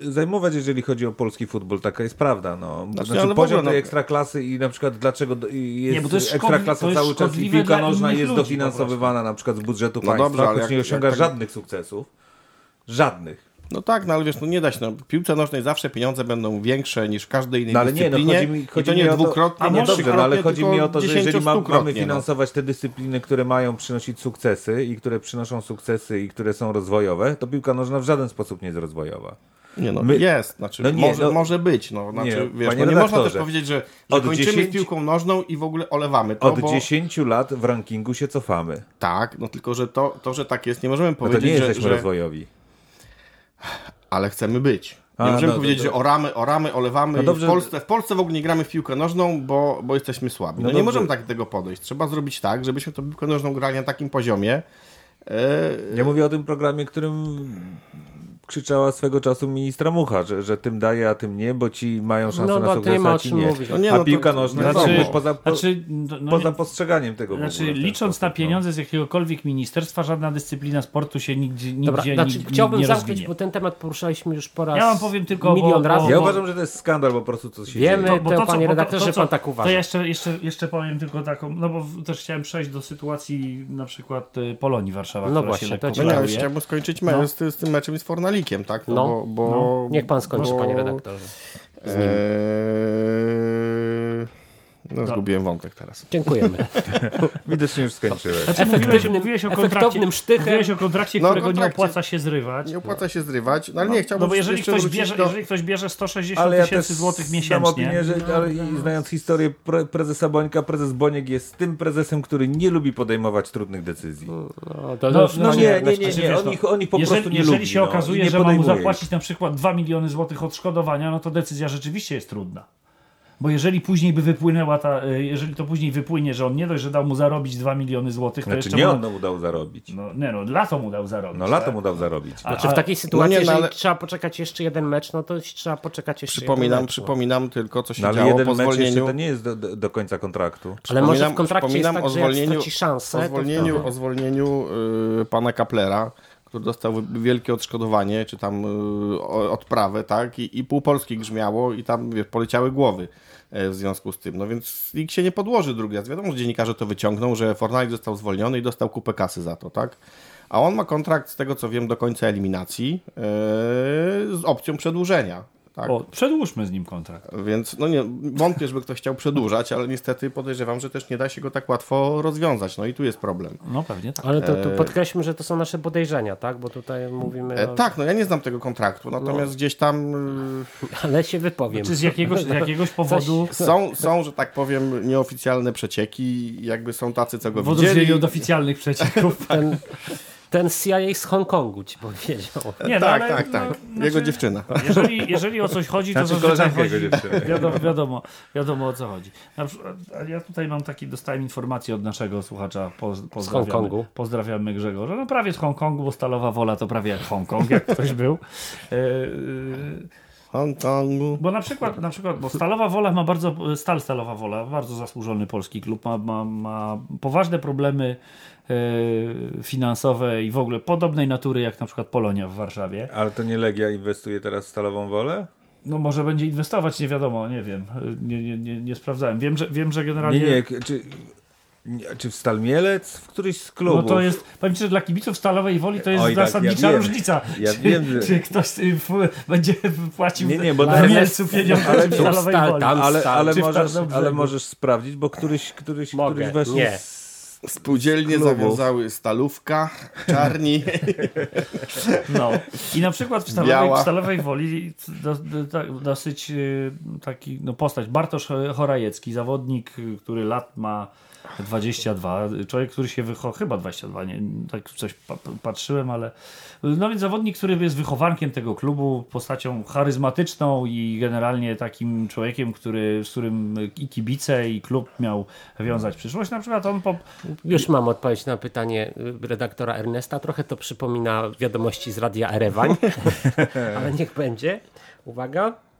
Speaker 6: zajmować, jeżeli chodzi o polski futbol, taka jest prawda. No. Znaczy,
Speaker 4: ale w
Speaker 6: poziom
Speaker 4: ogóle,
Speaker 6: tej
Speaker 4: no-
Speaker 6: ekstraklasy i na przykład dlaczego jest,
Speaker 3: Nie, bo to jest
Speaker 6: ekstraklasa
Speaker 3: to
Speaker 6: cały czas i piłka nożna jest dofinansowywana na przykład z budżetu
Speaker 4: No
Speaker 6: państwa, choć nie osiąga
Speaker 4: tak-
Speaker 6: żadnych sukcesów. Żadnych.
Speaker 4: No tak, no ale wiesz, no nie da się. No, w piłce nożnej zawsze pieniądze będą większe niż w każdej innej
Speaker 6: No ale nie, no
Speaker 4: dyscyplinie.
Speaker 6: chodzi mi,
Speaker 4: I
Speaker 6: chodzi
Speaker 4: to nie
Speaker 6: mi to,
Speaker 4: dwukrotnie,
Speaker 3: A
Speaker 4: nie
Speaker 6: Dobrze, no ale chodzi mi o to, że jeżeli ma, mamy
Speaker 4: dziesięciostukrotnie, no.
Speaker 6: finansować te dyscypliny, które mają przynosić sukcesy i które przynoszą sukcesy i które są rozwojowe, to piłka nożna w żaden sposób nie jest rozwojowa.
Speaker 4: Nie no,
Speaker 6: My-
Speaker 4: jest, znaczy
Speaker 6: No nie,
Speaker 4: może,
Speaker 6: no-
Speaker 4: może być, no, znaczy,
Speaker 6: Nie,
Speaker 4: wiesz, no, nie można też powiedzieć, że, że
Speaker 6: od
Speaker 4: kończymy
Speaker 6: 10
Speaker 4: z piłką nożną i w ogóle olewamy to,
Speaker 6: Od
Speaker 4: bo
Speaker 6: 10 lat w rankingu się cofamy.
Speaker 4: tak, no tylko, że to, to, że tak jest, nie możemy
Speaker 6: No to
Speaker 4: powiedzieć,
Speaker 6: nie
Speaker 4: że,
Speaker 6: jesteśmy
Speaker 4: że
Speaker 6: rozwojowi.
Speaker 4: Ale chcemy być. Nie
Speaker 6: A,
Speaker 4: możemy
Speaker 6: no,
Speaker 4: powiedzieć,
Speaker 6: to-
Speaker 4: że oramy, oramy, olewamy
Speaker 6: No dobrze.
Speaker 4: w, Polsce, w Polsce w ogóle nie gramy w piłkę nożną, bo, bo jesteśmy słabi. No,
Speaker 6: No
Speaker 4: nie
Speaker 6: dobrze.
Speaker 4: możemy tak do tego podejść. Trzeba zrobić tak, żebyśmy tę piłkę nożną grali na takim poziomie, e,
Speaker 6: Ja mówię o tym programie, którym krzyczała swego czasu ministra Mucha, że, że tym daje, a tym nie, bo ci mają szansę
Speaker 2: No,
Speaker 6: na
Speaker 2: no, to
Speaker 6: sukces, a ci nie.
Speaker 4: No nie,
Speaker 6: a
Speaker 4: no to-
Speaker 6: piłka nożna
Speaker 3: Znaczy-
Speaker 6: znowu, poza, po,
Speaker 3: Znaczy, no, no
Speaker 6: poza
Speaker 3: nie-
Speaker 6: postrzeganiem tego
Speaker 3: Znaczy,
Speaker 6: ogóle ten
Speaker 3: licząc
Speaker 6: sposób,
Speaker 3: na
Speaker 6: no.
Speaker 3: pieniądze z jakiegokolwiek ministerstwa, żadna dyscyplina sportu się nigdzie, nigdzie,
Speaker 2: Dobra,
Speaker 3: nigdzie,
Speaker 2: znaczy,
Speaker 3: nigdzie
Speaker 2: chciałbym
Speaker 3: nie
Speaker 2: zamknąć, bo ten temat poruszaliśmy już po raz
Speaker 3: Ja wam powiem tylko,
Speaker 2: milion
Speaker 3: bo-
Speaker 2: razy.
Speaker 6: Ja
Speaker 3: bo-
Speaker 6: uważam, że to jest skandal po prostu, co się
Speaker 2: Wiemy,
Speaker 6: dzieje.
Speaker 2: to, panie
Speaker 3: co-
Speaker 2: redaktorze,
Speaker 3: to, co-
Speaker 2: pan tak uważa.
Speaker 3: To ja jeszcze, jeszcze, jeszcze powiem tylko taką, no bo też chciałem przejść do sytuacji na przykład y, Polonii Warszawa,
Speaker 2: No
Speaker 3: która
Speaker 2: właśnie,
Speaker 3: się
Speaker 2: to
Speaker 3: lekko.
Speaker 4: No nie,
Speaker 3: klaruje.
Speaker 4: już chciałbym skończyć
Speaker 3: No.
Speaker 4: z, tym meczem z Tak?
Speaker 2: No.
Speaker 4: bo, bo,
Speaker 3: No.
Speaker 2: Niech pan skończy,
Speaker 4: bo-
Speaker 2: panie redaktorze.
Speaker 4: Eee, no, zgubiłem wątek teraz.
Speaker 2: Dziękujemy.
Speaker 6: Widocznie już skończyłeś.
Speaker 3: Znaczy, mówiłeś, mówiłeś o kontrakcie,
Speaker 2: sztychem.
Speaker 3: mówiłeś o kontrakcie,
Speaker 4: No,
Speaker 3: którego nie opłaca się zrywać.
Speaker 4: Nie opłaca się zrywać, no ale nie, chciałbym
Speaker 3: No bo jeżeli ktoś, bierze,
Speaker 4: do...
Speaker 3: jeżeli ktoś bierze 160
Speaker 6: Ale ja
Speaker 3: tysięcy złotych miesięcznie,
Speaker 6: opinię, że ale i znając historię pre, prezesa Bońka, prezes Boniek jest tym prezesem, który nie lubi podejmować trudnych decyzji.
Speaker 2: No, to
Speaker 3: No,
Speaker 6: No
Speaker 3: no
Speaker 6: nie, nie, nie,
Speaker 3: Znaczy,
Speaker 6: nie.
Speaker 3: wiesz,
Speaker 6: On
Speaker 3: no,
Speaker 6: ich, on ich po
Speaker 3: jeżeli,
Speaker 6: prostu nie
Speaker 3: jeżeli
Speaker 6: lubi.
Speaker 3: się
Speaker 6: no,
Speaker 3: okazuje, że ma mu zapłacić na przykład 2 miliony złotych odszkodowania, no to decyzja rzeczywiście jest trudna. Bo jeżeli później by wypłynęła ta, y, jeżeli to później wypłynie, że on nie dość, że dał mu zarobić 2 miliony złotych, to
Speaker 6: Znaczy
Speaker 3: jeszcze
Speaker 6: nie on mu dał zarobić.
Speaker 3: no, nie no, lato mu dał zarobić.
Speaker 6: No lato
Speaker 3: tak?
Speaker 6: mu dał zarobić.
Speaker 3: A-
Speaker 2: Znaczy w takiej sytuacji,
Speaker 4: no nie, no
Speaker 2: jeżeli
Speaker 4: ale-
Speaker 2: trzeba poczekać jeszcze jeden mecz, no to trzeba poczekać jeszcze jeden
Speaker 4: Przypominam,
Speaker 2: mecz. no.
Speaker 4: przypominam tylko, co się
Speaker 6: No ale
Speaker 4: działo
Speaker 6: jeden
Speaker 4: po zwolnieniu.
Speaker 6: to nie jest do, do, do końca kontraktu.
Speaker 2: Ale może w kontrakcie jest
Speaker 4: przypominam
Speaker 2: tak,
Speaker 4: o
Speaker 2: że jak
Speaker 4: zwolnieniu-
Speaker 2: straci szansę,
Speaker 4: O
Speaker 2: to
Speaker 4: zwolnieniu,
Speaker 2: wtedy-
Speaker 4: o zwolnieniu y, pana Kaplera, który dostał wielkie odszkodowanie, czy tam y, o- odprawę, tak? I, I pół Polski grzmiało i tam wiesz, poleciały głowy e, w związku z tym. No więc nikt się nie podłoży drugi raz. Wiadomo, że dziennikarze to wyciągną, że Fornalik został zwolniony i dostał kupę kasy za to, tak? A on ma kontrakt, z tego co wiem, do końca eliminacji e, z opcją przedłużenia. Tak?
Speaker 3: O, przedłużmy z nim kontrakt.
Speaker 4: Więc no nie, wątpię, żeby ktoś chciał przedłużać, ale niestety podejrzewam, że też nie da się go tak łatwo rozwiązać. No i tu jest problem.
Speaker 3: No pewnie tak.
Speaker 2: Ale to, to podkreślmy, że to są nasze podejrzenia, tak? Bo tutaj mówimy.
Speaker 4: E,
Speaker 2: o...
Speaker 4: tak, no ja nie znam tego kontraktu, natomiast gdzieś tam y,
Speaker 2: Ale się wypowiem.
Speaker 3: Czy z jakiegoś, z jakiegoś powodu,
Speaker 4: są, są, że tak powiem, nieoficjalne przecieki, jakby są tacy, co go
Speaker 3: w odróżnieniu
Speaker 4: widzieli.
Speaker 3: od oficjalnych przecieków.
Speaker 2: Ten, ten CIA z Hongkongu ci powiedział.
Speaker 3: Nie, no,
Speaker 4: tak,
Speaker 3: ale,
Speaker 4: tak, tak.
Speaker 3: no,
Speaker 4: Jego
Speaker 3: znaczy-
Speaker 4: dziewczyna.
Speaker 3: Jeżeli, jeżeli o coś chodzi, to
Speaker 6: Znaczy
Speaker 3: zazwyczaj chodzi,
Speaker 6: jego dziewczyny.
Speaker 3: wiadomo, wiadomo, wiadomo o co chodzi. Na przykład, a ja tutaj mam taki, dostałem informację od naszego słuchacza, poz, pozdrawiamy,
Speaker 2: Hongkongu.
Speaker 3: pozdrawiamy Grzegorza, no prawie z Hongkongu, bo Stalowa Wola to prawie jak Hongkong, jak ktoś był. E, e,
Speaker 4: Hongkongu.
Speaker 3: bo na przykład, na przykład, bo Stalowa Wola ma bardzo, Stal Stalowa Wola, bardzo zasłużony polski klub, ma, ma, ma poważne problemy finansowe i w ogóle podobnej natury jak na przykład Polonia w Warszawie.
Speaker 6: Ale to nie Legia inwestuje teraz w stalową wolę?
Speaker 3: No może będzie inwestować, nie wiadomo, nie wiem, nie, nie, nie, nie sprawdzałem. Wiem, że, wiem, że generalnie...
Speaker 6: Nie, nie, czy, nie, czy w Stal Mielec? W któryś z klubów?
Speaker 3: No to jest, powiem Ci, że dla kibiców Stalowej Woli to jest
Speaker 6: Oj, tak,
Speaker 3: zasadnicza
Speaker 6: ja wiem.
Speaker 3: różnica.
Speaker 6: Ja
Speaker 3: czy,
Speaker 6: wiem, że-
Speaker 3: czy ktoś y, w, będzie płacił
Speaker 6: Nie, nie, bo
Speaker 3: w Mielcu pieniądze
Speaker 6: ale
Speaker 3: w Stalowej
Speaker 2: Stal
Speaker 3: Woli.
Speaker 2: tam-
Speaker 6: ale, ale, możesz, ale możesz sprawdzić, bo któryś, któryś,
Speaker 2: Mogę,
Speaker 6: któryś właśnie
Speaker 2: nie.
Speaker 6: z-
Speaker 4: Spółdzielnie
Speaker 6: klubów.
Speaker 4: zawiązały stalówka, czarni.
Speaker 3: No. I na przykład w Stalowej,
Speaker 4: Biała.
Speaker 3: w Stalowej Woli do, do, do, dosyć y, taki no, postać. Bartosz Chorajecki, zawodnik, który lat ma 22. Człowiek, który się wychował, chyba 22, nie, tak coś pa, patrzyłem, ale no więc zawodnik, który jest wychowankiem tego klubu, postacią charyzmatyczną i generalnie takim człowiekiem, który, z którym i kibice i klub miał wiązać przyszłość. Na przykład on po,
Speaker 2: Już mam odpowiedź na pytanie y, redaktora Ernesta. Trochę to przypomina wiadomości z Radia Erewań, ale niech będzie. Uwaga.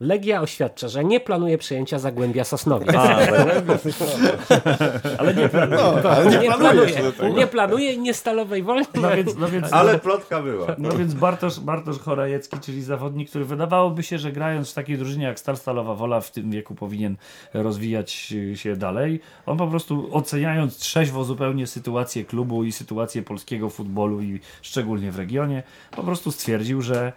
Speaker 2: Legia oświadcza, że nie planuje przejęcia Zagłębia Sosnowiec.
Speaker 3: ale nie,
Speaker 4: No, ale nie,
Speaker 2: nie, planuje, nie planuje i nie stalowej woli.
Speaker 3: no więc, no więc
Speaker 6: Ale plotka była.
Speaker 3: No więc Bartosz, Bartosz Chorajecki, czyli zawodnik, który wydawałoby się, że grając w takiej drużynie jak Stal Stalowa Wola w tym wieku powinien rozwijać się dalej. On po prostu oceniając trzeźwo zupełnie sytuację klubu i sytuację polskiego futbolu i szczególnie w regionie, po prostu stwierdził, że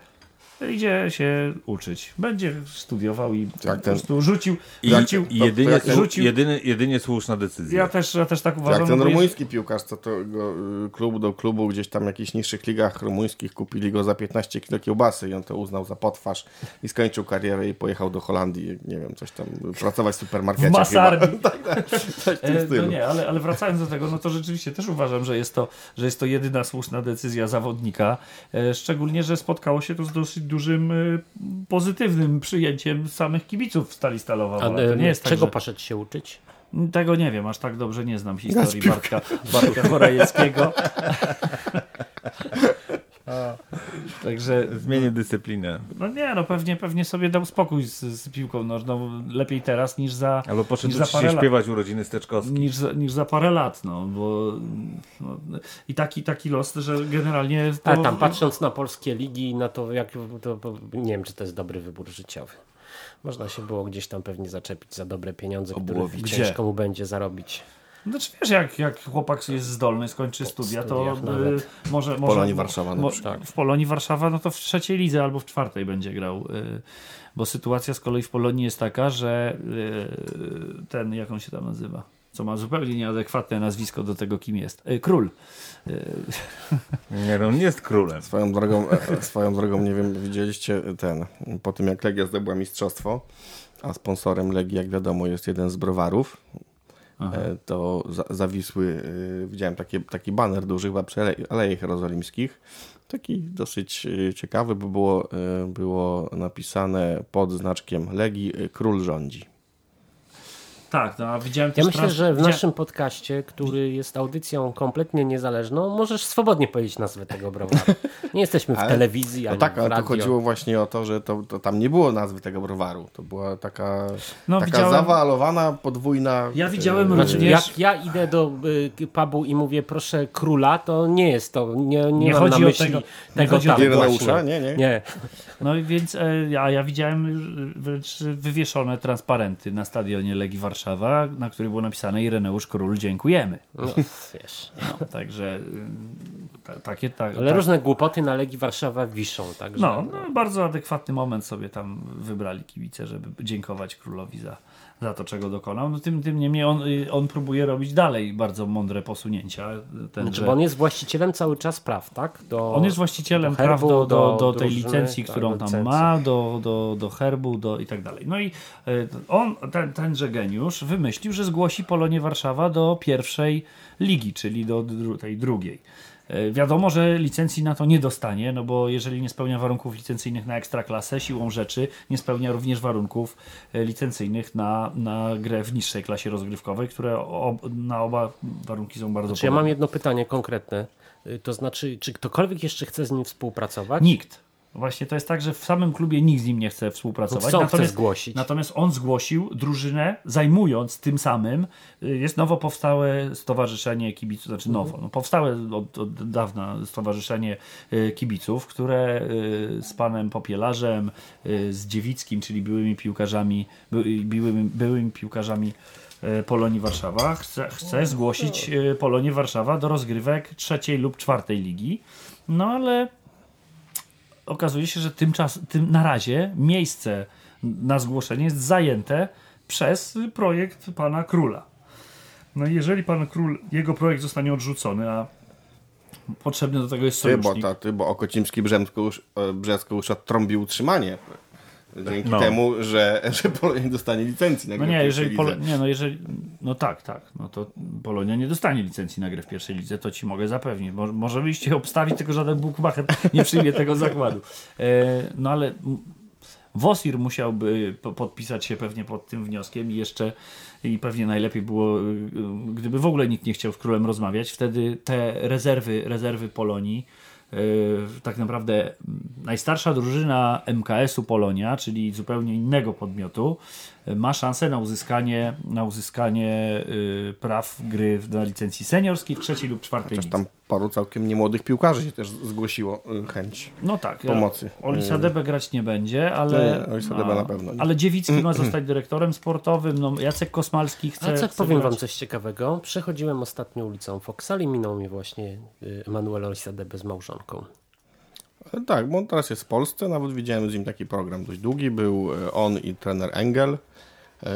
Speaker 3: idzie się uczyć. Będzie studiował i po
Speaker 4: Jak ten-
Speaker 3: prostu rzucił,
Speaker 6: I,
Speaker 3: rzucił
Speaker 6: i jedynie,
Speaker 4: ten-
Speaker 6: słu- jedyny, jedynie słuszna decyzja.
Speaker 3: ja też, ja też tak uważam.
Speaker 4: Jak ten
Speaker 3: jest-
Speaker 4: rumuński piłkarz, co to go, y, klub do klubu gdzieś tam w jakichś niższych ligach rumuńskich kupili go za 15 kg kiełbasy i on to uznał za potwarz i skończył karierę i pojechał do Holandii, nie wiem, coś tam, pracować w supermarkecie
Speaker 3: w masarni.
Speaker 4: w tym
Speaker 3: E, No nie, ale, ale wracając do tego, no to rzeczywiście też uważam, że jest to, że jest to jedyna słuszna decyzja zawodnika. E, Szczególnie, że spotkało się to z dosyć dużym e, pozytywnym przyjęciem samych kibiców Stali Stalowa.
Speaker 2: A,
Speaker 3: Wola. To nie jest tak,
Speaker 2: czego
Speaker 3: że...
Speaker 2: poszedł się uczyć?
Speaker 3: Tego nie wiem, aż tak dobrze nie znam historii Bartka, Bartka Chorajeckiego. Także
Speaker 6: Zmienię dyscyplinę.
Speaker 3: no nie, no pewnie, pewnie sobie dał spokój z, z piłką nożną. Lepiej teraz niż za,
Speaker 6: Albo poszedł
Speaker 3: niż za
Speaker 6: się
Speaker 3: parę lat.
Speaker 6: śpiewać urodziny Steczkowskiej.
Speaker 3: Niż za, niż za parę lat, no, bo no, i taki, taki los, że generalnie to,
Speaker 2: A tam patrząc na polskie ligi, na to jak to, nie wiem, czy to jest dobry wybór życiowy. Można się było gdzieś tam pewnie zaczepić za dobre pieniądze, które ciężko mu będzie zarobić.
Speaker 3: Znaczy wiesz, jak, jak chłopak jest zdolny, skończy studia, to y,
Speaker 2: nawet.
Speaker 3: może,
Speaker 4: W
Speaker 3: może...
Speaker 4: Polonii Warszawa
Speaker 3: mo-. W Polonii Warszawa, no to w trzeciej lidze albo w czwartej będzie grał. y, Bo sytuacja z kolei w Polonii jest taka, że y, ten, jak on się tam nazywa? Co ma zupełnie nieadekwatne nazwisko do tego, kim jest. Y, Król.
Speaker 6: Nie, no on nie jest królem.
Speaker 4: Swoją drogą, e, swoją drogą, nie wiem, widzieliście ten, po tym jak Legia zdobyła mistrzostwo, a sponsorem Legii, jak wiadomo, jest jeden z browarów, e, to za, zawisły, e, widziałem takie, taki baner duży chyba przy Ale- Alejach Jerozolimskich, taki dosyć e, ciekawy, bo było, było napisane pod znaczkiem Legii Król rządzi.
Speaker 3: Tak, no a widziałem
Speaker 2: Ja myślę,
Speaker 3: trans-
Speaker 2: że w
Speaker 3: widzia-
Speaker 2: naszym podcaście, który jest audycją kompletnie niezależną, możesz swobodnie powiedzieć nazwę tego browaru. Nie jesteśmy w
Speaker 4: Ale-
Speaker 2: telewizji,
Speaker 4: No
Speaker 2: ani
Speaker 4: tak,
Speaker 2: w
Speaker 4: ale to
Speaker 2: radio.
Speaker 4: chodziło właśnie o to, że to, to tam nie było nazwy tego browaru. To była taka,
Speaker 3: No,
Speaker 4: taka
Speaker 3: widziałem-
Speaker 4: zawalowana, podwójna...
Speaker 3: Ja widziałem
Speaker 4: e,
Speaker 2: Znaczy,
Speaker 3: również-
Speaker 2: jak ja idę do y, pubu i mówię proszę króla, to nie jest to, nie, nie,
Speaker 3: Nie
Speaker 2: mam
Speaker 3: chodzi
Speaker 2: na
Speaker 3: o
Speaker 2: myśli
Speaker 3: tego-
Speaker 2: tego,
Speaker 3: nie chodzi o tego?
Speaker 4: Nie, nie.
Speaker 2: Nie,
Speaker 3: No i więc e, ja, ja widziałem już wręcz wywieszone transparenty na stadionie Legii Warszawa, na których było napisane Ireneusz Król, dziękujemy.
Speaker 2: no, wiesz.
Speaker 3: No, także y, ta, takie tak.
Speaker 2: Ale
Speaker 3: tak.
Speaker 2: różne głupoty na Legii Warszawa wiszą, także...
Speaker 3: No, no, bardzo adekwatny moment sobie tam wybrali kibice, żeby dziękować królowi za, za to, czego dokonał. No tym, tym niemniej on, on próbuje robić dalej bardzo mądre posunięcia. Ten,
Speaker 2: Znaczy,
Speaker 3: że
Speaker 2: bo on jest właścicielem cały czas praw, tak? Do,
Speaker 3: on jest właścicielem
Speaker 2: do
Speaker 3: praw
Speaker 2: herbu,
Speaker 3: do, do,
Speaker 2: do
Speaker 3: do tej
Speaker 2: drużyny,
Speaker 3: licencji,
Speaker 2: tak,
Speaker 3: którą tam
Speaker 2: licencji.
Speaker 3: ma, do, do, do herbu do i tak dalej. No i y, on, ten, tenże geniusz wymyślił, że zgłosi Polonię Warszawa do pierwszej ligi, czyli do dru tej drugiej. Y, Wiadomo, że licencji na to nie dostanie, no bo jeżeli nie spełnia warunków licencyjnych na ekstraklasę, siłą rzeczy nie spełnia również warunków y, licencyjnych na, na grę w niższej klasie rozgrywkowej, które ob, na oba warunki są bardzo
Speaker 2: Czy ja
Speaker 3: podobne.
Speaker 2: mam jedno pytanie konkretne. Y, To znaczy, czy ktokolwiek jeszcze chce z nim współpracować?
Speaker 3: Nikt. Właśnie to jest tak, że w samym klubie nikt z nim nie chce współpracować.
Speaker 2: Co chce zgłosić?
Speaker 3: Natomiast on zgłosił drużynę, zajmując tym samym, y, jest nowo powstałe stowarzyszenie kibiców, znaczy
Speaker 2: Mhm.
Speaker 3: nowo, no powstałe od, od dawna stowarzyszenie y, kibiców, które y, z panem Popielarzem, z Dziewickim, czyli byłymi piłkarzami, by, byłymi, byłymi piłkarzami Polonii Warszawa, chce, chce zgłosić Polonię Warszawa do rozgrywek trzeciej lub czwartej ligi. No ale okazuje się, że tymczas, tym na razie miejsce na zgłoszenie jest zajęte przez projekt pana króla. No i jeżeli pan król, jego projekt zostanie odrzucony, a potrzebny do tego jest
Speaker 4: Ty, bo,
Speaker 3: sojusznik.
Speaker 4: ta, ty, bo Okocimski e, Brzęsko już odtrąbił utrzymanie. Dzięki
Speaker 6: No.
Speaker 4: temu, że, że Polonia nie dostanie licencji. na
Speaker 3: No
Speaker 4: grę
Speaker 3: nie,
Speaker 4: w
Speaker 3: jeżeli
Speaker 4: pierwszej
Speaker 3: Polo...
Speaker 4: lidze.
Speaker 3: nie, no jeżeli no tak, tak, no to Polonia nie dostanie licencji na grę w pierwszej lidze, to ci mogę zapewnić. Mo może obstawić, tylko żaden Bukmacher nie przyjmie tego zakładu. E, no ale Wosir musiałby po podpisać się pewnie pod tym wnioskiem i jeszcze i pewnie najlepiej było, y, y, gdyby w ogóle nikt nie chciał z królem rozmawiać, wtedy te rezerwy, rezerwy Polonii tak naprawdę najstarsza drużyna MKS-u Polonia, czyli zupełnie innego podmiotu, ma szansę na uzyskanie, na uzyskanie yy, praw gry na licencji seniorskiej w trzeciej lub czwartej lidze.
Speaker 4: tam paru całkiem niemłodych piłkarzy się też zgłosiło y, chęć.
Speaker 3: No tak.
Speaker 4: pomocy.
Speaker 3: Olisa Debe grać nie będzie, ale.
Speaker 4: Nie, Olisa Debe na pewno nie.
Speaker 3: Ale Dziewicki ma zostać dyrektorem sportowym. No, Jacek Kosmalski chce. Chce
Speaker 2: powiem
Speaker 3: grać.
Speaker 2: wam coś ciekawego. Przechodziłem ostatnio ulicą Foksali, minął mi właśnie y, Emanuel Olisadebe z małżonką.
Speaker 4: E, Tak, bo on teraz jest w Polsce, nawet widziałem z nim taki program dość długi, był e, on i trener Engel,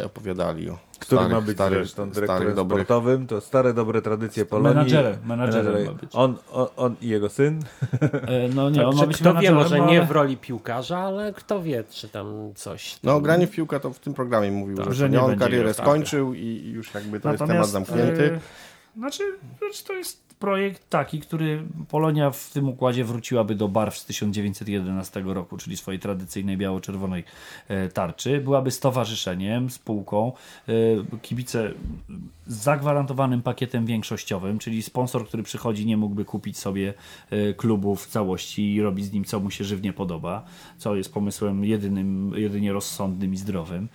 Speaker 4: opowiadali o
Speaker 6: Który
Speaker 4: starych,
Speaker 6: ma być
Speaker 4: starych,
Speaker 6: zresztą dyrektorem
Speaker 4: starych,
Speaker 6: sportowym, to stare dobre tradycje Polonii.
Speaker 3: Menadżerem, menadżerem
Speaker 6: Menadżerem.
Speaker 3: ma być.
Speaker 6: On, on, on i jego syn.
Speaker 3: E, No nie, on ma być
Speaker 2: kto wie, może
Speaker 3: no,
Speaker 2: nie
Speaker 3: ale-
Speaker 2: w roli piłkarza, ale kto wie, czy tam coś.
Speaker 4: No, granie w piłkę to w tym programie mówił,
Speaker 3: Tak,
Speaker 4: że,
Speaker 3: że
Speaker 4: nie
Speaker 3: nie
Speaker 4: on karierę
Speaker 3: tak.
Speaker 4: skończył i już jakby to jest temat
Speaker 3: Natomiast,
Speaker 4: zamknięty.
Speaker 3: e, Znaczy, znaczy to jest projekt taki, który Polonia w tym układzie wróciłaby do barw z 1911 roku, czyli swojej tradycyjnej biało-czerwonej e, tarczy. Byłaby stowarzyszeniem, spółką, e, kibice z zagwarantowanym pakietem większościowym, czyli sponsor, który przychodzi, nie mógłby kupić sobie e, klubu w całości i robić z nim, co mu się żywnie podoba, co jest pomysłem jedynym, jedynie rozsądnym i zdrowym.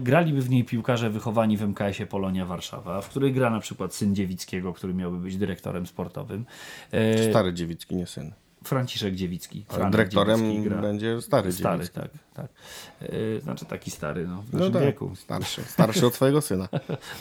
Speaker 3: Graliby w niej piłkarze wychowani w MKS-ie Polonia Warszawa, w której gra na przykład syn Dziewickiego, który miałby być dyrektorem sportowym. E,
Speaker 4: Stary Dziewicki, nie syn.
Speaker 3: Franciszek Dziewicki. Franek
Speaker 4: dyrektorem
Speaker 3: Dziewicki gra.
Speaker 4: będzie stary,
Speaker 3: Stary,
Speaker 4: Dziewicki.
Speaker 3: tak. tak. E, znaczy taki stary, no, w
Speaker 4: No
Speaker 3: naszym
Speaker 4: tak,
Speaker 3: wieku.
Speaker 4: starszy, starszy od swojego syna.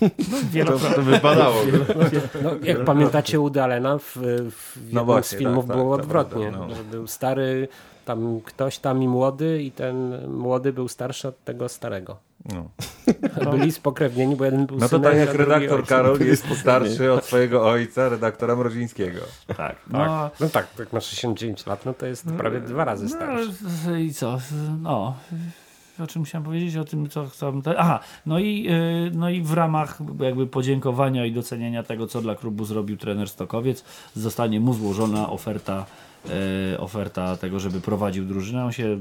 Speaker 3: Wielokrotnie.
Speaker 6: To wypadało.
Speaker 2: No, jak pamiętacie Woody Allena, w, w jednym
Speaker 6: No właśnie,
Speaker 2: z filmów
Speaker 6: tak,
Speaker 2: było
Speaker 6: tak,
Speaker 2: odwrotnie,
Speaker 6: prawda, no.
Speaker 2: był stary, tam ktoś tam i młody i ten młody był starszy od tego starego.
Speaker 6: No.
Speaker 2: Byli spokrewnieni, bo jeden był
Speaker 6: no to tak jak redaktor. Karol jest starszy od swojego ojca, redaktora Mrozińskiego.
Speaker 3: Tak. No,
Speaker 2: No tak, jak masz 69 lat, no to jest prawie dwa razy
Speaker 3: no,
Speaker 2: starszy.
Speaker 3: I co? No. O czym chciałem powiedzieć? O tym, co chcę. Aha, no i, yy, no i w ramach jakby podziękowania i docenienia tego, co dla klubu zrobił trener Stokowiec, zostanie mu złożona oferta e, oferta tego, żeby prowadził drużynę. On się,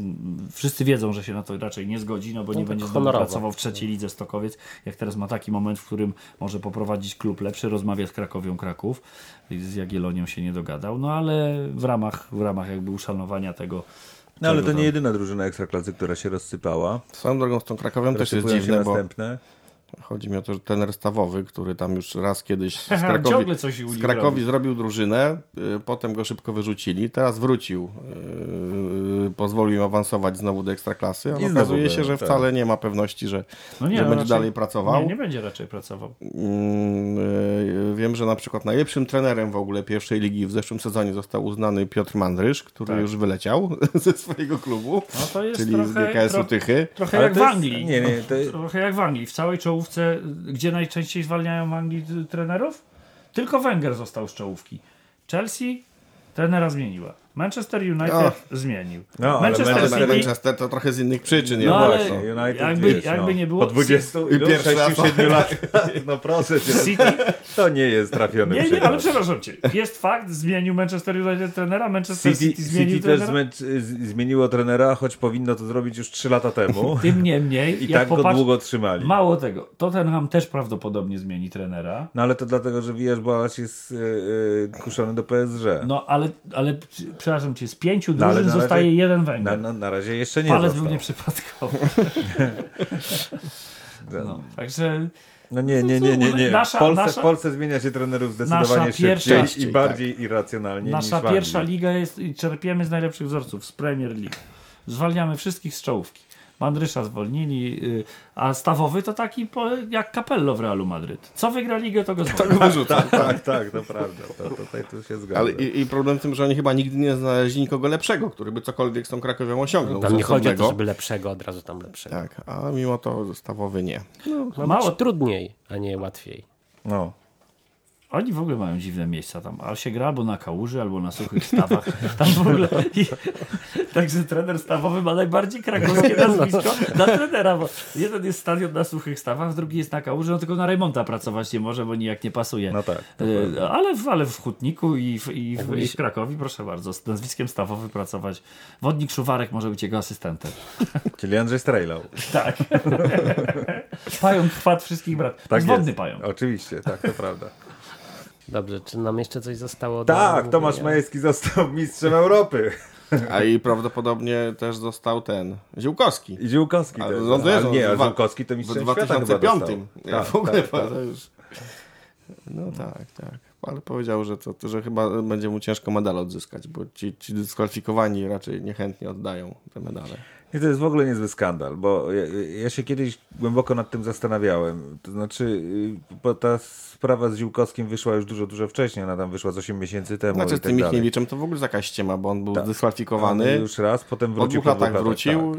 Speaker 3: wszyscy wiedzą, że się na to raczej nie zgodzi, no bo nie
Speaker 2: tak
Speaker 3: będzie znowu pracował w trzeciej lidze Stokowiec. Jak teraz ma taki moment, w którym może poprowadzić klub lepszy, rozmawia z Krakowią Kraków, z Jagiellonią się nie dogadał, no ale w ramach, w ramach jakby uszanowania tego
Speaker 6: No ale to
Speaker 3: tam-
Speaker 6: nie jedyna drużyna ekstraklasy, która się rozsypała.
Speaker 4: Swoją drogą z tą Krakowem też jest dziwne, bo
Speaker 6: następne.
Speaker 4: Chodzi mi o to, że tener stawowy, który tam już raz kiedyś z Krakowi,
Speaker 3: ciągle coś u
Speaker 4: z Krakowi
Speaker 3: robi.
Speaker 4: zrobił drużynę, y, potem go szybko wyrzucili, teraz wrócił, y, pozwolił im awansować znowu do Ekstraklasy, a
Speaker 6: I
Speaker 4: okazuje się, że
Speaker 6: tak.
Speaker 4: wcale nie ma pewności, że,
Speaker 3: No nie,
Speaker 4: że
Speaker 3: no
Speaker 4: będzie
Speaker 3: raczej-
Speaker 4: dalej pracował.
Speaker 3: Nie, nie będzie raczej pracował.
Speaker 4: Mm, y, Wiem, że na przykład najlepszym trenerem w ogóle pierwszej ligi w zeszłym sezonie został uznany Piotr Mandrysz, który
Speaker 3: Tak.
Speaker 4: już wyleciał ze swojego klubu,
Speaker 3: No to jest
Speaker 4: czyli z
Speaker 3: trochę,
Speaker 4: GKS-u
Speaker 3: trochę,
Speaker 4: Tychy.
Speaker 3: trochę jak w Anglii.
Speaker 6: nie, nie, to-
Speaker 3: Trochę jak w Anglii. W całej czołówce, gdzie najczęściej zwalniają Anglii y, trenerów? Tylko Węgier został z czołówki. Chelsea trenera zmieniła. Manchester United zmienił.
Speaker 6: No,
Speaker 3: Manchester
Speaker 4: Ale
Speaker 3: City...
Speaker 4: Manchester to trochę z innych przyczyn. nie?
Speaker 3: No, ale-
Speaker 4: Właśnie.
Speaker 6: United,
Speaker 3: jakby-
Speaker 6: wiesz,
Speaker 3: jakby
Speaker 6: no,
Speaker 3: nie było-
Speaker 6: Po 20
Speaker 4: I
Speaker 6: ilu?
Speaker 4: pierwszy raz-
Speaker 6: 6-7 lat. No proszę cię.
Speaker 3: City...
Speaker 6: To nie jest trafiony
Speaker 3: Nie, nie, ale przepraszam cię. Jest fakt, zmienił Manchester United trenera, Manchester
Speaker 6: City,
Speaker 3: City, zmienił
Speaker 6: City też
Speaker 3: trenera.
Speaker 6: z- zmieniło trenera, choć powinno to zrobić już 3 lata temu.
Speaker 3: Tym niemniej,
Speaker 6: I tak go
Speaker 3: popatrz-
Speaker 6: długo trzymali.
Speaker 3: Mało tego, Tottenham też prawdopodobnie zmieni trenera.
Speaker 6: No ale to dlatego, że Wijasz Bałaś jest yy, kuszony do PSG.
Speaker 3: No ale, ale przepraszam cię, z pięciu
Speaker 6: No,
Speaker 3: drużyn
Speaker 6: na razie-
Speaker 3: zostaje jeden
Speaker 6: na,
Speaker 3: Węgier.
Speaker 6: na, na razie jeszcze nie
Speaker 3: Palec
Speaker 6: został.
Speaker 3: był nieprzypadkowy. No, także
Speaker 6: No nie, nie, nie, nie. nie.
Speaker 3: Nasza-
Speaker 6: w, Polsce,
Speaker 3: nasza-
Speaker 6: w Polsce zmienia się trenerów zdecydowanie
Speaker 3: pierwsza-
Speaker 6: szybciej i bardziej irracjonalnie
Speaker 3: nasza
Speaker 6: niż
Speaker 3: pierwsza liga jest i czerpiemy z najlepszych wzorców z Premier League. Zwalniamy wszystkich z czołówki. Mandrysza zwolnili, y, a stawowy to taki po, jak Capello w Realu Madryt. Co wygra ligę, to go zwolni.
Speaker 6: Tak, tak, tak, to prawda. To, tutaj tu się zgadza.
Speaker 4: Ale i, i problem w tym, że oni chyba nigdy nie znaleźli nikogo lepszego, który by cokolwiek z tą Krakowią osiągnął.
Speaker 2: Tam nie chodzi o to, żeby lepszego, od razu tam lepszego.
Speaker 4: Tak, a mimo to stawowy nie.
Speaker 2: Ma
Speaker 3: Mało-
Speaker 2: być trudniej, a nie łatwiej.
Speaker 6: No.
Speaker 3: Oni w ogóle mają dziwne miejsca tam. A się gra albo na kałuży, albo na suchych stawach. Tam w ogóle. I, także trener stawowy ma najbardziej krakowskie nazwisko na trenera, bo jeden jest stadion na suchych stawach, drugi jest na kałuży, no tylko na remonta pracować nie może, bo nijak nie pasuje.
Speaker 6: No tak,
Speaker 3: E, ale, w, ale w Hutniku i w, i, w, i w Krakowi, proszę bardzo, z nazwiskiem stawowy pracować. Wodnik Szuwarek może być jego asystentem.
Speaker 6: Czyli Andrzej Strejlał.
Speaker 3: Tak. pająk chwat wszystkich brat.
Speaker 6: Tak
Speaker 3: wodny pająk.
Speaker 6: Oczywiście, tak, to prawda.
Speaker 2: Dobrze, czy nam jeszcze coś zostało do
Speaker 6: Tak, Tomasz
Speaker 2: omówienia?
Speaker 6: Majewski został mistrzem Europy.
Speaker 4: A i prawdopodobnie też został ten Ziółkowski.
Speaker 6: I Ziółkowski
Speaker 4: A,
Speaker 6: też.
Speaker 4: no
Speaker 6: A nie, a
Speaker 4: w
Speaker 6: Ziółkowski to
Speaker 4: W
Speaker 6: mistrzem świata chyba
Speaker 4: 2005.
Speaker 6: dostał.
Speaker 4: Ja
Speaker 6: Tak,
Speaker 4: w ogóle
Speaker 6: tak, tak.
Speaker 4: już... No tak, tak. Ale powiedział, że, to, że chyba będzie mu ciężko medal odzyskać, bo ci, ci dyskwalifikowani raczej niechętnie oddają te medale.
Speaker 6: I to jest w ogóle niezły skandal, bo ja, ja się kiedyś głęboko nad tym zastanawiałem. To znaczy, y, bo ta sprawa z Ziółkowskim wyszła już dużo, dużo wcześniej, ona tam wyszła z 8 miesięcy temu
Speaker 4: Znaczy z
Speaker 6: tak
Speaker 4: tym
Speaker 6: dalej.
Speaker 4: Michniewiczem to w ogóle jakaś ściema, bo on był
Speaker 6: Tak.
Speaker 4: zdyskwalifikowany.
Speaker 6: Już raz, potem
Speaker 4: Po
Speaker 6: wrócił
Speaker 4: dwóch latach
Speaker 6: tak.
Speaker 4: wrócił, yy,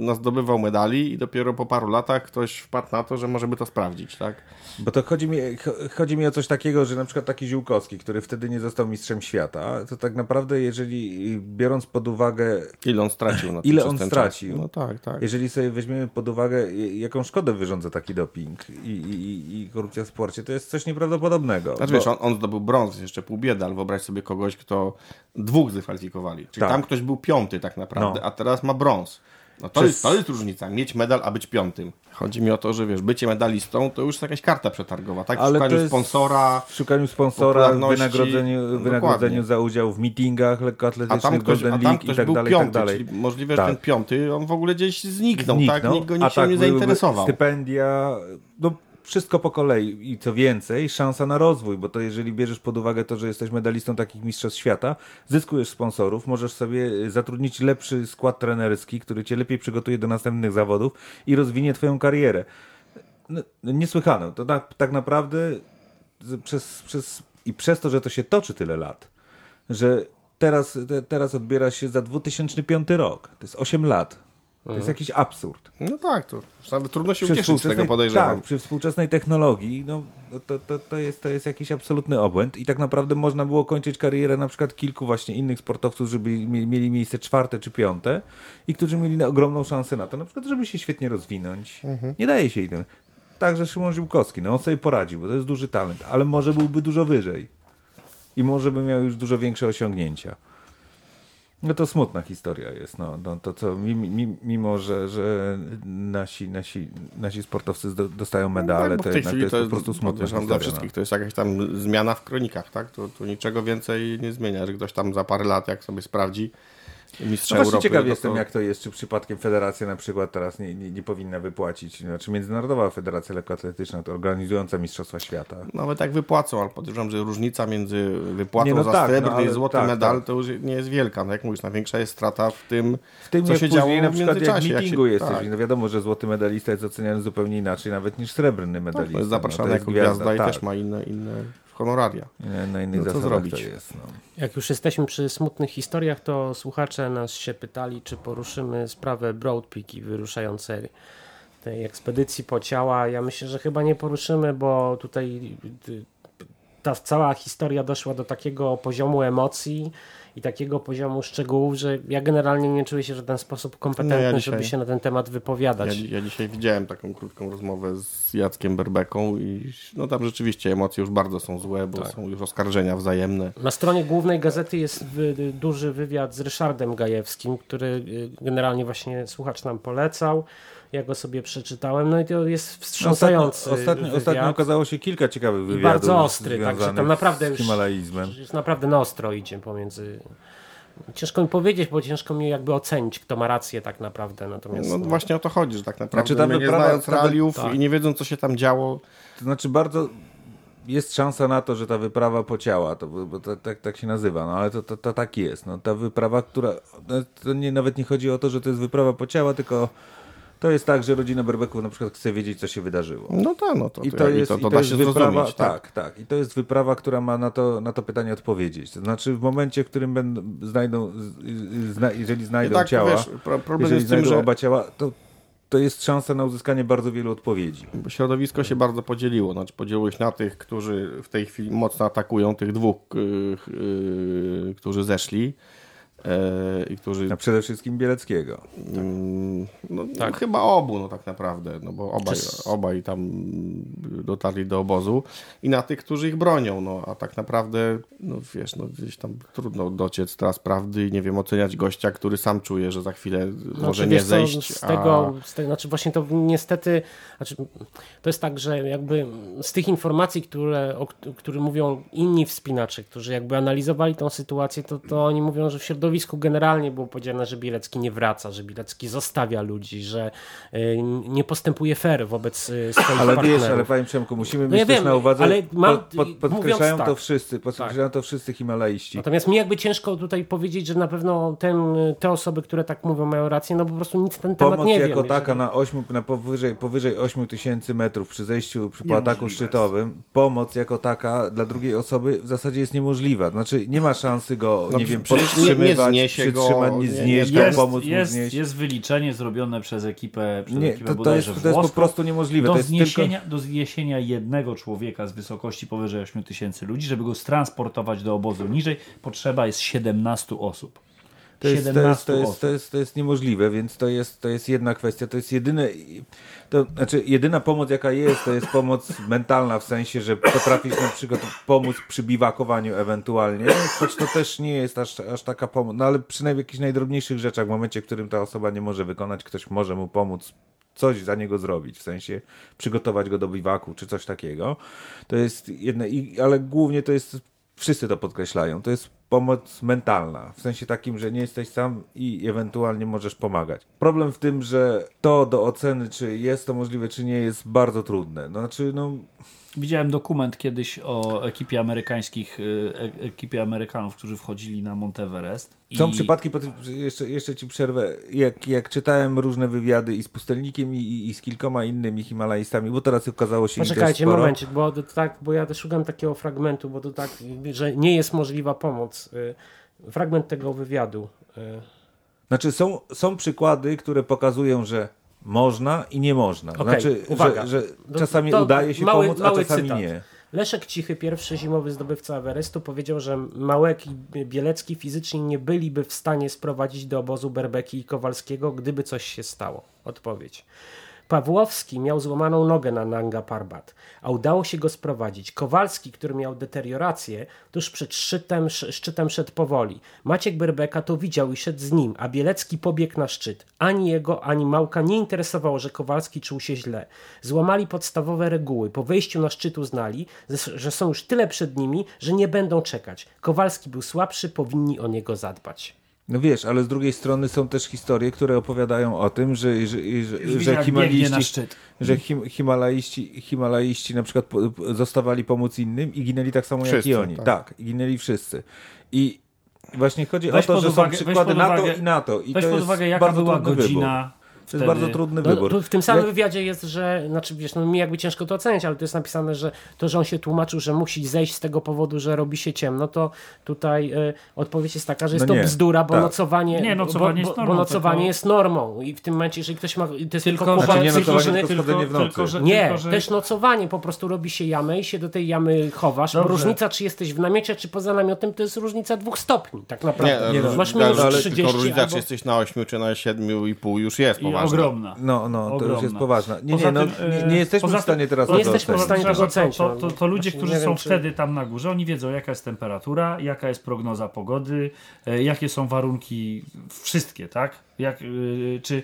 Speaker 4: no zdobywał medali i dopiero po paru latach ktoś wpadł na to, że może by to sprawdzić, tak?
Speaker 6: Bo to chodzi mi, cho- chodzi mi o coś takiego, że na przykład taki Ziółkowski, który wtedy nie został mistrzem świata, to tak naprawdę jeżeli biorąc pod uwagę
Speaker 4: Ile on stracił na tym,
Speaker 6: ile on stracił stracił.
Speaker 4: No tak, tak.
Speaker 6: Jeżeli sobie weźmiemy pod uwagę, jaką szkodę wyrządza taki doping i, i, i korupcja w sporcie, to jest coś nieprawdopodobnego.
Speaker 4: Znaczy,
Speaker 6: bo-
Speaker 4: wiesz, on, on zdobył brąz, jeszcze pół bieda, ale wyobraź sobie kogoś, kto dwóch zdykwalifikowali. Czyli
Speaker 6: Tak.
Speaker 4: tam ktoś był piąty tak naprawdę,
Speaker 6: No.
Speaker 4: a teraz ma brąz. No to,
Speaker 6: Przez-
Speaker 4: jest, to jest różnica, mieć medal, a być piątym. Chodzi mi o to, że wiesz, bycie medalistą to już jest jakaś karta przetargowa, tak? W
Speaker 6: Ale to
Speaker 4: szukaniu
Speaker 6: jest
Speaker 4: sponsora,
Speaker 6: w szukaniu sponsora, wynagrodzeniu,
Speaker 4: No,
Speaker 6: wynagrodzeniu za udział w meetingach
Speaker 4: a tam
Speaker 6: lekkoatletycznych,
Speaker 4: ktoś, a
Speaker 6: Golden
Speaker 4: tam
Speaker 6: League i tak
Speaker 4: był
Speaker 6: dalej, tak
Speaker 4: piąty,
Speaker 6: dalej.
Speaker 4: czyli możliwe, że
Speaker 6: Tak.
Speaker 4: ten piąty, on w ogóle gdzieś zniknął, tak?
Speaker 6: Zniknął,
Speaker 4: Nikt go
Speaker 6: a
Speaker 4: nikt się
Speaker 6: tak
Speaker 4: nie
Speaker 6: byłyby
Speaker 4: zainteresował.
Speaker 6: Stypendia, no wszystko po kolei i co więcej, szansa na rozwój, bo to jeżeli bierzesz pod uwagę to, że jesteś medalistą takich mistrzostw świata, zyskujesz sponsorów, możesz sobie zatrudnić lepszy skład trenerski, który cię lepiej przygotuje do następnych zawodów i rozwinie twoją karierę. No, no niesłychane. To tak, tak naprawdę przez, przez, i przez to, że to się toczy tyle lat, że teraz, te, teraz odbiera się za 2005 rok. To jest 8 lat. To jest jakiś absurd.
Speaker 4: No tak, to nawet trudno się ucieszyć z tego, podejrzewam.
Speaker 6: Tak, przy współczesnej technologii no, to, to, to, jest, to jest jakiś absolutny obłęd i tak naprawdę można było kończyć karierę na przykład kilku właśnie innych sportowców, żeby mie- mieli miejsce czwarte czy piąte i którzy mieli ogromną szansę na to, na przykład żeby się świetnie rozwinąć.
Speaker 4: Mhm.
Speaker 6: Nie daje się im. Także Szymon Ziłkowski, no on sobie poradził, bo to jest duży talent, ale może byłby dużo wyżej i może by miał już dużo większe osiągnięcia. No to smutna historia jest. No, no to co, mi- mi- mimo że, że nasi, nasi, nasi sportowcy dostają medale,
Speaker 4: Tak, bo
Speaker 6: to jednak to jest,
Speaker 4: to jest
Speaker 6: po prostu smutna historia.
Speaker 4: dla wszystkich. To jest jakaś tam zmiana w kronikach, tak? To, to niczego więcej nie zmienia, że ktoś tam za parę lat, jak sobie sprawdzi mistrza
Speaker 6: No właśnie
Speaker 4: Europy,
Speaker 6: ciekaw
Speaker 4: no
Speaker 6: jestem,
Speaker 4: to-
Speaker 6: jak to jest, czy przypadkiem federacja na przykład teraz nie, nie, nie powinna wypłacić, znaczy Międzynarodowa Federacja Lekkoatletyczna, to organizująca Mistrzostwa Świata.
Speaker 4: Nawet jak wypłacą, ale podejrzewam, że różnica między wypłatą
Speaker 6: Nie, no
Speaker 4: za
Speaker 6: tak,
Speaker 4: srebrny
Speaker 6: no
Speaker 4: i złoty
Speaker 6: tak,
Speaker 4: medal
Speaker 6: tak.
Speaker 4: to już nie jest wielka. No jak mówisz, największa jest strata w tym,
Speaker 6: W tym
Speaker 4: co
Speaker 6: jak
Speaker 4: się
Speaker 6: później
Speaker 4: działo
Speaker 6: na
Speaker 4: w
Speaker 6: przykład jak w
Speaker 4: międzyczasie. jak
Speaker 6: meetingu
Speaker 4: się,
Speaker 6: jesteś,
Speaker 4: tak.
Speaker 6: no wiadomo, że złoty medalista jest oceniany zupełnie inaczej nawet niż srebrny
Speaker 4: Tak,
Speaker 6: medalista.
Speaker 4: no jest zapraszany
Speaker 6: to jest
Speaker 4: jako gwiazda, i
Speaker 6: tak.
Speaker 4: też ma inne, inne honoraria.
Speaker 6: Na innych
Speaker 4: No co zrobić?
Speaker 6: to jest. No.
Speaker 2: Jak już jesteśmy przy smutnych historiach, to słuchacze nas się pytali, czy poruszymy sprawę Broad Peak i wyruszającej tej ekspedycji po ciała. Ja myślę, że chyba nie poruszymy, bo tutaj ta cała historia doszła do takiego poziomu emocji i takiego poziomu szczegółów, że ja generalnie nie czuję się w żaden sposób kompetentny,
Speaker 4: No ja dzisiaj-
Speaker 2: żeby się na ten temat
Speaker 4: Ja,
Speaker 2: wypowiadać.
Speaker 4: ja dzisiaj widziałem taką krótką rozmowę z Jackiem Berbeką i no tam rzeczywiście emocje już bardzo są złe, bo są już oskarżenia wzajemne.
Speaker 2: Na stronie głównej gazety jest duży wywiad z Ryszardem Gajewskim, który y, generalnie właśnie słuchacz nam polecał. Ja go sobie przeczytałem, no i to jest wstrząsający
Speaker 6: Ostatnio, ostatnio,
Speaker 2: wywiad.
Speaker 6: ostatnio okazało się kilka ciekawych
Speaker 2: I
Speaker 6: wywiadów.
Speaker 2: bardzo ostry, także tam naprawdę
Speaker 6: z
Speaker 2: już, już naprawdę na ostro idzie pomiędzy... Ciężko mi powiedzieć, bo ciężko mi jakby ocenić, kto ma rację tak naprawdę. Natomiast
Speaker 4: No
Speaker 2: no,
Speaker 4: właśnie o to chodzi, że tak naprawdę
Speaker 6: Znaczy, ta
Speaker 4: my nie
Speaker 6: wyprawa-
Speaker 4: znając realiów
Speaker 2: tak.
Speaker 4: i nie wiedząc co się tam działo,
Speaker 6: To znaczy bardzo jest szansa na to, że ta wyprawa pociała, to, bo to, tak, tak się nazywa, no ale to, to, to tak jest. No, ta wyprawa, która, no, to nie, nawet nie chodzi o to, że to jest wyprawa pociała, tylko to jest tak, że rodzina Berbeków na przykład chce wiedzieć, co się wydarzyło.
Speaker 4: no to, no to,
Speaker 6: I
Speaker 4: to,
Speaker 6: to jest,
Speaker 4: to,
Speaker 6: i
Speaker 4: to
Speaker 6: to
Speaker 4: da
Speaker 6: jest wyprawa,
Speaker 4: zrozumieć. Tak.
Speaker 6: tak, tak. I to jest wyprawa, która ma na to, na to pytanie odpowiedzieć. To znaczy w momencie, w którym będą, znajdą, zna, jeżeli znajdą
Speaker 4: tak,
Speaker 6: ciała,
Speaker 4: wiesz,
Speaker 6: jeżeli
Speaker 4: jest w tym,
Speaker 6: znajdą
Speaker 4: że-
Speaker 6: oba ciała, to, to jest szansa na uzyskanie bardzo wielu odpowiedzi.
Speaker 4: Środowisko się bardzo podzieliło. Znaczy podzieliło się na tych, którzy w tej chwili mocno atakują, tych dwóch, yy, yy, którzy zeszli i którzy
Speaker 6: A przede wszystkim Bieleckiego.
Speaker 4: Mm, No,
Speaker 2: Tak.
Speaker 4: no, chyba obu, no tak naprawdę, no bo obaj, obaj tam dotarli do obozu i na tych, którzy ich bronią, no a tak naprawdę, no wiesz, no gdzieś tam trudno dociec teraz prawdy i nie wiem, oceniać gościa, który sam czuje, że za chwilę może
Speaker 2: Znaczy,
Speaker 4: nie
Speaker 2: wiesz co,
Speaker 4: zejść,
Speaker 2: z tego,
Speaker 4: a...
Speaker 2: z tego, znaczy właśnie to niestety, znaczy, to jest tak, że jakby z tych informacji, które, o, które mówią inni wspinacze, którzy jakby analizowali tą sytuację, to, to oni mówią, że w środowisku generalnie było powiedziane, że Bielecki nie wraca, że Bielecki zostawia ludzi, że y, nie postępuje fair wobec y, swoich
Speaker 6: Ale
Speaker 2: partnerów.
Speaker 6: wiesz, ale panie Przemku, musimy
Speaker 2: No
Speaker 6: mieć
Speaker 2: ja
Speaker 6: też
Speaker 2: wiem,
Speaker 6: na uwadze,
Speaker 2: ale mam-
Speaker 6: pod, pod, podkreślają
Speaker 2: tak.
Speaker 6: to wszyscy, podkreślają to wszyscy himalaiści.
Speaker 2: Natomiast mi jakby ciężko tutaj powiedzieć, że na pewno ten, te osoby, które tak mówią, mają rację, no po prostu nic ten temat
Speaker 6: Pomoc
Speaker 2: nie
Speaker 6: jako
Speaker 2: wiem.
Speaker 6: taka na, 8, na powyżej, powyżej 8 tysięcy metrów przy zejściu, przy po ataku szczytowym, pomoc jako taka dla drugiej osoby w zasadzie jest niemożliwa. Znaczy nie ma szansy go,
Speaker 4: No
Speaker 6: nie wiem,
Speaker 4: przecież nie- nie zniesie go,
Speaker 6: nie znieść,
Speaker 3: Jest,
Speaker 6: pomóc
Speaker 3: jest,
Speaker 6: znieść.
Speaker 3: jest wyliczenie zrobione przez ekipę, przez
Speaker 6: Nie,
Speaker 3: ekipę
Speaker 6: to, to, jest, to jest po prostu niemożliwe.
Speaker 3: do zniesienia,
Speaker 6: tylko...
Speaker 3: do zniesienia jednego człowieka z wysokości powyżej 8 tysięcy ludzi, żeby go transportować do obozu niżej, potrzeba jest 17 osób.
Speaker 6: To jest, to, jest,
Speaker 3: 17
Speaker 6: to, jest, to, jest, to jest niemożliwe, więc to jest, to jest jedna kwestia. To jest jedyne, to znaczy jedyna pomoc jaka jest, to jest pomoc mentalna w sensie, że potrafisz na przykład pomóc przy biwakowaniu ewentualnie, choć to też nie jest aż, aż taka pomoc, no ale przynajmniej w jakichś najdrobniejszych rzeczach, w momencie, w którym ta osoba nie może wykonać, ktoś może mu pomóc coś za niego zrobić, w sensie przygotować go do biwaku czy coś takiego. To jest jedne, ale głównie to jest, wszyscy to podkreślają, to jest pomoc mentalna, w sensie takim, że nie jesteś sam i ewentualnie możesz pomagać. Problem w tym, że to do oceny, czy jest to możliwe, czy nie, jest bardzo trudne. No, znaczy, no,
Speaker 3: Widziałem dokument kiedyś o ekipie amerykańskich, y, e- ekipie Amerykanów, którzy wchodzili na Monteverest.
Speaker 6: Są
Speaker 3: I-
Speaker 6: przypadki, pot- jeszcze, jeszcze ci przerwę, jak, jak czytałem różne wywiady i z Pustelnikiem i, i, i z kilkoma innymi Himalajstami, bo teraz okazało się
Speaker 2: Poczekajcie
Speaker 6: sporo.
Speaker 2: momencik, bo to tak, bo ja też szukam takiego fragmentu, bo to tak, że nie jest możliwa pomoc. Y, Fragment tego wywiadu. y,
Speaker 6: Znaczy są, są przykłady, które pokazują, że można i nie można.
Speaker 2: Okej,
Speaker 6: znaczy,
Speaker 2: uwaga.
Speaker 6: że, że czasami
Speaker 2: to
Speaker 6: udaje się
Speaker 2: mały-
Speaker 6: pomóc, a czasami
Speaker 2: cytat.
Speaker 6: nie.
Speaker 2: Leszek Cichy, pierwszy zimowy zdobywca Everestu, powiedział, że Małek i Bielecki fizycznie nie byliby w stanie sprowadzić do obozu Berbeki i Kowalskiego, gdyby coś się stało. Odpowiedź. Pawłowski miał złamaną nogę na Nanga Parbat, a udało się go sprowadzić. Kowalski, który miał deteriorację, tuż przed szczytem, sz- szczytem szedł powoli. Maciek Berbeka to widział i szedł z nim, a Bielecki pobiegł na szczyt. Ani jego, ani Małka nie interesowało, że Kowalski czuł się źle. Złamali podstawowe reguły. Po wejściu na szczyt uznali, że są już tyle przed nimi, że nie będą czekać. Kowalski był słabszy, powinni o niego zadbać.
Speaker 6: No wiesz, ale z drugiej strony są też historie, które opowiadają o tym, że, że, że, że
Speaker 3: jak
Speaker 6: himalaiści, że him, himalaiści, himalaiści na przykład zostawali pomóc innym i ginęli tak samo jak
Speaker 4: Wszyscy,
Speaker 6: i oni.
Speaker 4: tak.
Speaker 6: Tak. ginęli wszyscy. I właśnie chodzi
Speaker 3: Weź
Speaker 6: o to, że
Speaker 3: uwagę-
Speaker 6: są przykłady
Speaker 3: pod
Speaker 6: na to
Speaker 3: uwagę-
Speaker 6: i na to. I
Speaker 3: Weź
Speaker 6: to
Speaker 3: pod
Speaker 6: jest
Speaker 3: uwagę, jaka
Speaker 6: bardzo
Speaker 3: była godzina.
Speaker 6: Wybór. To jest bardzo trudny
Speaker 2: No,
Speaker 6: wybór.
Speaker 2: w tym samym wywiadzie jest, że, znaczy wiesz, no mi jakby ciężko to oceniać, ale to jest napisane, że to, że on się tłumaczył, że musi zejść z tego powodu, że robi się ciemno, to tutaj y, odpowiedź jest taka, że jest
Speaker 6: No
Speaker 2: to
Speaker 6: nie,
Speaker 2: bzdura, bo
Speaker 6: tak.
Speaker 2: nocowanie,
Speaker 3: Nie, nocowanie
Speaker 2: bo,
Speaker 3: jest
Speaker 2: bo,
Speaker 3: normą,
Speaker 2: bo nocowanie
Speaker 3: tylko-
Speaker 2: jest normą i w tym momencie, jeżeli ktoś ma, to jest tylko,
Speaker 3: Tylko,
Speaker 6: Znaczy nie
Speaker 3: tylko, że-
Speaker 6: tylko schodzenie w nocy.
Speaker 3: tylko, że-
Speaker 2: nie,
Speaker 3: tylko, że-
Speaker 2: też nocowanie, po prostu robi się jamę i się do tej jamy chowasz, bo
Speaker 3: Dobrze.
Speaker 2: różnica, czy jesteś w namiocie, czy poza namiotem, to jest różnica dwóch stopni, tak naprawdę.
Speaker 4: Nie,
Speaker 2: Masz
Speaker 4: ale
Speaker 2: minus
Speaker 4: tylko
Speaker 2: 30
Speaker 4: różnica,
Speaker 2: albo...
Speaker 4: czy jesteś na 8 czy na 7,5 już jest
Speaker 3: I
Speaker 4: poważna.
Speaker 3: ogromna.
Speaker 6: No, no, to już
Speaker 3: Ogromna.
Speaker 6: jest poważna. Nie,
Speaker 3: Poza
Speaker 6: nie, no,
Speaker 3: tym,
Speaker 6: nie,
Speaker 3: e,
Speaker 6: nie jesteśmy
Speaker 3: poza
Speaker 6: w stanie teraz
Speaker 2: nie jesteśmy w stanie tego ocenić.
Speaker 3: To, to, to ludzie, którzy
Speaker 2: nie
Speaker 3: są
Speaker 2: wiem, czy-
Speaker 3: wtedy tam na górze, oni wiedzą, jaka jest temperatura, jaka jest prognoza pogody, e, jakie są warunki, wszystkie, tak? Jak, y, czy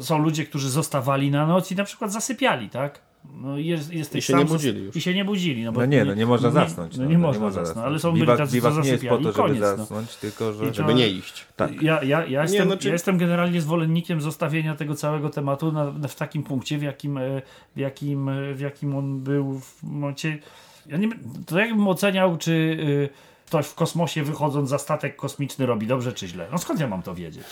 Speaker 3: są ludzie, którzy zostawali na noc i na przykład zasypiali, tak? No, jest, jesteś
Speaker 4: I się
Speaker 3: sam
Speaker 4: nie budzili już.
Speaker 3: I się nie budzili. No, bo
Speaker 6: No nie, no nie można zasnąć.
Speaker 3: No,
Speaker 6: no,
Speaker 3: nie
Speaker 6: to
Speaker 3: można zasnąć, ale są byli
Speaker 6: biwak,
Speaker 3: tacy, co
Speaker 6: biwak nie jest po to,
Speaker 3: i
Speaker 6: żeby
Speaker 3: koniec. no.
Speaker 6: zasnąć, tylko że...
Speaker 4: Żeby nie iść.
Speaker 6: Tak.
Speaker 3: Ja, ja, ja, jestem,
Speaker 4: no czy-
Speaker 3: ja jestem generalnie zwolennikiem zostawienia tego całego tematu na, na, w takim punkcie, w jakim, e, w, jakim, e, w jakim on był w momencie. Ja nie, to jakbym oceniał, czy y, ktoś w kosmosie wychodząc za statek kosmiczny robi dobrze czy źle. No skąd ja mam to wiedzieć?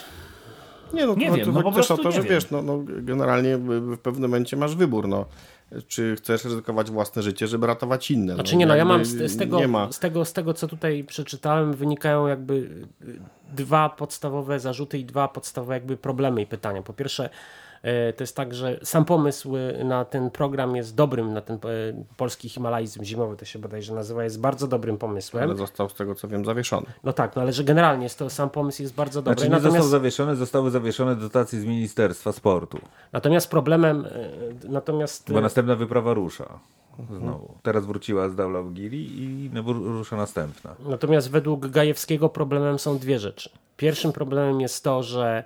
Speaker 4: Nie, no,
Speaker 3: Nie
Speaker 4: to,
Speaker 3: wiem,
Speaker 4: to
Speaker 3: no
Speaker 4: chodzi
Speaker 3: po
Speaker 4: też o to,
Speaker 3: nie
Speaker 4: że
Speaker 3: wiem.
Speaker 4: wiesz, no, no, generalnie w w pewnym momencie masz wybór, no. Czy chcesz ryzykować własne życie, żeby ratować inne?
Speaker 2: Znaczy nie, no ja mam z, z, tego, z, tego, z tego, co tutaj przeczytałem, wynikają jakby y, dwa podstawowe zarzuty i dwa podstawowe jakby problemy i pytania. Po pierwsze, to jest tak, że sam pomysł y, na ten program jest dobrym, na ten e, polski himalajzm zimowy, to się bodajże nazywa, jest bardzo dobrym pomysłem.
Speaker 4: Ale został z tego, co wiem, zawieszony.
Speaker 2: No tak, no ale że generalnie jest to, sam pomysł jest bardzo dobry.
Speaker 6: Znaczy nie został
Speaker 2: natomiast,
Speaker 6: zawieszony, zostały zawieszone dotacje z Ministerstwa Sportu,
Speaker 2: natomiast problemem, e, natomiast...
Speaker 6: bo
Speaker 2: e,
Speaker 6: następna wyprawa rusza. Znowu. Teraz wróciła z Daulawgiri i no, rusza następna.
Speaker 2: Natomiast według Gajewskiego problemem są dwie rzeczy. Pierwszym problemem jest to, że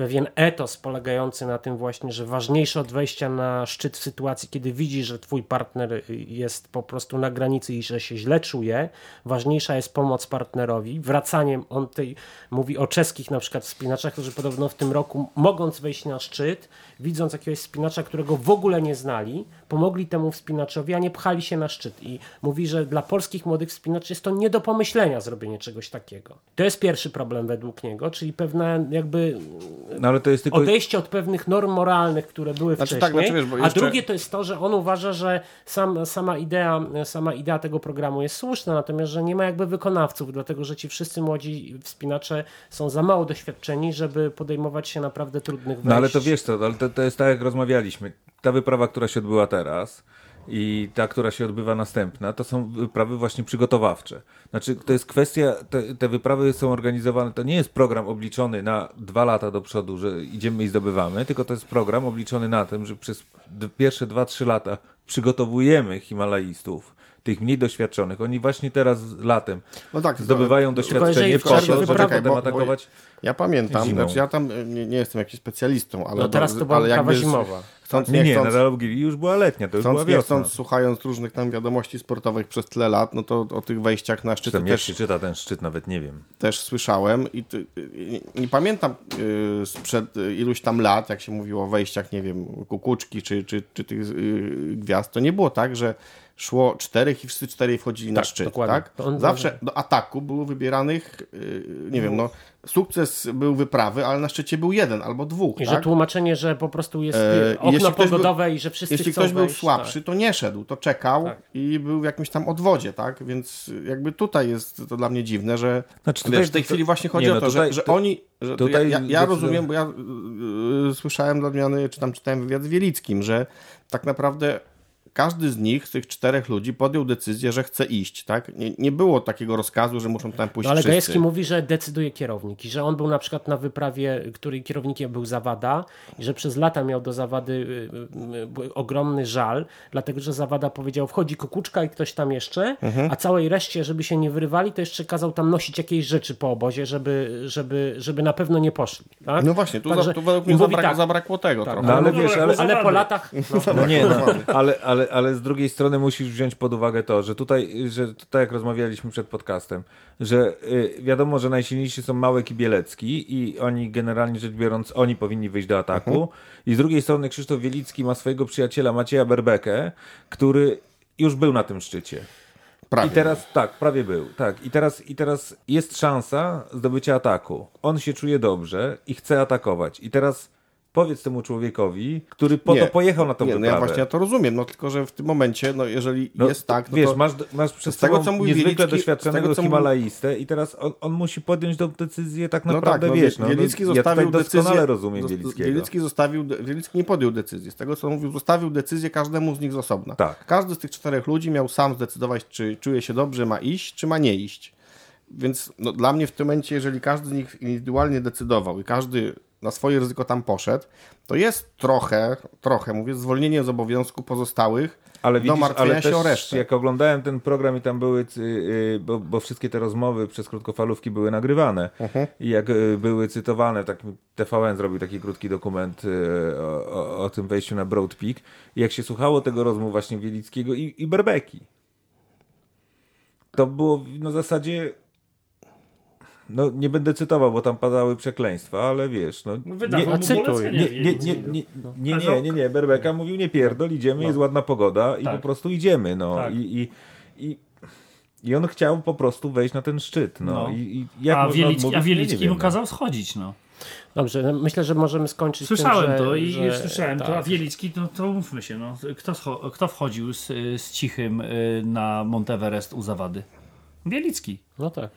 Speaker 2: pewien etos polegający na tym właśnie, że ważniejsze od wejścia na szczyt w sytuacji, kiedy widzi, że twój partner jest po prostu na granicy i że się źle czuje, ważniejsza jest pomoc partnerowi. Wracaniem, on tej, mówi o czeskich na przykład wspinaczach, którzy podobno w tym roku, mogąc wejść na szczyt, widząc jakiegoś wspinacza, którego w ogóle nie znali, pomogli temu wspinaczowi, a nie pchali się na szczyt. I mówi, że dla polskich młodych wspinaczy jest to nie do pomyślenia zrobienie czegoś takiego. To jest pierwszy problem według niego, czyli pewne jakby
Speaker 6: No ale to jest tylko...
Speaker 2: odejście od pewnych norm moralnych, które były
Speaker 4: Znaczy
Speaker 2: wcześniej.
Speaker 4: tak, znaczy wiesz, bo
Speaker 2: A
Speaker 4: jeszcze-
Speaker 2: drugie to jest to, że on uważa, że sam, sama, idea, sama idea tego programu jest słuszna, natomiast że nie ma jakby wykonawców, dlatego że ci wszyscy młodzi wspinacze są za mało doświadczeni, żeby podejmować się naprawdę trudnych wejść.
Speaker 6: No ale to wiesz co, ale to, to jest tak jak rozmawialiśmy. Ta wyprawa, która się odbyła teraz, i ta, która się odbywa następna, to są wyprawy właśnie przygotowawcze. Znaczy, to jest kwestia, te, te wyprawy są organizowane, to nie jest program obliczony na dwa lata do przodu, że idziemy i zdobywamy, tylko to jest program obliczony na tym, że przez pierwsze dwa, trzy lata przygotowujemy Himalajistów, tych mniej doświadczonych. Oni właśnie teraz latem
Speaker 4: No tak,
Speaker 6: zdobywają doświadczenie w kosie, żeby potem
Speaker 4: bo- bo-
Speaker 6: atakować.
Speaker 4: Ja pamiętam,
Speaker 6: Zimą.
Speaker 4: znaczy ja tam e, nie, nie jestem jakimś specjalistą, ale,
Speaker 2: No teraz to była
Speaker 4: ale
Speaker 2: kawa
Speaker 4: jakby
Speaker 2: zimowa.
Speaker 4: Chcąc,
Speaker 6: Nie, nie,
Speaker 4: chcąc,
Speaker 6: na Dalgili już była letnia, to już
Speaker 4: chcąc,
Speaker 6: była
Speaker 4: nie
Speaker 6: wiosna.
Speaker 4: chcąc, słuchając różnych tam wiadomości sportowych przez tyle lat, no to o tych wejściach na
Speaker 6: Czy
Speaker 4: szczyty
Speaker 6: tam
Speaker 4: też,
Speaker 6: się czyta ten szczyt, nawet nie wiem.
Speaker 4: też słyszałem i ty, y, nie pamiętam y, sprzed y, iluś tam lat, jak się mówiło o wejściach, nie wiem, kukuczki czy, czy, czy tych y, gwiazd, to nie było tak, że szło czterech i wszyscy czterej wchodzili na
Speaker 2: Tak,
Speaker 4: szczyt,
Speaker 2: dokładnie.
Speaker 4: tak? Zawsze do ataku było wybieranych, y, nie wiem, no sukces był wyprawy, ale na szczycie był jeden albo dwóch,
Speaker 2: I że
Speaker 4: tak?
Speaker 2: tłumaczenie, że po prostu jest
Speaker 4: E,
Speaker 2: e, okno
Speaker 4: jeśli ktoś był-
Speaker 2: pogodowe i że wszyscy
Speaker 4: Jeśli
Speaker 2: chcą
Speaker 4: ktoś był
Speaker 2: wejść,
Speaker 4: słabszy, to nie szedł, to czekał
Speaker 2: Tak.
Speaker 4: i był w jakimś tam odwodzie, tak? Więc jakby tutaj jest to dla mnie dziwne, że
Speaker 6: Znaczy,
Speaker 4: wiesz,
Speaker 6: tutaj-
Speaker 4: w tej
Speaker 6: to-
Speaker 4: chwili właśnie chodzi
Speaker 6: nie,
Speaker 4: o
Speaker 6: no
Speaker 4: to,
Speaker 6: tutaj-
Speaker 4: że, że
Speaker 6: to-
Speaker 4: oni, że
Speaker 6: tutaj
Speaker 4: ja, ja, rozumiem, bo ja y, y, słyszałem dla odmiany, czy tam czytałem wywiad z Wielickim, że tak naprawdę każdy z nich, z tych czterech ludzi podjął decyzję, że chce iść, tak? Nie, nie było takiego rozkazu, że muszą tam pójść
Speaker 2: No ale
Speaker 4: wszyscy.
Speaker 2: Gajewski mówi, że decyduje kierownik i że on był na przykład na wyprawie, której kierownikiem był Zawada i że przez lata miał do Zawady y, y, y, ogromny żal, dlatego że Zawada powiedział, wchodzi kukuczka i ktoś tam jeszcze,
Speaker 4: Mhm.
Speaker 2: a całej reszcie, żeby się nie wyrywali, to jeszcze kazał tam nosić jakieś rzeczy po obozie, żeby, żeby, żeby na pewno nie poszli. Tak?
Speaker 4: No właśnie, tu,
Speaker 2: Także-
Speaker 4: za, tu według mnie
Speaker 2: mówi
Speaker 4: zabrak,
Speaker 2: tak,
Speaker 4: zabrakło tego
Speaker 2: Tak.
Speaker 4: trochę.
Speaker 6: No ale
Speaker 3: No
Speaker 6: wiesz,
Speaker 3: dobra,
Speaker 6: ale,
Speaker 2: ale po latach... No,
Speaker 6: No nie, no, ale, ale, ale z drugiej strony musisz wziąć pod uwagę to, że tutaj, że tak jak rozmawialiśmy przed podcastem, że y, wiadomo, że najsilniejsi są Małek i Bielecki i oni generalnie rzecz biorąc, oni powinni wyjść do ataku. I z drugiej strony Krzysztof Wielicki ma swojego przyjaciela Macieja Berbekę, który już był na tym szczycie.
Speaker 4: Prawie.
Speaker 6: I teraz tak, prawie był. Tak. I teraz, I teraz jest szansa zdobycia ataku. On się czuje dobrze i chce atakować. I teraz powiedz temu człowiekowi, który po
Speaker 4: Nie.
Speaker 6: to pojechał na tą
Speaker 4: Nie, no
Speaker 6: wyprawę.
Speaker 4: ja właśnie ja to rozumiem, no tylko, że w tym momencie, no jeżeli
Speaker 6: No,
Speaker 4: jest tak, no
Speaker 6: wiesz,
Speaker 4: to...
Speaker 6: masz, masz przez
Speaker 4: tego, co mówi
Speaker 6: niezwykle
Speaker 4: Wielicki-
Speaker 6: doświadczonego
Speaker 4: tego, co
Speaker 6: Himalaistę i teraz on, on musi podjąć tą decyzję tak
Speaker 4: No
Speaker 6: naprawdę,
Speaker 4: tak, no,
Speaker 6: wiesz, no,
Speaker 4: Wielicki
Speaker 6: no,
Speaker 4: zostawił
Speaker 6: ja tutaj doskonale
Speaker 4: decyzję,
Speaker 6: rozumiem Wielickiego.
Speaker 4: Wielicki, zostawił, Wielicki nie podjął decyzji. Z tego, co mówił, zostawił decyzję każdemu z nich z osobna.
Speaker 6: Tak.
Speaker 4: Każdy z tych czterech ludzi miał sam zdecydować, czy czuje się dobrze, ma iść, czy ma nie iść. Więc no, dla mnie w tym momencie, jeżeli każdy z nich indywidualnie decydował i każdy na swoje ryzyko tam poszedł, to jest trochę, trochę, mówię, zwolnienie z obowiązku pozostałych
Speaker 6: Ale
Speaker 4: do
Speaker 6: widzisz,
Speaker 4: martwienia
Speaker 6: ale
Speaker 4: się o resztę.
Speaker 6: jak oglądałem ten program i tam były, y, bo, bo wszystkie te rozmowy przez krótkofalówki były nagrywane
Speaker 4: Mhm.
Speaker 6: i jak y, były cytowane, tak TVN zrobił taki krótki dokument y, o, o, o tym wejściu na Broad Peak i jak się słuchało tego rozmów właśnie Wielickiego i, i Berbeki, to było na zasadzie no nie będę cytował, bo tam padały przekleństwa, ale wiesz, no
Speaker 3: Wydawał
Speaker 6: nie,
Speaker 3: mu polecenie
Speaker 6: nie, nie, nie, nie, nie, nie, nie, nie, Berbeka mówił nie pierdol, idziemy, jest ładna pogoda i
Speaker 3: Tak.
Speaker 6: po prostu idziemy, no
Speaker 3: Tak.
Speaker 6: I, i, i, i on chciał po prostu wejść na ten szczyt, no,
Speaker 3: No.
Speaker 6: I, i jak
Speaker 3: A Wielicki, a
Speaker 6: Nie
Speaker 3: Wielicki
Speaker 6: wiem,
Speaker 3: mu
Speaker 6: no.
Speaker 3: kazał schodzić, no.
Speaker 2: Dobrze, no myślę, że możemy skończyć
Speaker 3: Słyszałem
Speaker 2: tym, że,
Speaker 3: to i
Speaker 2: że,
Speaker 3: słyszałem to, a
Speaker 2: tak.
Speaker 3: Wielicki, no to mówmy się, no. Kto, kto wchodził z, z cichym y, na Monteverest u Zawady? Wielicki.
Speaker 2: No tak.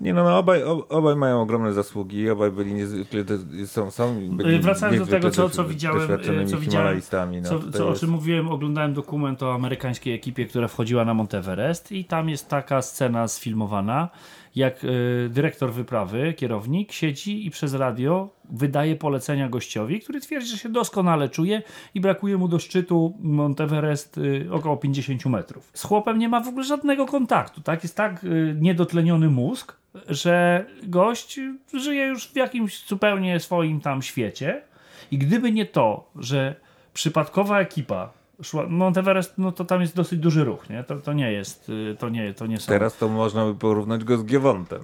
Speaker 6: Nie no, no obaj, ob- obaj mają ogromne zasługi, obaj byli niezwykle, są, są byli
Speaker 3: Y, Wracając do tego, co, co widziałem, y, co widziałem,
Speaker 6: no,
Speaker 3: co, co, o czym mówiłem, oglądałem dokument o amerykańskiej ekipie, która wchodziła na Monteverest i tam jest taka scena sfilmowana, jak y, dyrektor wyprawy, kierownik, siedzi i przez radio wydaje polecenia gościowi, który twierdzi, że się doskonale czuje i brakuje mu do szczytu Monteverest y, około 50 metrów. Z chłopem nie ma w ogóle żadnego kontaktu, tak? Jest tak y, niedotleniony mózg, że gość żyje już w jakimś zupełnie swoim tam świecie i gdyby nie to, że przypadkowa ekipa szła, Monteverest, no to tam jest dosyć duży ruch, nie? To, to nie jest, y, to nie, to nie są...
Speaker 6: Teraz to można by porównać go z Giewontem.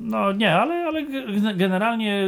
Speaker 3: No nie, ale, ale ge- generalnie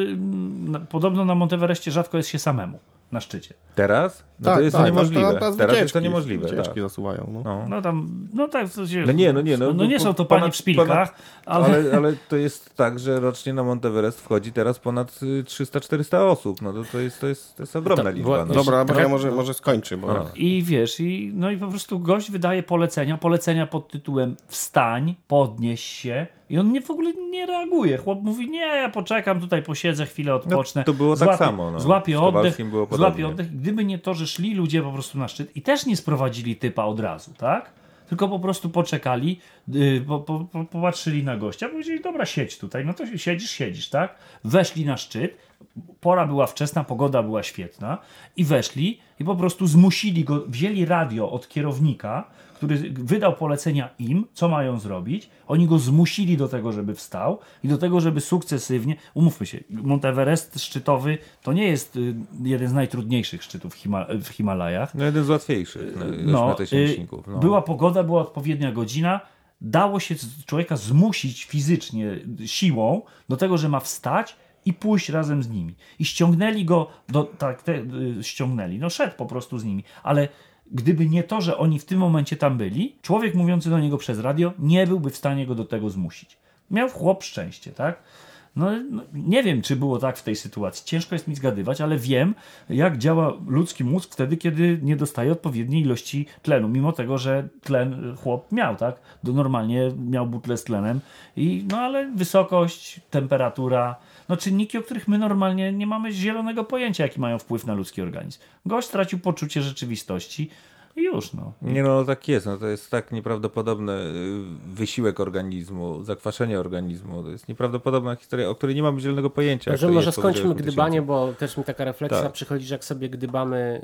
Speaker 3: podobno na Monteverestie rzadko jest się samemu na szczycie.
Speaker 6: Teraz? No to
Speaker 4: Tak,
Speaker 6: jest
Speaker 4: tak,
Speaker 6: to niemożliwe.
Speaker 4: teraz-
Speaker 6: Teraz,
Speaker 4: teraz
Speaker 6: jest to niemożliwe.
Speaker 4: Wycieczki
Speaker 6: Tak.
Speaker 4: zasuwają. No.
Speaker 6: No.
Speaker 3: No tam, no tak, w sensie,
Speaker 6: No nie, no nie, no,
Speaker 3: no, no nie są to panie
Speaker 6: ponad-
Speaker 3: w szpilkach,
Speaker 6: ponad-
Speaker 3: ale,
Speaker 6: Ale, ale to jest tak, że rocznie na Monteverest wchodzi teraz ponad y, 300-400 osób. No to, to, jest, to, jest, to jest ogromna
Speaker 2: To
Speaker 6: liczba. No.
Speaker 4: Dobra, bo
Speaker 2: Tak.
Speaker 4: ja może, może skończę, bo
Speaker 6: No.
Speaker 3: I wiesz, i, no i po prostu gość wydaje polecenia, polecenia pod tytułem wstań, podnieś się i on nie w ogóle nie reaguje. Chłop mówi, nie, ja poczekam, tutaj posiedzę, chwilę odpocznę.
Speaker 6: No, to było tak samo, no.
Speaker 3: Złapię
Speaker 6: Z
Speaker 3: oddech,
Speaker 6: podobnie.
Speaker 3: oddech. Gdyby nie to, że szli ludzie po prostu na szczyt i też nie sprowadzili typa od razu, tak? Tylko po prostu poczekali, yy, po, po, po, popatrzyli na gościa, powiedzieli, dobra, siedź tutaj, no to siedzisz, siedzisz, tak? Weszli na szczyt, pora była wczesna, pogoda była świetna i weszli i po prostu zmusili go, wzięli radio od kierownika, który wydał polecenia im, co mają zrobić. Oni go zmusili do tego, żeby wstał i do tego, żeby sukcesywnie, umówmy się, Monteverest szczytowy to nie jest y, jeden z najtrudniejszych szczytów Hima, w Himalajach.
Speaker 6: No jeden z łatwiejszych no,
Speaker 3: No,
Speaker 6: na tysięczników. No.
Speaker 3: Była pogoda, była odpowiednia godzina. Dało się człowieka zmusić fizycznie, siłą do tego, że ma wstać i pójść razem z nimi. I ściągnęli go, do, tak, te, y, ściągnęli, no szedł po prostu z nimi. Ale gdyby nie to, że oni w tym momencie tam byli, człowiek mówiący do niego przez radio nie byłby w stanie go do tego zmusić. Miał chłop szczęście, tak? No, no, nie wiem, czy było tak w tej sytuacji. Ciężko jest mi zgadywać, ale wiem, jak działa ludzki mózg wtedy, kiedy nie dostaje odpowiedniej ilości tlenu, mimo tego, że tlen chłop miał, tak? Do normalnie miał butlę z tlenem. I, no ale wysokość, temperatura, no czynniki, o których my normalnie nie mamy zielonego pojęcia, jaki mają wpływ na ludzki organizm. Gość stracił poczucie rzeczywistości już, no.
Speaker 6: Nie no, tak jest. No, to jest tak nieprawdopodobny y, wysiłek organizmu, zakwaszenie organizmu. To jest nieprawdopodobna historia, o której nie mamy zielonego pojęcia.
Speaker 2: Może, może skończmy gdybanie, bo też mi taka refleksja
Speaker 6: Tak.
Speaker 2: przychodzi, że jak sobie gdybamy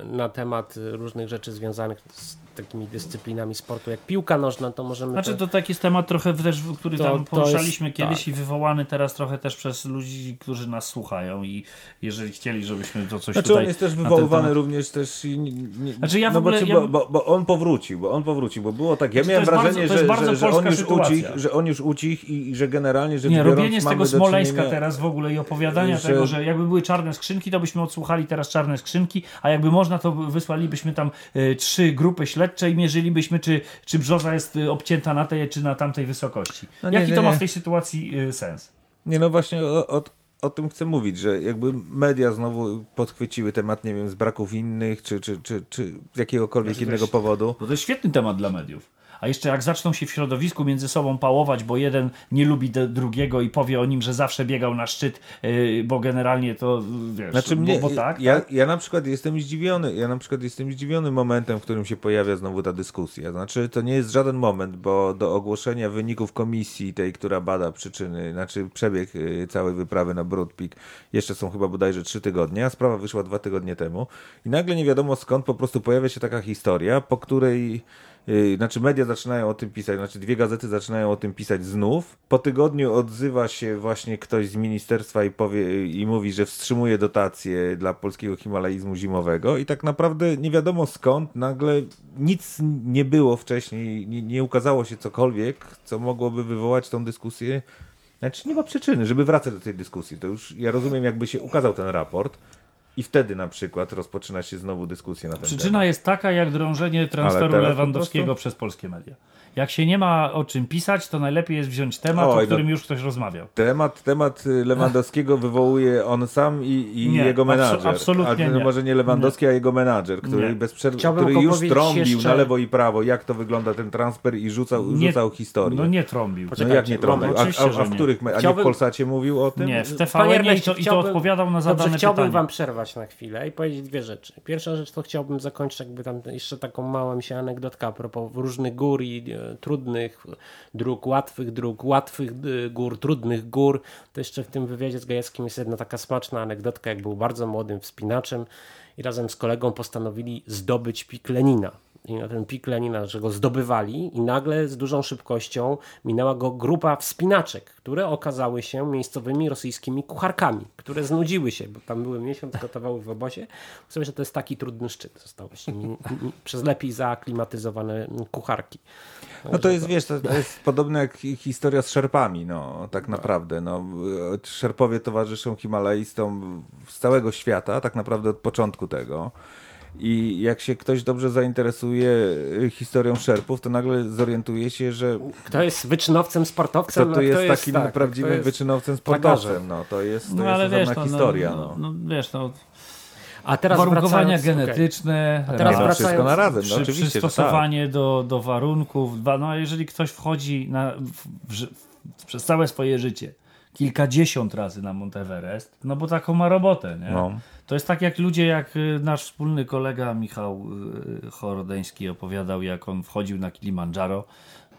Speaker 2: y, na temat różnych rzeczy związanych z takimi dyscyplinami sportu jak piłka nożna, to możemy...
Speaker 3: Znaczy
Speaker 2: to...
Speaker 3: to taki jest temat trochę też, który
Speaker 2: To-
Speaker 3: tam poruszaliśmy
Speaker 2: jest-
Speaker 3: kiedyś
Speaker 2: tak.
Speaker 3: i wywołany teraz trochę też przez ludzi, którzy nas słuchają i jeżeli chcieli, żebyśmy to coś
Speaker 6: Znaczy
Speaker 3: tutaj
Speaker 6: on jest też wywoływany
Speaker 3: temat-
Speaker 6: również też i nie, nie,
Speaker 3: Znaczy ja w
Speaker 6: no
Speaker 3: ogóle-
Speaker 6: bo,
Speaker 3: ja-
Speaker 6: bo, bo, on powrócił, bo on powrócił, bo było tak, ja
Speaker 3: Znaczy, to
Speaker 6: miałem
Speaker 3: bardzo-
Speaker 6: wrażenie,
Speaker 3: jest
Speaker 6: że,
Speaker 3: bardzo
Speaker 6: że, że on już
Speaker 3: sytuacja.
Speaker 6: ucichł, że on już ucichł i, i że generalnie rzecz
Speaker 3: Nie, robienie z tego Smoleńska teraz w ogóle i opowiadania
Speaker 6: że-
Speaker 3: tego, że jakby były czarne skrzynki, to byśmy odsłuchali teraz czarne skrzynki, a jakby można, to wysłalibyśmy tam e, trzy grupy śledcze i mierzylibyśmy, czy, czy brzoza jest e, obcięta na tej, czy na tamtej wysokości.
Speaker 6: No nie,
Speaker 3: Jaki
Speaker 6: nie,
Speaker 3: to ma w tej sytuacji e, sens?
Speaker 6: Nie, no właśnie o, o, o tym chcę mówić, że jakby media znowu podchwyciły temat, nie wiem, z braków innych, czy, czy, czy, czy z jakiegokolwiek
Speaker 3: Znaczy,
Speaker 6: innego powodu.
Speaker 3: To jest świetny temat dla mediów. A jeszcze jak zaczną się w środowisku między sobą pałować, bo jeden nie lubi drugiego i powie o nim, że zawsze biegał na szczyt, yy, bo generalnie to wiesz,
Speaker 6: Znaczy mnie,
Speaker 3: bo, bo tak,
Speaker 6: ja,
Speaker 3: tak?
Speaker 6: ja na przykład jestem zdziwiony, ja na przykład jestem zdziwiony momentem, w którym się pojawia znowu ta dyskusja. Znaczy to nie jest żaden moment, bo do ogłoszenia wyników komisji tej, która bada przyczyny, znaczy przebieg y, całej wyprawy na Broad Peak, jeszcze są chyba bodajże trzy tygodnie, a sprawa wyszła dwa tygodnie temu i nagle nie wiadomo skąd po prostu pojawia się taka historia, po której Yy, Znaczy media zaczynają o tym pisać, znaczy dwie gazety zaczynają o tym pisać znów. Po tygodniu odzywa się właśnie ktoś z ministerstwa i powie i mówi, że wstrzymuje dotacje dla polskiego himalaizmu zimowego i tak naprawdę nie wiadomo skąd nagle nic nie było wcześniej, nie, nie ukazało się cokolwiek, co mogłoby wywołać tą dyskusję. Znaczy nie ma przyczyny, żeby wracać do tej dyskusji. To już ja rozumiem, jakby się ukazał ten raport i wtedy na przykład rozpoczyna się znowu dyskusja na ten temat.
Speaker 3: Przyczyna jest taka, jak drążenie transferu Lewandowskiego
Speaker 6: prostu-
Speaker 3: przez polskie media. Jak się nie ma o czym pisać, to najlepiej jest wziąć temat,
Speaker 6: Oj,
Speaker 3: o
Speaker 6: no-
Speaker 3: którym już ktoś rozmawiał.
Speaker 6: Temat, temat y, Lewandowskiego wywołuje on sam i, i
Speaker 3: Nie,
Speaker 6: jego
Speaker 3: abso-
Speaker 6: menadżer.
Speaker 3: absolutnie
Speaker 6: A,
Speaker 3: nie.
Speaker 6: Może nie Lewandowski, a jego menadżer, który,
Speaker 3: Nie.
Speaker 6: bez przerwy,
Speaker 2: Chciałbym
Speaker 6: który już trąbił
Speaker 2: jeszcze-
Speaker 6: na lewo i prawo, jak to wygląda ten transfer i rzucał,
Speaker 3: Nie-
Speaker 6: rzucał historię.
Speaker 3: No nie trąbił.
Speaker 6: No jak nie trąbił?
Speaker 2: moment.
Speaker 6: A, a, a w
Speaker 3: nie.
Speaker 6: których, me- a nie w Polsacie mówił o tym?
Speaker 3: Nie, w TVN i to, i to
Speaker 2: chciałbym-
Speaker 3: odpowiadał na zadane
Speaker 2: Dobrze, chciałbym
Speaker 3: pytanie.
Speaker 2: wam przerwać na chwilę i powiedzieć dwie rzeczy. Pierwsza rzecz to chciałbym zakończyć jakby tam jeszcze taką małą mi się anegdotka a propos różnych gór i trudnych dróg, łatwych dróg, łatwych e, gór, trudnych gór. To jeszcze w tym wywiadzie z Gajewskim jest jedna taka smaczna anegdotka, jak był bardzo młodym wspinaczem i razem z kolegą postanowili zdobyć pik Lenina. I na ten pik Lenina, że go zdobywali i nagle z dużą szybkością minęła go grupa wspinaczek, które okazały się miejscowymi rosyjskimi kucharkami, które znudziły się, bo tam były miesiąc, gotowały w obozie. Sobie, że to jest taki trudny szczyt. Zostały się przez lepiej zaaklimatyzowane kucharki.
Speaker 6: No to jest, wiesz, to, jest podobne jak hi- historia z szerpami, no tak naprawdę. No, szerpowie towarzyszą Himalajstom z całego świata, tak naprawdę od początku tego. I jak się ktoś dobrze zainteresuje y, historią szerpów, to nagle zorientuje się, że
Speaker 2: Kto jest wyczynowcem, sportowcem,
Speaker 6: kto tu jest
Speaker 2: kto jest
Speaker 6: takim
Speaker 2: tak,
Speaker 6: prawdziwym
Speaker 2: jest
Speaker 6: wyczynowcem, sportowcem. No, to jest, to
Speaker 3: No
Speaker 6: jest
Speaker 3: ale
Speaker 6: osobna
Speaker 3: wiesz, no,
Speaker 6: historia.
Speaker 3: no,
Speaker 6: No,
Speaker 3: no, no, wiesz, no,
Speaker 2: A teraz
Speaker 3: warunkowania genetyczne,
Speaker 2: A teraz
Speaker 6: no,
Speaker 2: wracając-
Speaker 6: wszystko na razem, no,
Speaker 3: przy,
Speaker 6: tak.
Speaker 3: przystosowanie do, do warunków. No, a jeżeli ktoś wchodzi na, w, w, przez całe swoje życie kilkadziesiąt razy na Monteverest, no bo taką ma robotę, nie?
Speaker 6: No.
Speaker 3: To jest tak jak ludzie, jak y, nasz wspólny kolega Michał y, Chorodeński opowiadał, jak on wchodził na Kilimandżaro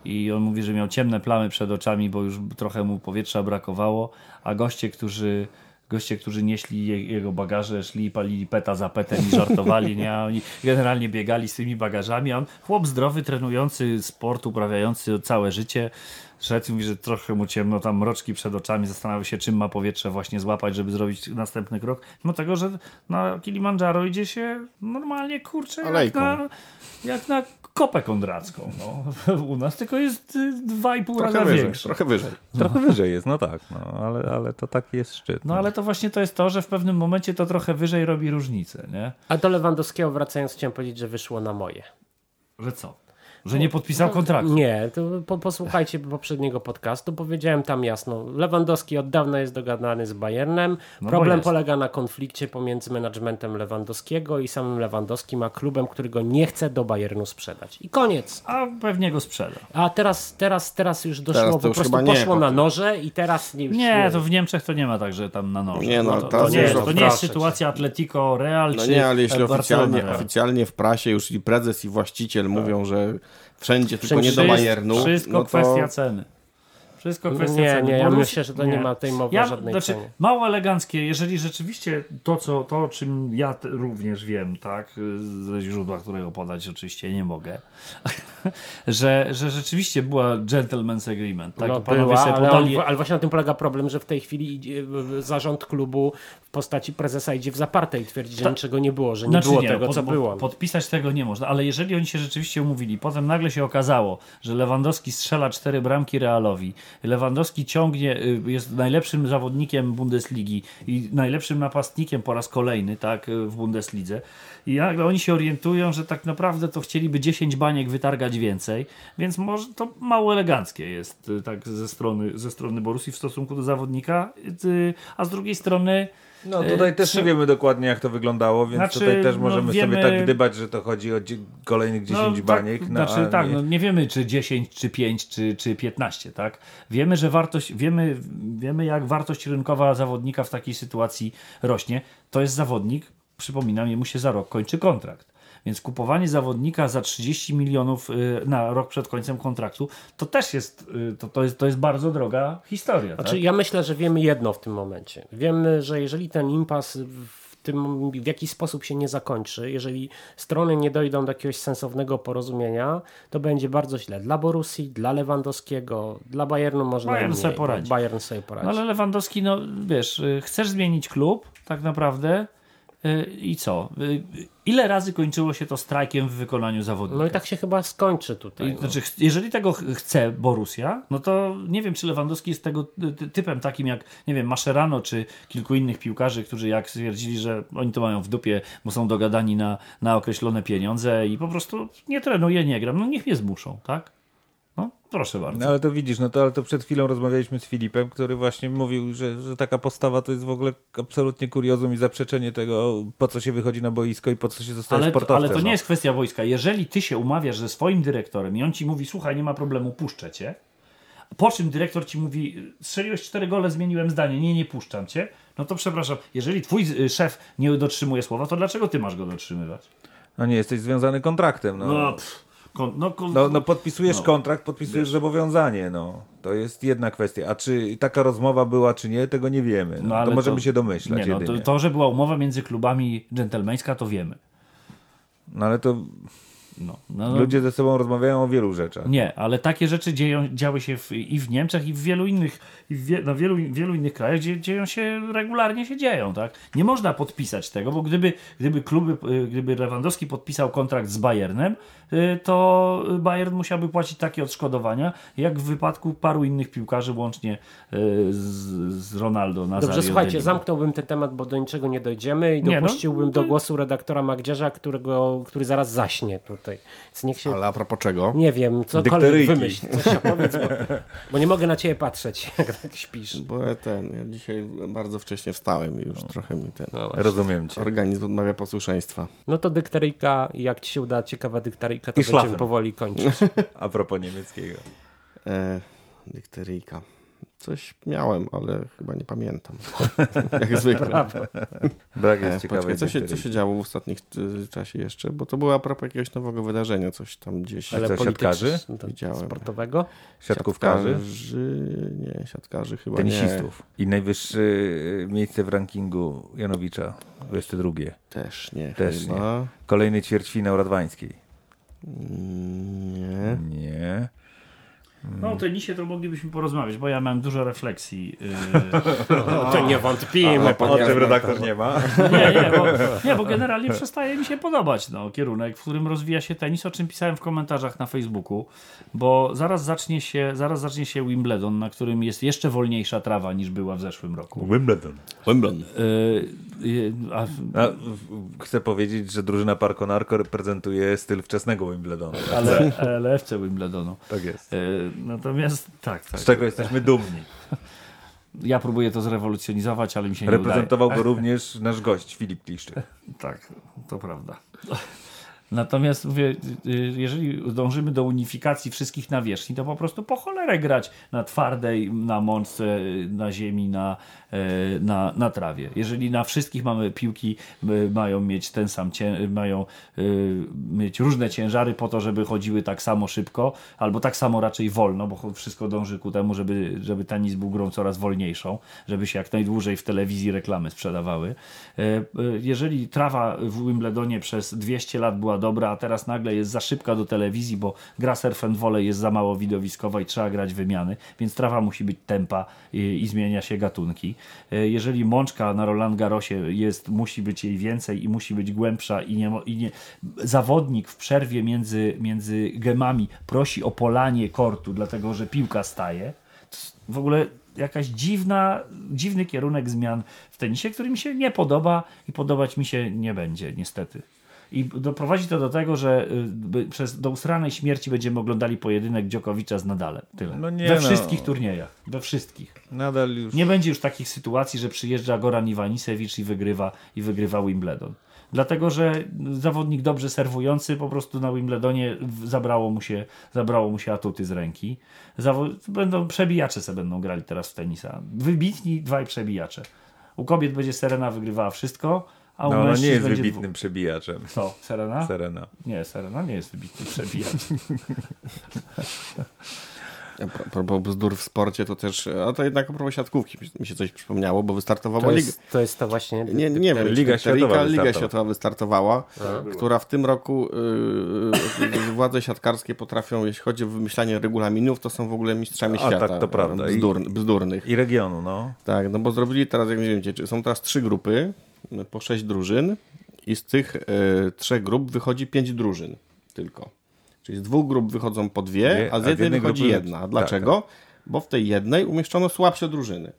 Speaker 3: i on mówi, że miał ciemne plamy przed oczami, bo już trochę mu powietrza brakowało, a goście, którzy goście, którzy nieśli je, jego bagaże, szli i palili peta za petem i żartowali, nie? A oni generalnie biegali z tymi bagażami, a on chłop zdrowy, trenujący sport, uprawiający całe życie, szedł i mówi, że trochę mu ciemno, tam mroczki przed oczami, zastanawiał się, czym ma powietrze właśnie złapać, żeby zrobić następny krok. No tego, że na Kilimandżaro idzie się normalnie, kurczę, jak na, jak na kopę kondracką. No. U nas tylko jest y, dwa i pół
Speaker 4: Trochę
Speaker 3: raza
Speaker 4: wyżej, trochę wyżej.
Speaker 6: Trochę wyżej jest, no tak, no, ale, ale to taki jest szczyt.
Speaker 3: No ale to właśnie to jest to, że w pewnym momencie to trochę wyżej robi różnicę, nie?
Speaker 2: A do Lewandowskiego wracając chciałem powiedzieć, że wyszło na moje.
Speaker 3: Że co? Że nie podpisał kontraktu.
Speaker 2: Nie, to po, posłuchajcie poprzedniego podcastu. Powiedziałem tam jasno, Lewandowski od dawna jest dogadany z Bayernem.
Speaker 3: No
Speaker 2: Problem polega na konflikcie pomiędzy managementem Lewandowskiego i samym Lewandowskim, a klubem, który go nie chce do Bayernu sprzedać. I koniec.
Speaker 3: A pewnie go sprzeda.
Speaker 2: A teraz, teraz, teraz już doszło,
Speaker 4: Teraz to
Speaker 2: po
Speaker 4: już
Speaker 2: prostu
Speaker 4: nie,
Speaker 2: poszło
Speaker 4: po
Speaker 2: na noże i teraz nie już
Speaker 3: Nie, to w Niemczech to nie ma tak, że tam na noże.
Speaker 4: Nie, no,
Speaker 3: to, to, nie, jest, to nie jest sytuacja Atletico Real
Speaker 4: No
Speaker 3: czy
Speaker 4: nie, ale jeśli oficjalnie, oficjalnie w prasie już i prezes i właściciel mówią, że wszędzie, tylko nie do
Speaker 3: Wszystko-
Speaker 4: Bayernu,
Speaker 3: Wszystko
Speaker 4: no to
Speaker 3: kwestia ceny. Wszystko kwestia
Speaker 2: Nie,
Speaker 3: ceny.
Speaker 2: nie, ja myślę, że to nie ma tej mowy o żadnej
Speaker 3: znaczy,
Speaker 2: cenie.
Speaker 3: Mało eleganckie, jeżeli rzeczywiście to, co, to, o czym ja również wiem, tak, ze źródła, którego podać oczywiście nie mogę, że, że rzeczywiście była gentleman's agreement. Tak,
Speaker 2: no, była, ale,
Speaker 3: podali,
Speaker 2: ale właśnie na tym polega problem, że w tej chwili zarząd klubu postaci prezesa idzie w zaparte i twierdzi, że
Speaker 3: Ta-
Speaker 2: niczego nie było, że nie
Speaker 3: Znaczy
Speaker 2: było
Speaker 3: nie,
Speaker 2: tego,
Speaker 3: pod-
Speaker 2: co było.
Speaker 3: Podpisać tego nie można, ale jeżeli oni się rzeczywiście umówili, potem nagle się okazało, że Lewandowski strzela cztery bramki Realowi, Lewandowski ciągnie, y, jest najlepszym zawodnikiem Bundesligi i najlepszym napastnikiem po raz kolejny tak, y, w Bundeslidze i nagle oni się orientują, że tak naprawdę to chcieliby 10 baniek wytargać więcej, więc może to mało eleganckie jest y, tak ze strony, ze strony Borussii w stosunku do zawodnika, a z drugiej strony
Speaker 6: No tutaj też nie wiemy dokładnie jak to wyglądało, więc
Speaker 3: Znaczy,
Speaker 6: tutaj też
Speaker 3: no,
Speaker 6: możemy
Speaker 3: wiemy-
Speaker 6: sobie tak gdybać, że to chodzi o kolejnych 10 baniek.
Speaker 3: Tak,
Speaker 6: no,
Speaker 3: znaczy tak,
Speaker 6: nie-
Speaker 3: no nie wiemy czy 10, czy 5, czy, czy 15, tak? Wiemy, że wartość, wiemy, wiemy jak wartość rynkowa zawodnika w takiej sytuacji rośnie. To jest zawodnik, przypominam, jemu się za rok kończy kontrakt. Więc kupowanie zawodnika za 30 milionów y, na rok przed końcem kontraktu, to też jest, y, to, to jest, to jest bardzo droga historia.
Speaker 2: Znaczy,
Speaker 3: tak?
Speaker 2: ja myślę, że wiemy jedno w tym momencie. Wiemy, że jeżeli ten impas w tym w jakiś sposób się nie zakończy, jeżeli strony nie dojdą do jakiegoś sensownego porozumienia, to będzie bardzo źle dla Borussii, dla Lewandowskiego, dla Bayernu może
Speaker 3: Bayern
Speaker 2: najmniej,
Speaker 3: sobie poradzi.
Speaker 2: bo Bayern sobie poradzi.
Speaker 3: No ale Lewandowski, no wiesz, y, chcesz zmienić klub, tak naprawdę, i co? Y, Ile razy kończyło się to strajkiem w wykonaniu zawodnika?
Speaker 2: No i tak się chyba skończy tutaj. No.
Speaker 3: znaczy, jeżeli tego ch- chce Borussia, no to nie wiem, czy Lewandowski jest tego ty- ty- typem takim jak, nie wiem, Mascherano, czy kilku innych piłkarzy, którzy jak stwierdzili, że oni to mają w dupie, bo są dogadani na, na określone pieniądze i po prostu nie trenuję, nie gram, no niech mnie zmuszą, tak? No, proszę bardzo.
Speaker 6: No ale to widzisz, no to, ale to przed chwilą rozmawialiśmy z Filipem, który właśnie mówił, że, że taka postawa to jest w ogóle absolutnie kuriozum i zaprzeczenie tego, po co się wychodzi na boisko i po co się zostaje
Speaker 3: Ale,
Speaker 6: sportowcem.
Speaker 3: ale to nie
Speaker 6: no.
Speaker 3: jest kwestia wojska. Jeżeli ty się umawiasz ze swoim dyrektorem i on ci mówi, słuchaj, nie ma problemu, puszczę cię, po czym dyrektor ci mówi, strzeliłeś cztery gole, zmieniłem zdanie, nie, nie puszczam cię, no to przepraszam, jeżeli twój y, szef nie dotrzymuje słowa, to dlaczego ty masz go dotrzymywać?
Speaker 6: No nie, jesteś związany kontraktem. No,
Speaker 3: No,
Speaker 6: no,
Speaker 3: pff, kon, no, kon,
Speaker 6: no, podpisujesz
Speaker 3: no.
Speaker 6: kontrakt, podpisujesz zobowiązanie. No. To jest jedna kwestia. A czy taka rozmowa była, czy nie, tego nie wiemy. No,
Speaker 3: No,
Speaker 6: to możemy się domyślać
Speaker 3: Nie, no, to, to, że była umowa między klubami dżentelmeńska, to wiemy.
Speaker 6: No ale to
Speaker 3: No, no, no,
Speaker 6: ludzie ze sobą rozmawiają o wielu rzeczach.
Speaker 3: Nie, ale takie rzeczy dzieją, działy się w, i w Niemczech, i w wielu innych, w wie, na wielu, wielu innych krajach, gdzie dzieją się, regularnie się dzieją, tak? Nie można podpisać tego, bo gdyby, gdyby kluby, y, gdyby Lewandowski podpisał kontrakt z Bayernem, to Bayern musiałby płacić takie odszkodowania, jak w wypadku paru innych piłkarzy, łącznie y, z, z Ronaldo Nazario
Speaker 2: Dobrze, słuchajcie, zamknąłbym ten temat, bo do niczego nie dojdziemy i
Speaker 3: Nie, no,
Speaker 2: dopuściłbym
Speaker 3: no
Speaker 2: do głosu redaktora Magdzierza, którego, który zaraz zaśnie tutaj. Więc niech się...
Speaker 4: Ale a propos czego?
Speaker 2: Nie wiem, cokolwiek wymyśl, coś opowiedz, bo, bo nie mogę na ciebie patrzeć, jak tak śpisz.
Speaker 4: Bo ja ten, ja dzisiaj bardzo wcześnie wstałem i już trochę mi ten
Speaker 6: Rozumiem cię.
Speaker 4: organizm odmawia posłuszeństwa.
Speaker 2: No to dykteryjka, jak ci się uda ciekawa dykteryjka, to
Speaker 6: I
Speaker 2: będziemy powoli kończyć.
Speaker 6: A propos niemieckiego.
Speaker 4: E, dykteryjka. Coś miałem, ale chyba nie pamiętam. Jak zwykle.
Speaker 6: Brak
Speaker 4: E,
Speaker 6: jest ciekawej
Speaker 4: poczekaj, co, się, co się działo w ostatnim y, czasie jeszcze? Bo to było a propos jakiegoś nowego wydarzenia, coś tam gdzieś.
Speaker 2: Ale
Speaker 6: co, siatkarzy?
Speaker 2: to
Speaker 4: Widziałem.
Speaker 2: Sportowego?
Speaker 6: Siatkówkarzy,
Speaker 4: Siatkarzy, nie, siatkarzy chyba
Speaker 6: tenisistów. I najwyższe y, miejsce w rankingu Janowicza, 22.
Speaker 4: nie. Też nie,
Speaker 6: Też
Speaker 4: chyba.
Speaker 6: Kolejny ćwierćfinał Radwańskiej.
Speaker 4: Nie.
Speaker 6: Nie.
Speaker 3: No o tenisie to moglibyśmy porozmawiać, bo ja mam dużo refleksji.
Speaker 2: No, to nie wątpimy.
Speaker 6: O tym redaktor nie ma.
Speaker 3: Yy, nie, nie, bo, nie, bo generalnie przestaje mi się podobać no, kierunek, w którym rozwija się tenis, o czym pisałem w komentarzach na Facebooku, bo zaraz zacznie się, zaraz zacznie się Wimbledon, na którym jest jeszcze wolniejsza trawa niż była w zeszłym roku.
Speaker 6: Wimbledon.
Speaker 4: Wimbledon.
Speaker 3: Yy, yy, a,
Speaker 6: A, chcę powiedzieć, że drużyna Parko Narko reprezentuje styl wczesnego Wimbledonu.
Speaker 3: ale LFC Wimbledonu.
Speaker 6: Tak jest.
Speaker 3: Yy, natomiast tak, tak.
Speaker 6: Z czego jesteśmy dumni.
Speaker 3: Ja próbuję to zrewolucjonizować, ale mi się nie udaje.
Speaker 6: Reprezentował go również nasz gość Filip Kliszczyk.
Speaker 3: Tak, to prawda. Natomiast mówię, jeżeli dążymy do unifikacji wszystkich nawierzchni, to po prostu po cholerę grać na twardej, na mączce, na ziemi, na, na, na trawie. Jeżeli na wszystkich mamy piłki, y, mają mieć ten sam, mają y, mieć różne ciężary po to, żeby chodziły tak samo szybko, albo tak samo raczej wolno, bo wszystko dąży ku temu, żeby, żeby tenis był grą coraz wolniejszą, żeby się jak najdłużej w telewizji reklamy sprzedawały. E, e, Jeżeli trawa w Wimbledonie przez 200 lat była dobra, a teraz nagle jest za szybka do telewizji, bo gra surf and volley jest za mało widowiskowa i trzeba grać wymiany, więc trawa musi być tempa i, i zmienia się gatunki. E, Jeżeli mączka na Roland Garrosie jest, musi być jej więcej i musi być głębsza i nie, i nie zawodnik w przerwie między, między gemami prosi o polanie kortu, dlatego że piłka staje, w ogóle jakaś dziwna, dziwny kierunek zmian w tenisie, który mi się nie podoba i podobać mi się nie będzie, niestety. I doprowadzi to do tego, że y, przez, do usranej śmierci będziemy oglądali pojedynek Dziokowicza z Nadalem. Tyle.
Speaker 6: No
Speaker 3: we
Speaker 6: no.
Speaker 3: wszystkich turniejach. We wszystkich.
Speaker 6: Nadal już.
Speaker 3: Nie będzie już takich sytuacji, że przyjeżdża Goran Iwanisewicz i wygrywa, i wygrywa Wimbledon. Dlatego, że zawodnik dobrze serwujący po prostu na Wimbledonie zabrało mu się, zabrało mu się atuty z ręki. Zawo- będą przebijacze se będą grali teraz w tenisa. Wybitni dwaj przebijacze. U kobiet będzie Serena wygrywała wszystko, a
Speaker 6: No, no
Speaker 3: mężczyzn
Speaker 6: nie jest
Speaker 3: będzie
Speaker 6: wybitnym przebijaczem.
Speaker 3: Co, Serena?
Speaker 6: Serena.
Speaker 3: Nie, Serena nie jest wybitny przebijacz.
Speaker 4: A pro- propos bzdur w sporcie, to też, a to jednak a propos siatkówki mi się coś przypomniało, bo wystartowała
Speaker 2: To
Speaker 4: liga.
Speaker 2: jest, to jest to właśnie...
Speaker 4: Nie, nie wiem,
Speaker 6: Liga
Speaker 4: Liga,
Speaker 6: Światowa
Speaker 4: Liga
Speaker 6: wystartowała.
Speaker 4: Światowa wystartowała, która w tym roku yy, władze siatkarskie potrafią, jeśli chodzi o wymyślanie regulaminów, to są w ogóle mistrzami
Speaker 6: A,
Speaker 4: świata.
Speaker 6: tak, to prawda. I-
Speaker 4: Bzdur, bzdurnych.
Speaker 6: I regionu, no.
Speaker 4: Tak, no bo zrobili teraz, jak nie wiem, czy są teraz trzy grupy, po sześć drużyn i z tych trzech grup wychodzi pięć drużyn tylko. Czyli z dwóch grup wychodzą po dwie,
Speaker 6: Dwie,
Speaker 4: a z
Speaker 6: a
Speaker 4: jednej
Speaker 6: jednej
Speaker 4: wychodzi
Speaker 6: grupy-
Speaker 4: jedna. A
Speaker 6: tak,
Speaker 4: dlaczego? Bo w tej jednej umieszczono słabsze drużyny.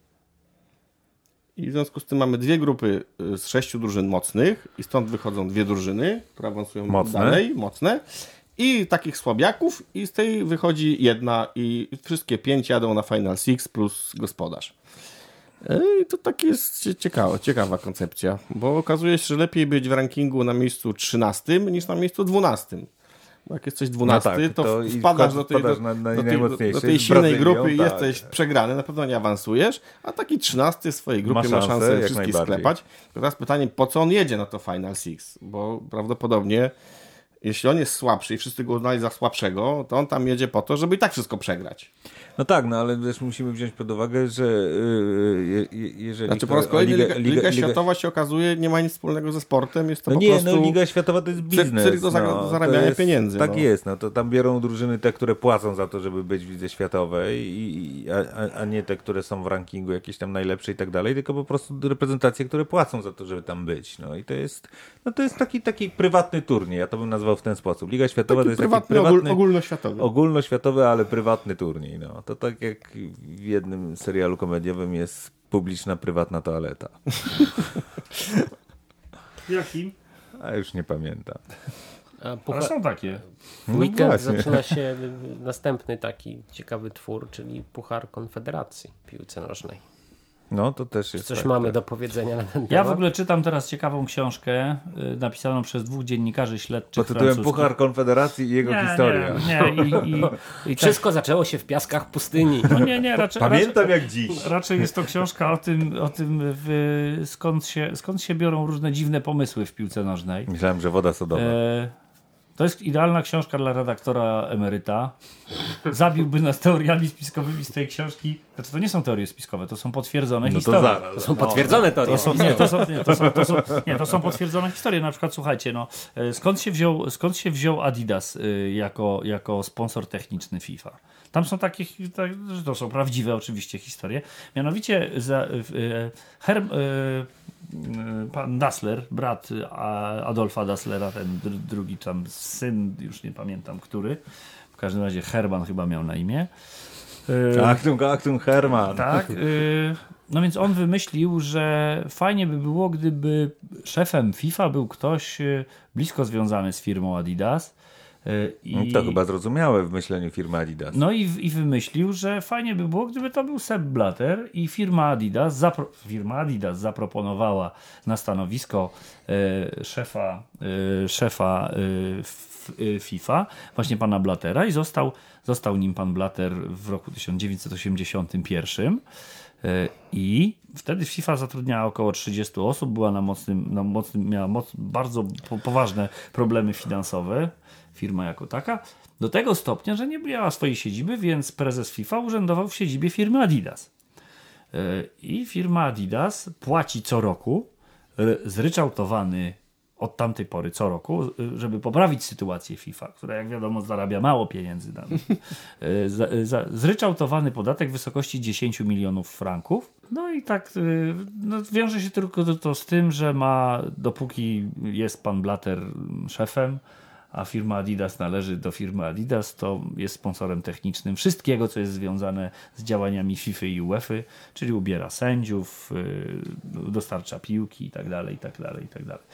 Speaker 4: I w związku z tym mamy dwie grupy y, z sześciu drużyn mocnych i stąd wychodzą dwie drużyny, które awansują
Speaker 6: Mocne.
Speaker 4: dalej, mocne. I takich słabiaków i z tej wychodzi jedna i wszystkie pięć jadą na Final Six plus gospodarz. E, I to tak jest cie- ciekawa, ciekawa koncepcja, bo okazuje się, że lepiej być w rankingu na miejscu 13 niż na miejscu 12. Jak jesteś 12,
Speaker 6: No tak,
Speaker 4: to,
Speaker 6: to
Speaker 4: wpadasz, do tej, do,
Speaker 6: na- na
Speaker 4: do, tej, do, tej silnej
Speaker 6: Brazylią,
Speaker 4: grupy i
Speaker 6: tak.
Speaker 4: jesteś przegrany, na pewno nie awansujesz, a taki 13 w swojej grupie
Speaker 6: Ma
Speaker 4: ma
Speaker 6: szansę,
Speaker 4: szansę
Speaker 6: jak
Speaker 4: wszystkich sklepać. Teraz pytanie, po co on jedzie na to Final Six? Bo prawdopodobnie jeśli on jest słabszy i wszyscy go uznali za słabszego, to on tam jedzie po to, żeby i tak wszystko przegrać.
Speaker 6: No tak, no ale też musimy wziąć pod uwagę, że yy, je, je- jeżeli...
Speaker 4: Znaczy po raz
Speaker 6: to-
Speaker 4: kolejny Liga, Liga, Światowa się okazuje nie ma nic wspólnego ze sportem, jest to
Speaker 6: No
Speaker 4: po
Speaker 6: nie,
Speaker 4: prostu...
Speaker 6: no Liga Światowa to jest biznes.
Speaker 4: cyrk do
Speaker 6: no,
Speaker 4: zarabiania
Speaker 6: to jest,
Speaker 4: pieniędzy,
Speaker 6: Tak
Speaker 4: no.
Speaker 6: jest, no to tam biorą drużyny te, które płacą za to, żeby być w Lidze Światowej, i, a, a- nie te, które są w rankingu jakieś tam najlepsze i tak dalej, tylko po prostu reprezentacje, które płacą za to, żeby tam być. No i to jest, no to jest taki, taki prywatny turniej, ja to bym nazwał w ten sposób. Liga Światowa to
Speaker 4: Taki
Speaker 6: jest
Speaker 4: prywatny,
Speaker 6: taki prywatny,
Speaker 4: ogól, ogólnoświatowy.
Speaker 6: ogólnoświatowy, ale prywatny turniej. No. To tak jak w jednym serialu komediowym jest publiczna, prywatna toaleta.
Speaker 3: Jakim?
Speaker 6: A już nie pamiętam.
Speaker 2: A
Speaker 3: Ale są takie.
Speaker 2: w weekend
Speaker 6: właśnie.
Speaker 2: zaczyna się następny taki ciekawy twór, czyli Puchar Konfederacji w piłce nożnej.
Speaker 6: No, to też jest
Speaker 2: Coś
Speaker 6: tak,
Speaker 2: mamy
Speaker 6: tak.
Speaker 2: do powiedzenia na ten temat.
Speaker 3: Ja w ogóle czytam teraz ciekawą książkę y, napisaną przez dwóch dziennikarzy śledczych
Speaker 6: Pod tytułem
Speaker 3: francuskich.
Speaker 6: Puchar Konfederacji i jego
Speaker 3: nie,
Speaker 6: historia.
Speaker 3: Nie, nie, i, i, i tak,
Speaker 2: Wszystko zaczęło się w piaskach pustyni.
Speaker 3: no nie, nie, raczej,
Speaker 6: Pamiętam jak dziś.
Speaker 3: raczej, raczej jest to książka o tym, o tym w, skąd, się, skąd się biorą różne dziwne pomysły w piłce nożnej.
Speaker 6: Myślałem, że woda sodowa.
Speaker 3: E, to jest idealna książka dla redaktora emeryta. Zabiłby nas teoriami spiskowymi z tej książki. Znaczy, to nie są teorie spiskowe, to są potwierdzone
Speaker 6: No to
Speaker 3: historie.
Speaker 6: zaraz.
Speaker 2: To są potwierdzone
Speaker 3: To
Speaker 2: teorie.
Speaker 3: są, nie, to są, nie, to są, to są, nie, to są potwierdzone historie. Na przykład, słuchajcie, no, e, skąd, się wziął, skąd się wziął Adidas y, jako, jako sponsor techniczny FIFA? Tam są takie, tak, to są prawdziwe oczywiście historie. Mianowicie za, y, Herm, pan Dassler, brat y, Adolfa Dasslera, ten dr, drugi tam syn, już nie pamiętam który, w każdym razie Herman chyba miał na imię. Y,
Speaker 6: Achtung, Achtung, Herman.
Speaker 3: tak. y, no więc on wymyślił, że fajnie by było, gdyby szefem FIFA był ktoś y, blisko związany z firmą Adidas. Y, I,
Speaker 6: No To chyba zrozumiałe w myśleniu firmy Adidas.
Speaker 3: no i, i wymyślił, że fajnie by było, gdyby to był Sepp Blatter i firma Adidas, zapro, firma Adidas zaproponowała na stanowisko e, szefa, e, szefa f, FIFA właśnie pana Blattera i został, został nim pan Blatter w roku 1981. E, I wtedy FIFA zatrudniała około 30 osób, była na mocnym, na mocnym miała moc, bardzo po, poważne problemy finansowe, firma jako taka. Do tego stopnia, że nie miała swojej siedziby, więc prezes FIFA urzędował w siedzibie firmy Adidas. E, I firma Adidas płaci co roku zryczałtowany od tamtej pory co roku, e, żeby poprawić sytuację FIFA, która jak wiadomo zarabia mało pieniędzy. E, za- za- Zryczałtowany podatek w wysokości 10 milionów franków. No i tak no, wiąże się tylko to, to z tym, że ma, dopóki jest pan Blatter szefem, a firma Adidas należy do firmy Adidas, to jest sponsorem technicznym wszystkiego, co jest związane z działaniami FIFA i UEFA, czyli ubiera sędziów, yy, dostarcza piłki i tak dalej, i tak dalej, i tak dalej.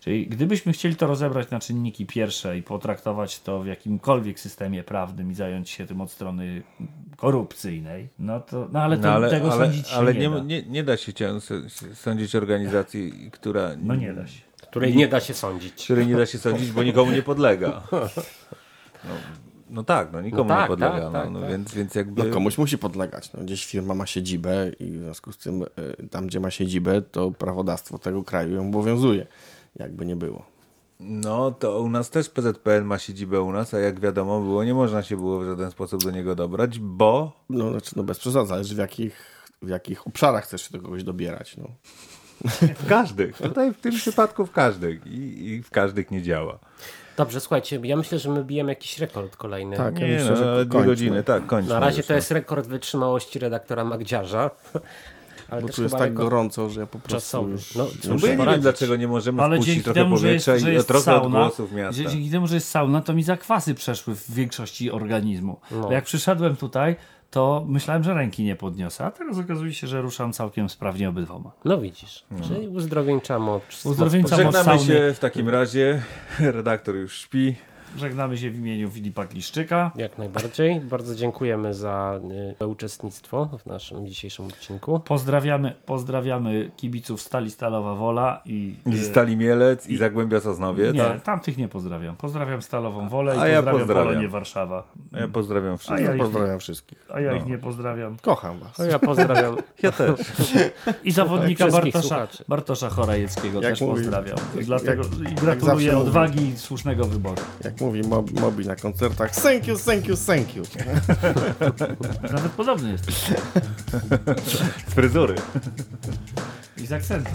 Speaker 3: Czyli gdybyśmy chcieli to rozebrać na czynniki pierwsze i potraktować to w jakimkolwiek systemie prawnym i zająć się tym od strony korupcyjnej, no to, no ale, to,
Speaker 6: No, ale
Speaker 3: tego
Speaker 6: ale,
Speaker 3: sądzić się
Speaker 6: ale
Speaker 3: nie,
Speaker 6: nie,
Speaker 3: da.
Speaker 6: nie, nie da się sądzić organizacji, która,
Speaker 3: No nie da się.
Speaker 2: Której nie da się sądzić.
Speaker 6: której nie da się sądzić, bo nikomu nie podlega. No, no tak, no nikomu
Speaker 2: No tak,
Speaker 6: nie podlega.
Speaker 2: tak,
Speaker 6: no,
Speaker 2: tak,
Speaker 6: no,
Speaker 2: tak.
Speaker 6: Więc, więc jakby...
Speaker 4: No komuś musi podlegać. No, gdzieś firma ma siedzibę i w związku z tym y, tam, gdzie ma siedzibę, to prawodawstwo tego kraju ją obowiązuje. Jakby nie było.
Speaker 6: No to u nas też PZPN ma siedzibę u nas, a jak wiadomo było, nie można się było w żaden sposób do niego dobrać, bo
Speaker 4: No, znaczy, no bez przesady, zależy w jakich, w jakich obszarach chcesz się do kogoś dobierać. No.
Speaker 6: W każdych, tutaj w tym przypadku w każdych i, i w każdych nie działa.
Speaker 2: Dobrze, słuchajcie, ja myślę, że my bijemy jakiś rekord kolejny.
Speaker 4: Tak, ja
Speaker 6: Nie,
Speaker 4: myślę,
Speaker 6: no,
Speaker 4: że
Speaker 6: dwie
Speaker 4: kończmy.
Speaker 6: godziny, tak, kończmy.
Speaker 2: Na razie
Speaker 6: już,
Speaker 2: to
Speaker 6: no.
Speaker 2: jest rekord wytrzymałości redaktora Magdziarza. Ale
Speaker 4: Bo tu jest tak gorąco, że ja po prostu
Speaker 2: czasowy.
Speaker 4: już...
Speaker 2: No,
Speaker 4: już
Speaker 6: No bo ja nie wiem, dlaczego nie możemy
Speaker 3: Ale
Speaker 6: wpuścić trochę
Speaker 3: temu, że jest,
Speaker 6: powietrza
Speaker 3: że
Speaker 6: i
Speaker 3: jest
Speaker 6: trochę
Speaker 3: sauna,
Speaker 6: odgłosów miasta.
Speaker 3: dzięki temu, że jest sauna, to mi zakwasy przeszły w większości organizmu.
Speaker 2: No.
Speaker 3: Jak przyszedłem tutaj, to myślałem, że ręki nie podniosę, a teraz okazuje się, że ruszam całkiem sprawnie obydwoma.
Speaker 2: No widzisz, czyli uzdrowieńczamy od
Speaker 3: Uzdrowieńczam od
Speaker 6: Żegnamy
Speaker 3: sauny.
Speaker 6: się w takim razie. Redaktor już śpi.
Speaker 3: Żegnamy się w imieniu Filipa Kliszczyka.
Speaker 2: Jak najbardziej. Bardzo dziękujemy za y, uczestnictwo w naszym dzisiejszym odcinku.
Speaker 3: Pozdrawiamy, pozdrawiamy kibiców Stali Stalowa Wola i...
Speaker 6: I
Speaker 3: e,
Speaker 6: Stali Mielec i Zagłębia Sosnowiec.
Speaker 3: Nie, tamtych nie pozdrawiam. Pozdrawiam Stalową Wolę i
Speaker 6: A ja
Speaker 3: pozdrawiam,
Speaker 6: pozdrawiam.
Speaker 3: Polonię Warszawa.
Speaker 6: A Ja pozdrawiam
Speaker 3: A
Speaker 6: wszystkich.
Speaker 3: ja
Speaker 4: Ja
Speaker 3: ich,
Speaker 4: pozdrawiam wszystkich.
Speaker 3: a ja
Speaker 6: No.
Speaker 3: ich nie pozdrawiam.
Speaker 4: Kocham was.
Speaker 2: No ja pozdrawiam.
Speaker 6: Ja też.
Speaker 3: I zawodnika
Speaker 2: Wszystkich
Speaker 3: Bartosza,
Speaker 2: słuchaczy.
Speaker 3: Bartosza Chorajeckiego
Speaker 4: Jak
Speaker 3: też
Speaker 4: mówi-
Speaker 3: pozdrawiam. I,
Speaker 4: jak-
Speaker 3: dlatego, I
Speaker 4: jak
Speaker 3: gratuluję odwagi i słusznego wyboru.
Speaker 4: Jak mówi Mob, Mobi na koncertach, thank you, thank you, thank you.
Speaker 3: Nawet podobny jest.
Speaker 6: Z fryzury.
Speaker 3: I z akcentem.